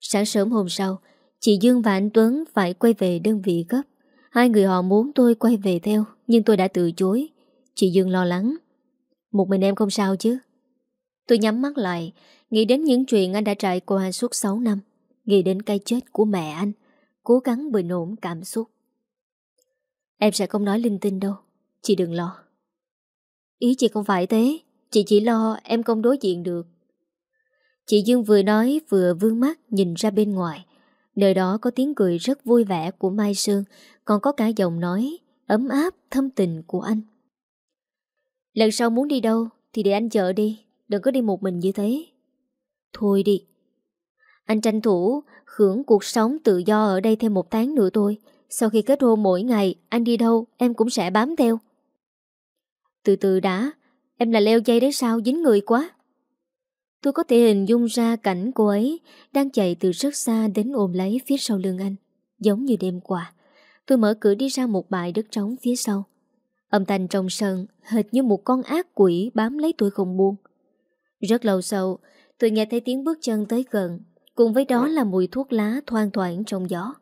Sáng sớm hôm sau, Chị Dương và anh Tuấn phải quay về đơn vị gấp. Hai người họ muốn tôi quay về theo, Nhưng tôi đã từ chối. Chị Dương lo lắng. Một mình em không sao chứ? Tôi nhắm mắt lại, Nghĩ đến những chuyện anh đã trải qua suốt 6 năm. Nghĩ đến cái chết của mẹ anh Cố gắng bình ổn cảm xúc. Em sẽ không nói linh tinh đâu Chị đừng lo. Ý chị không phải thế Chị chỉ lo em không đối diện được. Chị Dương vừa nói vừa vương mắt nhìn ra bên ngoài. Nơi đó có tiếng cười rất vui vẻ của Mai Sương, Còn có cả giọng nói ấm áp, thâm tình của anh. Lần sau muốn đi đâu Thì để anh chở đi Đừng có đi một mình như thế. Thôi đi anh tranh thủ hưởng cuộc sống tự do ở đây thêm một tháng nữa thôi Sau khi kết hôn mỗi ngày Anh đi đâu em cũng sẽ bám theo Từ từ đã Em là leo dây đấy sao dính người quá Tôi có thể hình dung ra cảnh cô ấy đang chạy từ rất xa đến ôm lấy phía sau lưng anh, giống như đêm qua. Tôi mở cửa đi ra một bãi đất trống phía sau. Âm thanh trong sân hệt như một con ác quỷ bám lấy tôi không buông. Rất lâu sau, tôi nghe thấy tiếng bước chân tới gần, cùng với đó là mùi thuốc lá thoang thoảng trong gió.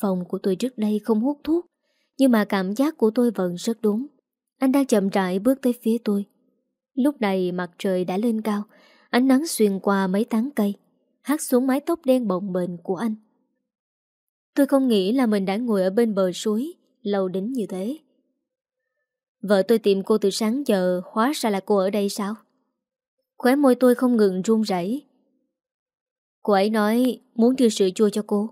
Phòng của tôi trước đây không hút thuốc, nhưng mà cảm giác của tôi vẫn rất đúng. Anh đang chậm rãi bước tới phía tôi. Lúc này mặt trời đã lên cao, Ánh nắng xuyên qua mấy tán cây Hát xuống mái tóc đen bồng bềnh của anh Tôi không nghĩ là mình đã ngồi ở bên bờ suối Lâu đến như thế Vợ tôi tìm cô từ sáng giờ Hóa ra là cô ở đây sao Khóe môi tôi không ngừng run rẩy. Cô ấy nói Muốn đưa sữa chua cho cô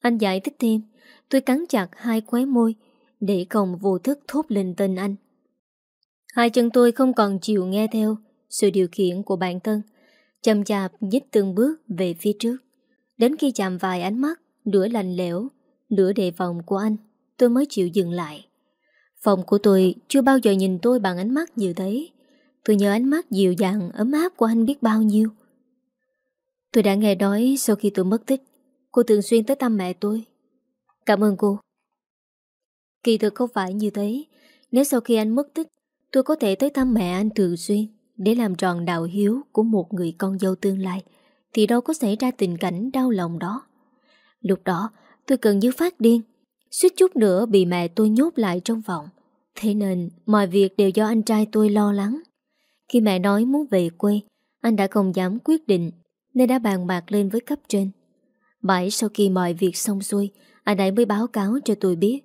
Anh giải thích thêm Tôi cắn chặt hai khóe môi Để còng vô thức thốt lên tên anh Hai chân tôi không còn chịu nghe theo sự điều khiển của bản thân, chậm chạp nhích từng bước về phía trước. Đến khi chạm vài ánh mắt, nửa lạnh lẽo, nửa đề phòng của anh, tôi mới chịu dừng lại. Phòng của tôi chưa bao giờ nhìn tôi bằng ánh mắt như thế. Tôi nhớ ánh mắt dịu dàng, ấm áp của anh biết bao nhiêu. Tôi đã nghe nói sau khi tôi mất tích, cô thường xuyên tới thăm mẹ tôi. Cảm ơn cô. Kỳ thực không phải như thế. Nếu sau khi anh mất tích, tôi có thể tới thăm mẹ anh thường xuyên, để làm tròn đạo hiếu của một người con dâu tương lai thì đâu có xảy ra tình cảnh đau lòng đó. Lúc đó tôi cần như phát điên, suýt chút nữa bị mẹ tôi nhốt lại trong phòng. Thế nên mọi việc đều do anh trai tôi lo lắng. Khi mẹ nói muốn về quê, anh đã không dám quyết định nên đã bàn bạc lên với cấp trên. Mãi sau khi mọi việc xong xuôi, anh ấy mới báo cáo cho tôi biết.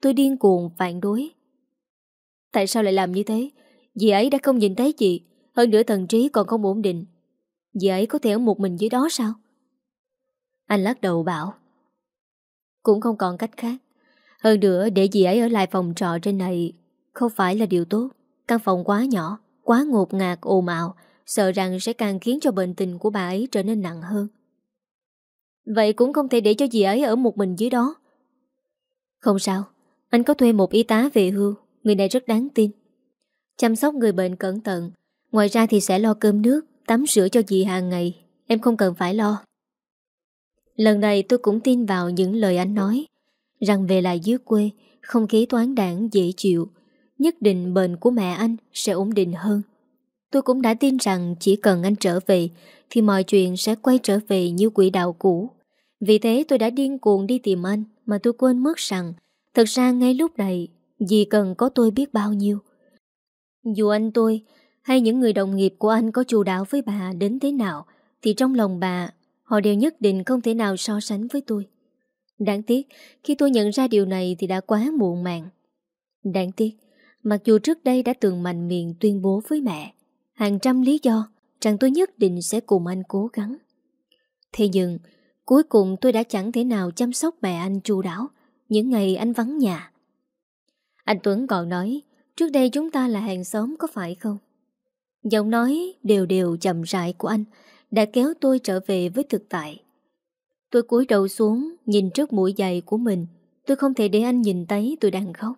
Tôi điên cuồng phản đối. Tại sao lại làm như thế? Dì ấy đã không nhìn thấy chị hơn nữa thần trí còn không ổn định Dì ấy có thể ở một mình dưới đó sao Anh lắc đầu bảo Cũng không còn cách khác Hơn nữa để dì ấy ở lại phòng trọ trên này Không phải là điều tốt Căn phòng quá nhỏ Quá ngột ngạt ồn ào Sợ rằng sẽ càng khiến cho bệnh tình của bà ấy trở nên nặng hơn. Vậy cũng không thể để cho dì ấy ở một mình dưới đó. Không sao, Anh có thuê một y tá về hưu, Người này rất đáng tin. Chăm sóc người bệnh cẩn thận, Ngoài ra thì sẽ lo cơm nước, Tắm sữa cho dì hàng ngày, Em không cần phải lo. Lần này tôi cũng tin vào những lời anh nói, Rằng về lại dưới quê, Không khí toán đảng dễ chịu, Nhất định bệnh của mẹ anh sẽ ổn định hơn. Tôi cũng đã tin rằng Chỉ cần anh trở về Thì mọi chuyện sẽ quay trở về như quỹ đạo cũ Vì thế tôi đã điên cuồng đi tìm anh Mà tôi quên mất rằng Thật ra ngay lúc này Dì cần có tôi biết bao nhiêu Dù anh tôi hay những người đồng nghiệp của anh có chủ đạo với bà đến thế nào thì trong lòng bà họ đều nhất định không thể nào so sánh với tôi. Đáng tiếc, khi tôi nhận ra điều này thì đã quá muộn màng. Đáng tiếc, mặc dù trước đây đã từng mạnh miệng tuyên bố với mẹ hàng trăm lý do rằng tôi nhất định sẽ cùng anh cố gắng. Thế nhưng, cuối cùng tôi đã chẳng thể nào chăm sóc mẹ anh chu đáo những ngày anh vắng nhà. Anh Tuấn còn nói, trước đây chúng ta là hàng xóm có phải không? Giọng nói đều đều chậm rãi của anh đã kéo tôi trở về với thực tại. Tôi cúi đầu xuống, nhìn trước mũi giày của mình. Tôi không thể để anh nhìn thấy tôi đang khóc.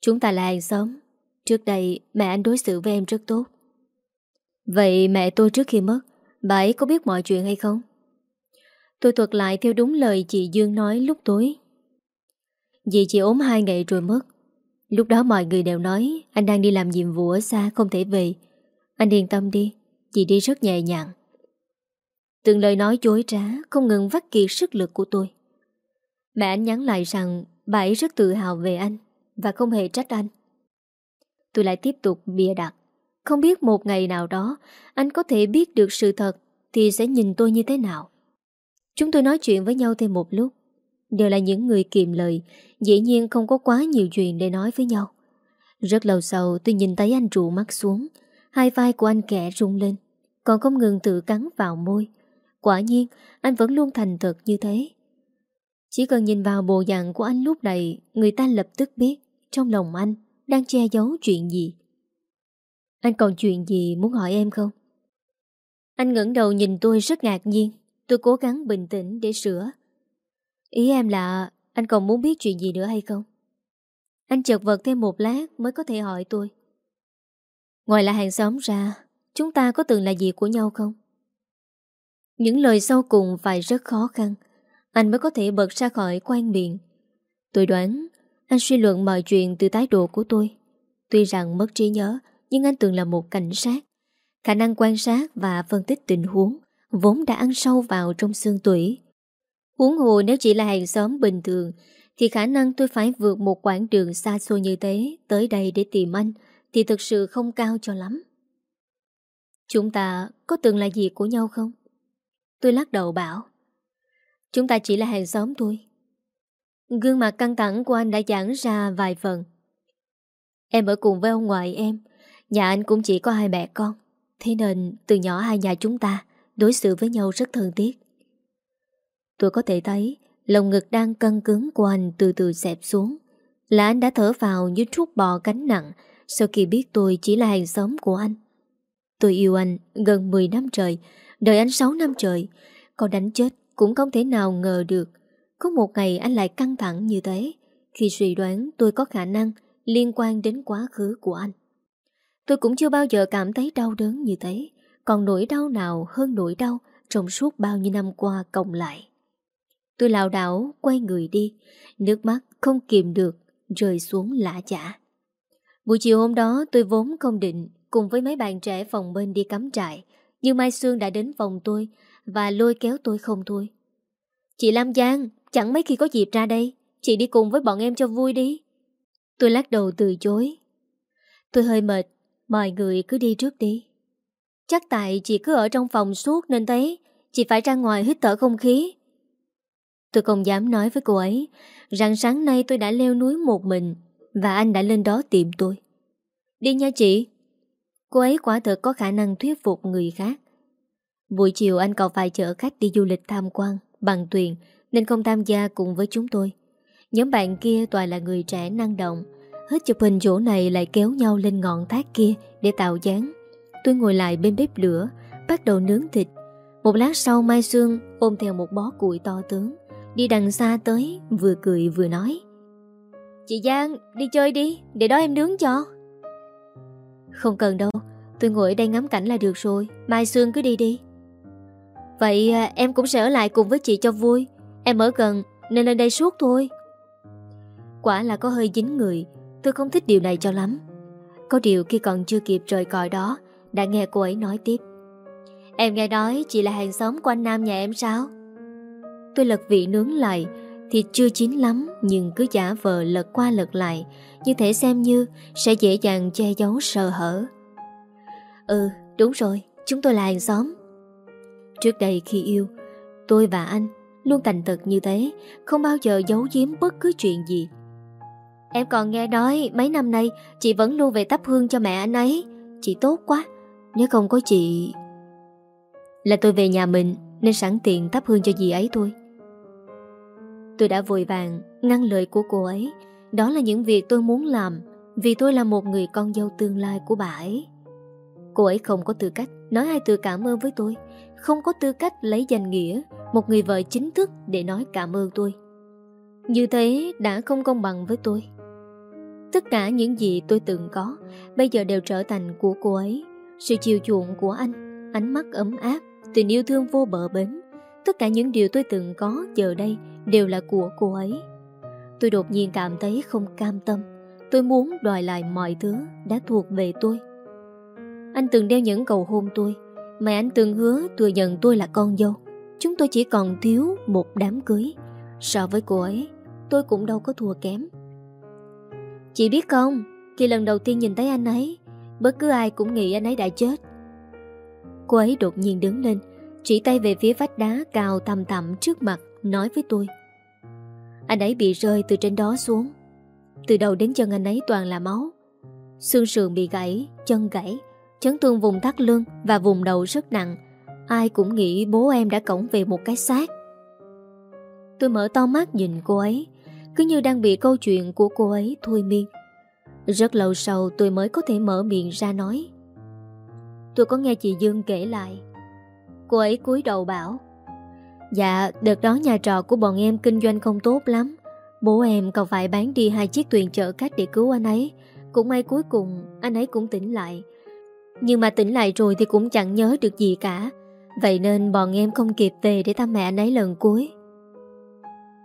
Chúng ta là hàng xóm Trước đây, mẹ anh đối xử với em rất tốt. Vậy mẹ tôi trước khi mất, Bà ấy có biết mọi chuyện hay không? Tôi thuật lại theo đúng lời chị Dương nói lúc tối. Dì chị ốm hai ngày rồi mất. Lúc đó mọi người đều nói Anh đang đi làm nhiệm vụ ở xa không thể về. Anh yên tâm đi, Chị đi rất nhẹ nhàng. Từng lời nói chối trá, Không ngừng vắt kiệt sức lực của tôi. Mẹ anh nhắn lại rằng Bà ấy rất tự hào về anh Và không hề trách anh. Tôi lại tiếp tục bịa đặt. Không biết một ngày nào đó, Anh có thể biết được sự thật Thì sẽ nhìn tôi như thế nào. Chúng tôi nói chuyện với nhau thêm một lúc. Đều là những người kiềm lời, Dĩ nhiên không có quá nhiều chuyện để nói với nhau. Rất lâu sau, tôi nhìn thấy anh trụ mắt xuống, Hai vai của anh kẻ rung lên, Còn không ngừng tự cắn vào môi. Quả nhiên, anh vẫn luôn thành thật như thế. Chỉ cần nhìn vào bộ dạng của anh lúc này, Người ta lập tức biết, Trong lòng anh đang che giấu chuyện gì Anh còn chuyện gì muốn hỏi em không? Anh ngẩng đầu nhìn tôi rất ngạc nhiên Tôi cố gắng bình tĩnh để sửa Ý em là anh còn muốn biết chuyện gì nữa hay không? Anh chợt vật thêm một lát mới có thể hỏi tôi Ngoài là hàng xóm ra, Chúng ta có từng là gì của nhau không? Những lời sau cùng phải rất khó khăn Anh mới có thể bật ra khỏi quan miệng Tôi đoán anh suy luận mọi chuyện từ thái độ của tôi. Tuy rằng mất trí nhớ, Nhưng anh từng là một cảnh sát. Khả năng quan sát và phân tích tình huống Vốn đã ăn sâu vào trong xương tủy. Huống hồ nếu chỉ là hàng xóm bình thường, Thì khả năng tôi phải vượt một quãng đường xa xôi như thế Tới đây để tìm anh Thì thực sự không cao cho lắm. Chúng ta có từng là gì của nhau không? Tôi lắc đầu bảo, Chúng ta chỉ là hàng xóm thôi. Gương mặt căng thẳng của anh đã giãn ra vài phần. Em ở cùng với ông ngoại em. Nhà anh cũng chỉ có hai mẹ con. Thế nên từ nhỏ hai nhà chúng ta Đối xử với nhau rất thân thiết. Tôi có thể thấy Lồng ngực đang cân cứng của anh từ từ xẹp xuống. Là anh đã thở vào như trút bò cánh nặng Sau khi biết tôi chỉ là hàng xóm của anh. Tôi yêu anh gần 10 năm trời, Đợi anh 6 năm trời. Còn đánh chết cũng không thể nào ngờ được. Có một ngày anh lại căng thẳng như thế, Khi suy đoán tôi có khả năng Liên quan đến quá khứ của anh. Tôi cũng chưa bao giờ cảm thấy đau đớn như thế, Còn nỗi đau nào hơn nỗi đau Trong suốt bao nhiêu năm qua cộng lại. Tôi lào đảo quay người đi, Nước mắt không kìm được Rơi xuống lạ chả. Buổi chiều hôm đó tôi vốn không định Cùng với mấy bạn trẻ phòng bên đi cắm trại, Nhưng Mai Sương đã đến phòng tôi Và lôi kéo tôi không thôi. Chị Lam Giang Chẳng mấy khi có dịp ra đây, Chị đi cùng với bọn em cho vui đi. Tôi lắc đầu từ chối. Tôi hơi mệt, Mọi người cứ đi trước đi. Chắc tại chị cứ ở trong phòng suốt nên thấy Chị phải ra ngoài hít thở không khí. Tôi không dám nói với cô ấy Rằng sáng nay tôi đã leo núi một mình Và anh đã lên đó tìm tôi. Đi nha chị. Cô ấy quả thật có khả năng thuyết phục người khác. Buổi chiều anh còn phải chở khách đi du lịch tham quan Bằng tuyền nên không tham gia cùng với chúng tôi. Nhóm bạn kia toàn là người trẻ năng động. Hết chụp hình chỗ này lại kéo nhau lên ngọn thác kia Để tạo dáng. Tôi ngồi lại bên bếp lửa, Bắt đầu nướng thịt. Một lát sau Mai Sương ôm theo một bó củi to tướng, Đi đằng xa tới, Vừa cười vừa nói. Chị Giang, đi chơi đi, Để đó em nướng cho. Không cần đâu, Tôi ngồi ở đây ngắm cảnh là được rồi, Mai Sương cứ đi đi. Vậy à, em cũng sẽ ở lại cùng với chị cho vui Em ở gần, nên lên đây suốt thôi. Quả là có hơi dính người, Tôi không thích điều này cho lắm. Có điều khi còn chưa kịp rời còi đó, Đã nghe cô ấy nói tiếp. Em nghe nói chị là hàng xóm của anh Nam nhà em sao? Tôi lật vị nướng lại Thịt chưa chín lắm, Nhưng cứ giả vờ lật qua lật lại, Như thể xem như Sẽ dễ dàng che giấu sờ hở. Ừ đúng rồi, Chúng tôi là hàng xóm. Trước đây khi yêu, Tôi và anh luôn thành thật như thế, Không bao giờ giấu giếm bất cứ chuyện gì. Em còn nghe nói Mấy năm nay chị vẫn luôn về tắp hương cho mẹ anh ấy. Chị tốt quá, Nếu không có chị Là tôi về nhà mình, Nên sẵn tiện thắp hương cho dì ấy thôi. Tôi đã vội vàng ngăn lời của cô ấy. Đó là những việc tôi muốn làm, Vì tôi là một người con dâu tương lai của bà ấy. Cô ấy không có tư cách nói hai từ cảm ơn với tôi. Không có tư cách lấy danh nghĩa, Một người vợ chính thức để nói cảm ơn tôi. Như thế đã không công bằng với tôi. Tất cả những gì tôi từng có, Bây giờ đều trở thành của cô ấy. Sự chiều chuộng của anh, Ánh mắt ấm áp, Tình yêu thương vô bờ bến, Tất cả những điều tôi từng có giờ đây Đều là của cô ấy. Tôi đột nhiên cảm thấy không cam tâm. Tôi muốn đòi lại mọi thứ Đã thuộc về tôi. Anh từng đeo những cầu hôn tôi Mẹ anh từng hứa thừa nhận tôi là con dâu. Chúng tôi chỉ còn thiếu một đám cưới. So với cô ấy, Tôi cũng đâu có thua kém. Chị biết không, Khi lần đầu tiên nhìn thấy anh ấy, Bất cứ ai cũng nghĩ anh ấy đã chết. Cô ấy đột nhiên đứng lên, Chỉ tay về phía vách đá cao tầm tầm trước mặt, Nói với tôi. Anh ấy bị rơi từ trên đó xuống. Từ đầu đến chân anh ấy toàn là máu. Xương sườn bị gãy, Chân gãy. Chấn thương vùng thắt lưng Và vùng đầu rất nặng. Ai cũng nghĩ bố em đã cổng về một cái xác. Tôi mở to mắt nhìn cô ấy Cứ như đang bị câu chuyện của cô ấy thôi miên. Rất lâu sau tôi mới có thể mở miệng ra nói. Tôi có nghe chị Dương kể lại. Cô ấy cúi đầu bảo Dạ, đợt đó nhà trọ của bọn em kinh doanh không tốt lắm. Bố em còn phải bán đi hai chiếc thuyền chở khách để cứu anh ấy. Cũng may cuối cùng anh ấy cũng tỉnh lại. Nhưng mà tỉnh lại rồi thì cũng chẳng nhớ được gì cả. Vậy nên bọn em không kịp về để thăm mẹ nấy ấy lần cuối.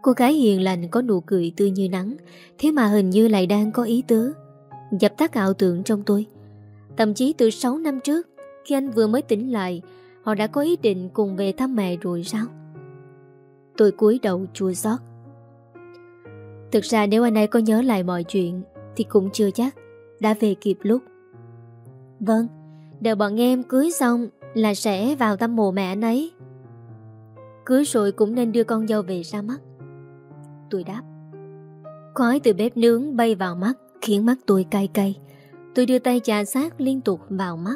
Cô gái hiền lành có nụ cười tươi như nắng, Thế mà hình như lại đang có ý tứ. Dập tắt ảo tưởng trong tôi. Thậm chí từ 6 năm trước, Khi anh vừa mới tỉnh lại, Họ đã có ý định cùng về thăm mẹ rồi sao? Tôi cúi đầu chua xót. Thực ra nếu anh ấy có nhớ lại mọi chuyện Thì cũng chưa chắc, Đã về kịp lúc. Vâng Đợi bọn em cưới xong Là sẽ vào tâm mộ mẹ nấy ấy. Cưới rồi cũng nên đưa con dâu về ra mắt. Tôi đáp. Khói từ bếp nướng bay vào mắt, Khiến mắt tôi cay cay. Tôi đưa tay trà sát liên tục vào mắt.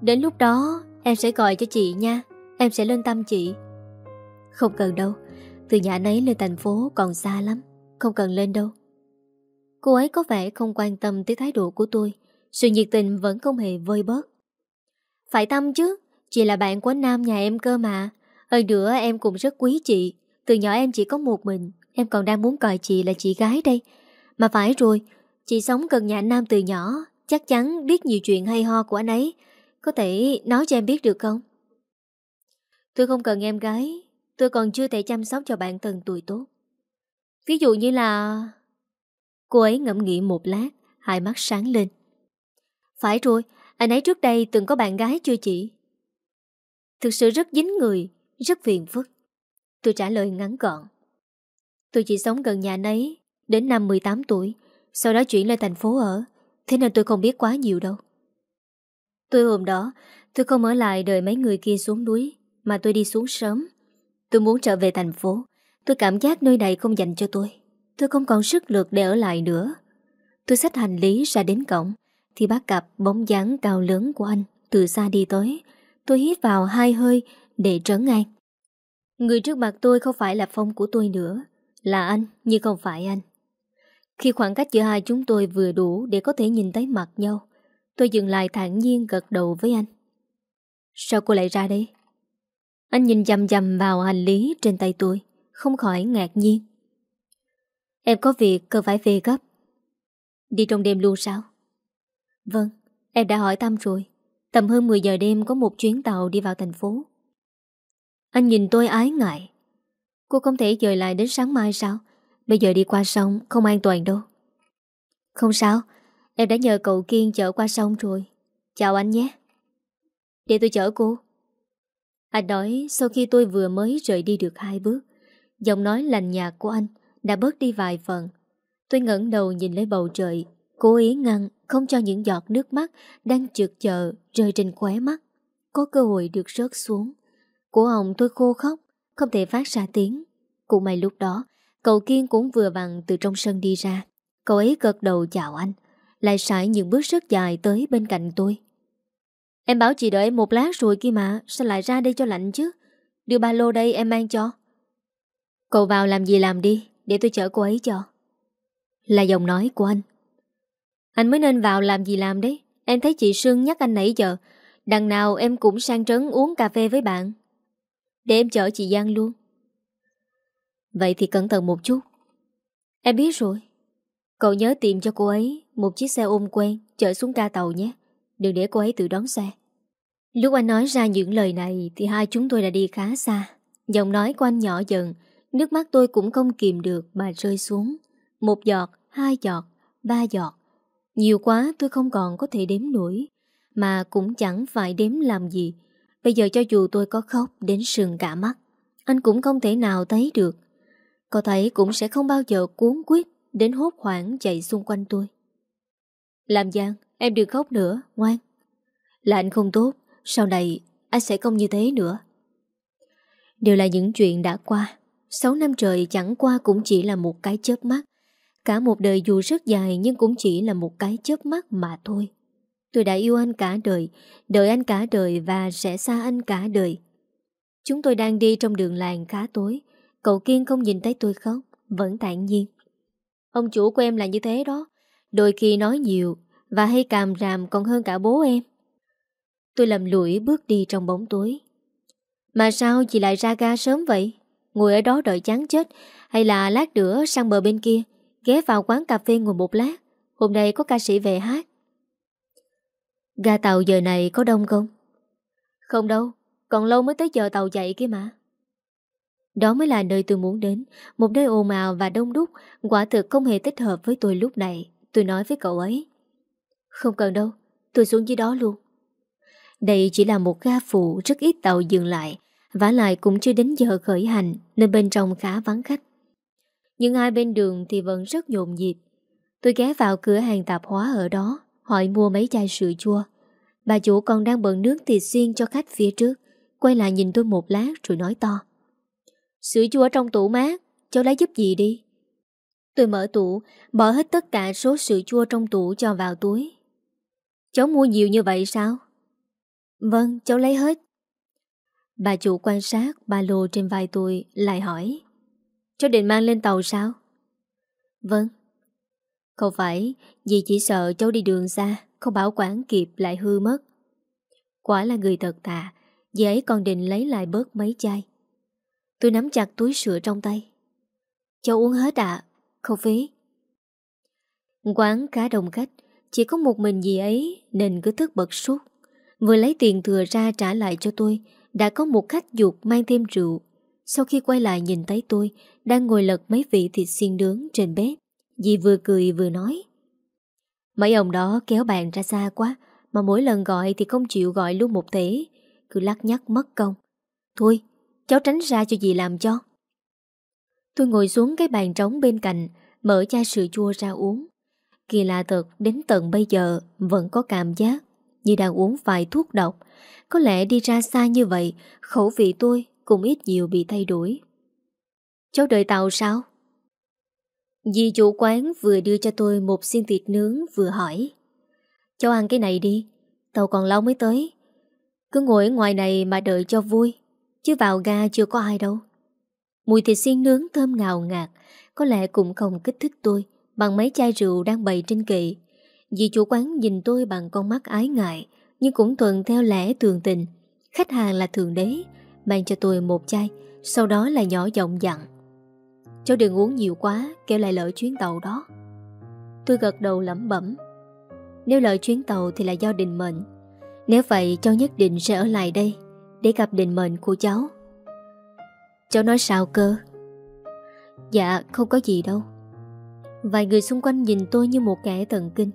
Đến lúc đó, Em sẽ gọi cho chị nha. Em sẽ lên tâm chị. Không cần đâu. Từ nhà nấy lên thành phố còn xa lắm. Không cần lên đâu. Cô ấy có vẻ không quan tâm tới thái độ của tôi. Sự nhiệt tình vẫn không hề vơi bớt. Phải tâm chứ, Chị là bạn của Nam nhà em cơ mà. Hơn nữa, em cũng rất quý chị. Từ nhỏ em chỉ có một mình, Em còn đang muốn coi chị là chị gái đây. Mà phải rồi, Chị sống gần nhà Nam từ nhỏ, Chắc chắn biết nhiều chuyện hay ho của anh ấy. Có thể nói cho em biết được không? Tôi không cần em gái, Tôi còn chưa thể chăm sóc cho bạn từng tuổi tốt. Ví dụ như là Cô ấy ngẫm nghĩ một lát, Hai mắt sáng lên. Phải rồi, Anh ấy trước đây từng có bạn gái chưa chị? Thực sự rất dính người, Rất phiền phức. Tôi trả lời ngắn gọn. Tôi chỉ sống gần nhà nấy ấy Đến năm 18 tuổi, Sau đó chuyển lên thành phố ở. Thế nên tôi không biết quá nhiều đâu. Tôi hôm đó, Tôi không ở lại đợi mấy người kia xuống núi, Mà tôi đi xuống sớm. Tôi muốn trở về thành phố. Tôi cảm giác nơi này không dành cho tôi. Tôi không còn sức lực để ở lại nữa. Tôi xách hành lý ra đến cổng. Thì bắt gặp bóng dáng cao lớn của anh Từ xa đi tới. Tôi hít vào hai hơi để trấn an. Người trước mặt tôi không phải là Phong của tôi nữa, Là anh, nhưng không phải anh. Khi khoảng cách giữa hai chúng tôi vừa đủ Để có thể nhìn thấy mặt nhau, Tôi dừng lại thản nhiên gật đầu với anh. Sao cô lại ra đây? Anh nhìn chầm chầm vào hành lý trên tay tôi, Không khỏi ngạc nhiên. Em có việc, cần phải về gấp. Đi trong đêm luôn sao? Vâng, em đã hỏi Tâm rồi. Tầm hơn 10 giờ đêm có một chuyến tàu đi vào thành phố. Anh nhìn tôi ái ngại. Cô không thể dời lại đến sáng mai sao? Bây giờ đi qua sông không an toàn đâu. Không sao Em đã nhờ cậu Kiên chở qua sông rồi. Chào anh nhé. Để tôi chở cô. Anh nói sau khi tôi vừa mới rời đi được hai bước Giọng nói lành nhạt của anh Đã bớt đi vài phần. Tôi ngẩng đầu nhìn lên bầu trời Cố ý ngăn, không cho những giọt nước mắt Đang trượt chờ rơi trên khóe mắt. Có cơ hội được rớt xuống. Của hồng tôi khô khóc, Không thể phát ra tiếng. Cũng may lúc đó, Cậu Kiên cũng vừa vặn từ trong sân đi ra. Cậu ấy gật đầu chào anh, Lại sải những bước rất dài tới bên cạnh tôi. Em bảo chị đợi một lát rồi kia mà, Sao lại ra đây cho lạnh chứ? Đưa ba lô đây em mang cho. Cậu vào làm gì làm đi, Để tôi chở cô ấy cho. Là giọng nói của anh anh mới nên vào làm gì làm đấy. Em thấy chị Sương nhắc anh nãy giờ. Đằng nào em cũng sang trấn uống cà phê với bạn. Để em chở chị Giang luôn. Vậy thì cẩn thận một chút. Em biết rồi. Cậu nhớ tìm cho cô ấy Một chiếc xe ôm quen Chở xuống ca tàu nhé. Đừng để cô ấy tự đón xe. Lúc anh nói ra những lời này Thì hai chúng tôi đã đi khá xa. Giọng nói của anh nhỏ dần Nước mắt tôi cũng không kìm được mà rơi xuống. Một giọt, hai giọt, ba giọt. Nhiều quá tôi không còn có thể đếm nổi, Mà cũng chẳng phải đếm làm gì. Bây giờ cho dù tôi có khóc đến sườn cả mắt, Anh cũng không thể nào thấy được. Có thấy cũng sẽ không bao giờ cuốn quyết Đến hốt hoảng chạy xung quanh tôi. Làm Giang, Em đừng khóc nữa, ngoan. Là anh không tốt, Sau này anh sẽ không như thế nữa. Đều là những chuyện đã qua. 6 năm trời chẳng qua cũng chỉ là một cái chớp mắt. Cả một đời dù rất dài Nhưng cũng chỉ là một cái chớp mắt mà thôi. Tôi đã yêu anh cả đời, Đợi anh cả đời và sẽ xa anh cả đời. Chúng tôi đang đi trong đường làng khá tối. Cậu Kiên không nhìn thấy tôi khóc, Vẫn thản nhiên. Ông chủ của em là như thế đó, Đôi khi nói nhiều Và hay càm ràm còn hơn cả bố em. Tôi lầm lũi bước đi trong bóng tối. Mà sao chị lại ra ga sớm vậy? Ngồi ở đó đợi chán chết Hay là lát nữa sang bờ bên kia? Ghé vào quán cà phê ngồi một lát. Hôm nay có ca sĩ về hát. Ga tàu giờ này có đông không? Không đâu, Còn lâu mới tới giờ tàu chạy kia mà. Đó mới là nơi tôi muốn đến, Một nơi ồn ào và đông đúc. Quả thực không hề thích hợp với tôi lúc này, Tôi nói với cậu ấy. Không cần đâu, Tôi xuống dưới đó luôn. Đây chỉ là một ga phụ, Rất ít tàu dừng lại. Vả lại cũng chưa đến giờ khởi hành, Nên bên trong khá vắng khách. Nhưng hai bên đường thì vẫn rất nhộn nhịp. Tôi ghé vào cửa hàng tạp hóa ở đó, Hỏi mua mấy chai sữa chua. Bà chủ còn đang bận nước thịt xiên cho khách phía trước, Quay lại nhìn tôi một lát rồi nói to. Sữa chua trong tủ mát Cháu lấy giúp gì đi. Tôi mở tủ, Bỏ hết tất cả số sữa chua trong tủ cho vào túi. Cháu mua nhiều như vậy sao? Vâng cháu lấy hết. Bà chủ quan sát ba lô trên vai tôi, lại hỏi. Cháu định mang lên tàu sao? Vâng Không phải Dì chỉ sợ cháu đi đường xa Không bảo quản kịp lại hư mất Quả là người thật tà Dì ấy còn định lấy lại bớt mấy chai Tôi nắm chặt túi sữa trong tay Cháu uống hết ạ à? Không phí Quán khá đông khách Chỉ có một mình dì ấy Nên cứ thức bật suốt Vừa lấy tiền thừa ra trả lại cho tôi đã có một khách dục mang thêm rượu. Sau khi quay lại nhìn thấy tôi đang ngồi lật mấy vị thịt xiên nướng trên bếp, dì vừa cười vừa nói. Mấy ông đó kéo bàn ra xa quá, mà mỗi lần gọi thì không chịu gọi luôn một thế, cứ lắc nhắc mất công. Thôi, cháu tránh ra cho dì làm cho. Tôi ngồi xuống cái bàn trống bên cạnh, mở chai sữa chua ra uống. Kỳ lạ thật, đến tận bây giờ vẫn có cảm giác như đang uống vài thuốc độc, có lẽ đi ra xa như vậy Khẩu vị tôi cũng ít nhiều bị thay đổi. Cháu đợi tàu sao? Dì chủ quán vừa đưa cho tôi một xiên thịt nướng vừa hỏi. Cháu ăn cái này đi Tàu còn lâu mới tới. Cứ ngồi ở ngoài này mà đợi cho vui Chứ vào ga chưa có ai đâu. Mùi thịt xiên nướng thơm ngào ngạt Có lẽ cũng không kích thích tôi Bằng mấy chai rượu đang bày trên kệ. Dì chủ quán nhìn tôi bằng con mắt ái ngại nhưng cũng thuận theo lẽ thường tình. Khách hàng là thượng đế, mang cho tôi một chai, sau đó là nhỏ giọng dặn. Cháu đừng uống nhiều quá, Kéo lại lỡ chuyến tàu đó. Tôi gật đầu lẩm bẩm. Nếu lỡ chuyến tàu thì là do định mệnh. Nếu vậy cháu nhất định sẽ ở lại đây để gặp định mệnh của cháu. Cháu nói sao cơ? Dạ, không có gì đâu. Vài người xung quanh nhìn tôi như một kẻ thần kinh.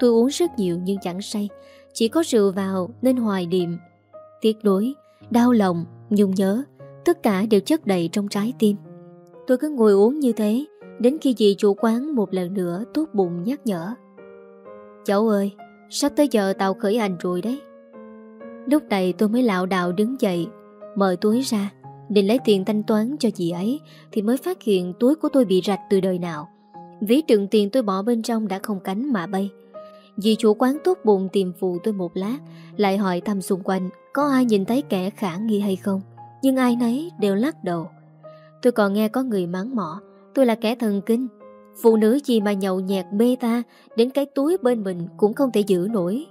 Tôi uống rất nhiều nhưng chẳng say chỉ có rượu vào nên hoài niệm Tiếc đối, đau lòng, nhung nhớ Tất cả đều chất đầy trong trái tim. Tôi cứ ngồi uống như thế Đến khi dì chủ quán một lần nữa tốt bụng nhắc nhở. Cháu ơi, sắp tới giờ tàu khởi hành rồi đấy. Lúc này tôi mới lạo đạo đứng dậy Mở túi ra Định lấy tiền thanh toán cho dì ấy Thì mới phát hiện túi của tôi bị rạch từ đời nào. Ví đựng tiền tôi bỏ bên trong đã không cánh mà bay. Dì chủ quán tốt bụng tìm phụ tôi một lát Lại hỏi thăm xung quanh có ai nhìn thấy kẻ khả nghi hay không? Nhưng ai nấy đều lắc đầu. Tôi còn nghe có người mắng mỏ, Tôi là kẻ thần kinh. Phụ nữ gì mà nhậu nhẹt bê ta, Đến cái túi bên mình cũng không thể giữ nổi.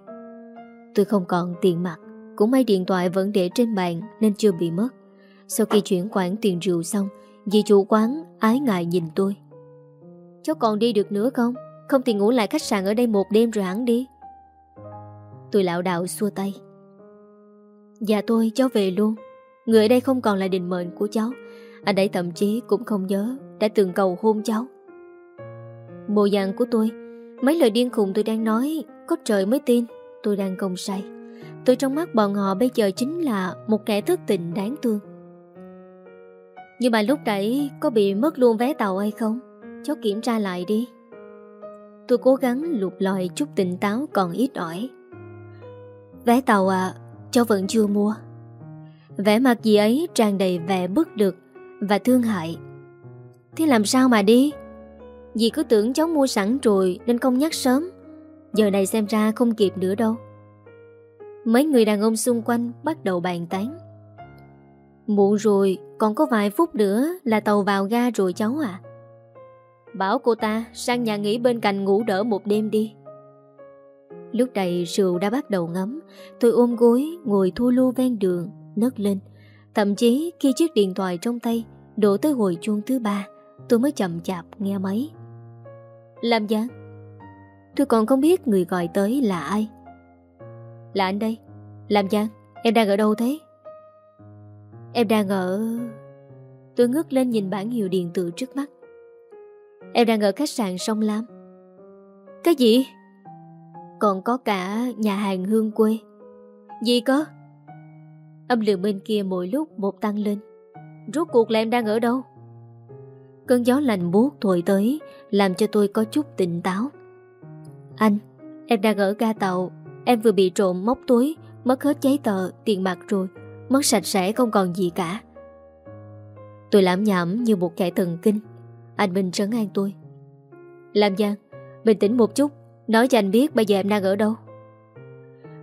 Tôi không còn tiền mặt, Cũng may điện thoại vẫn để trên bàn Nên chưa bị mất. Sau khi chuyển khoản tiền rượu xong, Dì chủ quán ái ngại nhìn tôi. Cháu còn đi được nữa không? Không thì ngủ lại khách sạn ở đây một đêm rồi hẳn đi. Tôi lão đạo xua tay. Dạ tôi, cháu về luôn. Người ở đây không còn là định mệnh của cháu. Anh ấy thậm chí cũng không nhớ Đã từng cầu hôn cháu. Bộ dạng của tôi, Mấy lời điên khùng tôi đang nói, Có trời mới tin, tôi đang công say. Tôi trong mắt bọn họ bây giờ chính là Một kẻ thức tình đáng thương. Nhưng mà lúc nãy Có bị mất luôn vé tàu hay không? Cháu kiểm tra lại đi. Tôi cố gắng lục lọi chút tỉnh táo còn ít ỏi. Vé tàu à Cháu vẫn chưa mua. Vẻ mặt gì ấy tràn đầy vẻ bức được Và thương hại. Thế làm sao mà đi? Dì cứ tưởng cháu mua sẵn rồi Nên không nhắc sớm. Giờ này xem ra không kịp nữa đâu. Mấy người đàn ông xung quanh Bắt đầu bàn tán. Muộn rồi, Còn có vài phút nữa là tàu vào ga rồi cháu à Bảo cô ta sang nhà nghỉ bên cạnh ngủ đỡ một đêm đi. Lúc này rượu đã bắt đầu ngấm. Tôi ôm gối, ngồi thua lu ven đường, Nấc lên. Thậm chí khi chiếc điện thoại trong tay Đổ tới hồi chuông thứ ba, Tôi mới chậm chạp nghe máy. Làm gián Tôi còn không biết người gọi tới là ai. Là anh đây. Làm gián Em đang ở đâu thế? Em đang ở Tôi ngước lên nhìn bản hiệu điện tử trước mắt. Em đang ở khách sạn Sông Lam. Cái gì? Còn có cả nhà hàng hương quê. Gì cơ? Âm lượng bên kia mỗi lúc một tăng lên. Rốt cuộc là em đang ở đâu? Cơn gió lạnh buốt thổi tới Làm cho tôi có chút tỉnh táo. Anh Em đang ở ga tàu. Em vừa bị trộm móc túi Mất hết giấy tờ, tiền mặt rồi. Mất sạch sẽ không còn gì cả. Tôi lãm nhảm như một kẻ thần kinh. Anh Minh trấn an tôi. Làm Giang Bình tĩnh một chút. Nói cho anh biết bây giờ em đang ở đâu.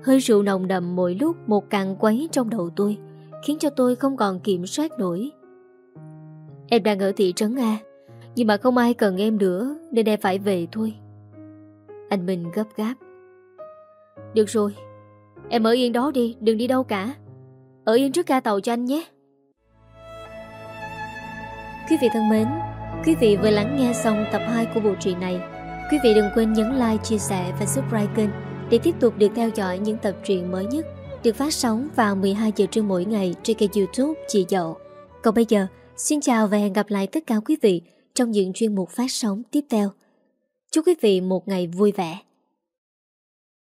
Hơi rượu nồng đậm mỗi lúc một càng quấy trong đầu tôi Khiến cho tôi không còn kiểm soát nổi. Em đang ở thị trấn A Nhưng mà không ai cần em nữa Nên em phải về thôi. Anh Minh gấp gáp. Được rồi Em ở yên đó đi, đừng đi đâu cả. Ở yên trước ca tàu cho anh nhé. Quý vị thân mến Quý vị vừa lắng nghe xong tập 2 của bộ truyện này Quý vị đừng quên nhấn like, chia sẻ và subscribe kênh để tiếp tục được theo dõi những tập truyện mới nhất được phát sóng vào 12 giờ trưa mỗi ngày trên kênh youtube Chị Dậu. Còn bây giờ, xin chào và hẹn gặp lại tất cả quý vị trong những chuyên mục phát sóng tiếp theo. Chúc quý vị một ngày vui vẻ.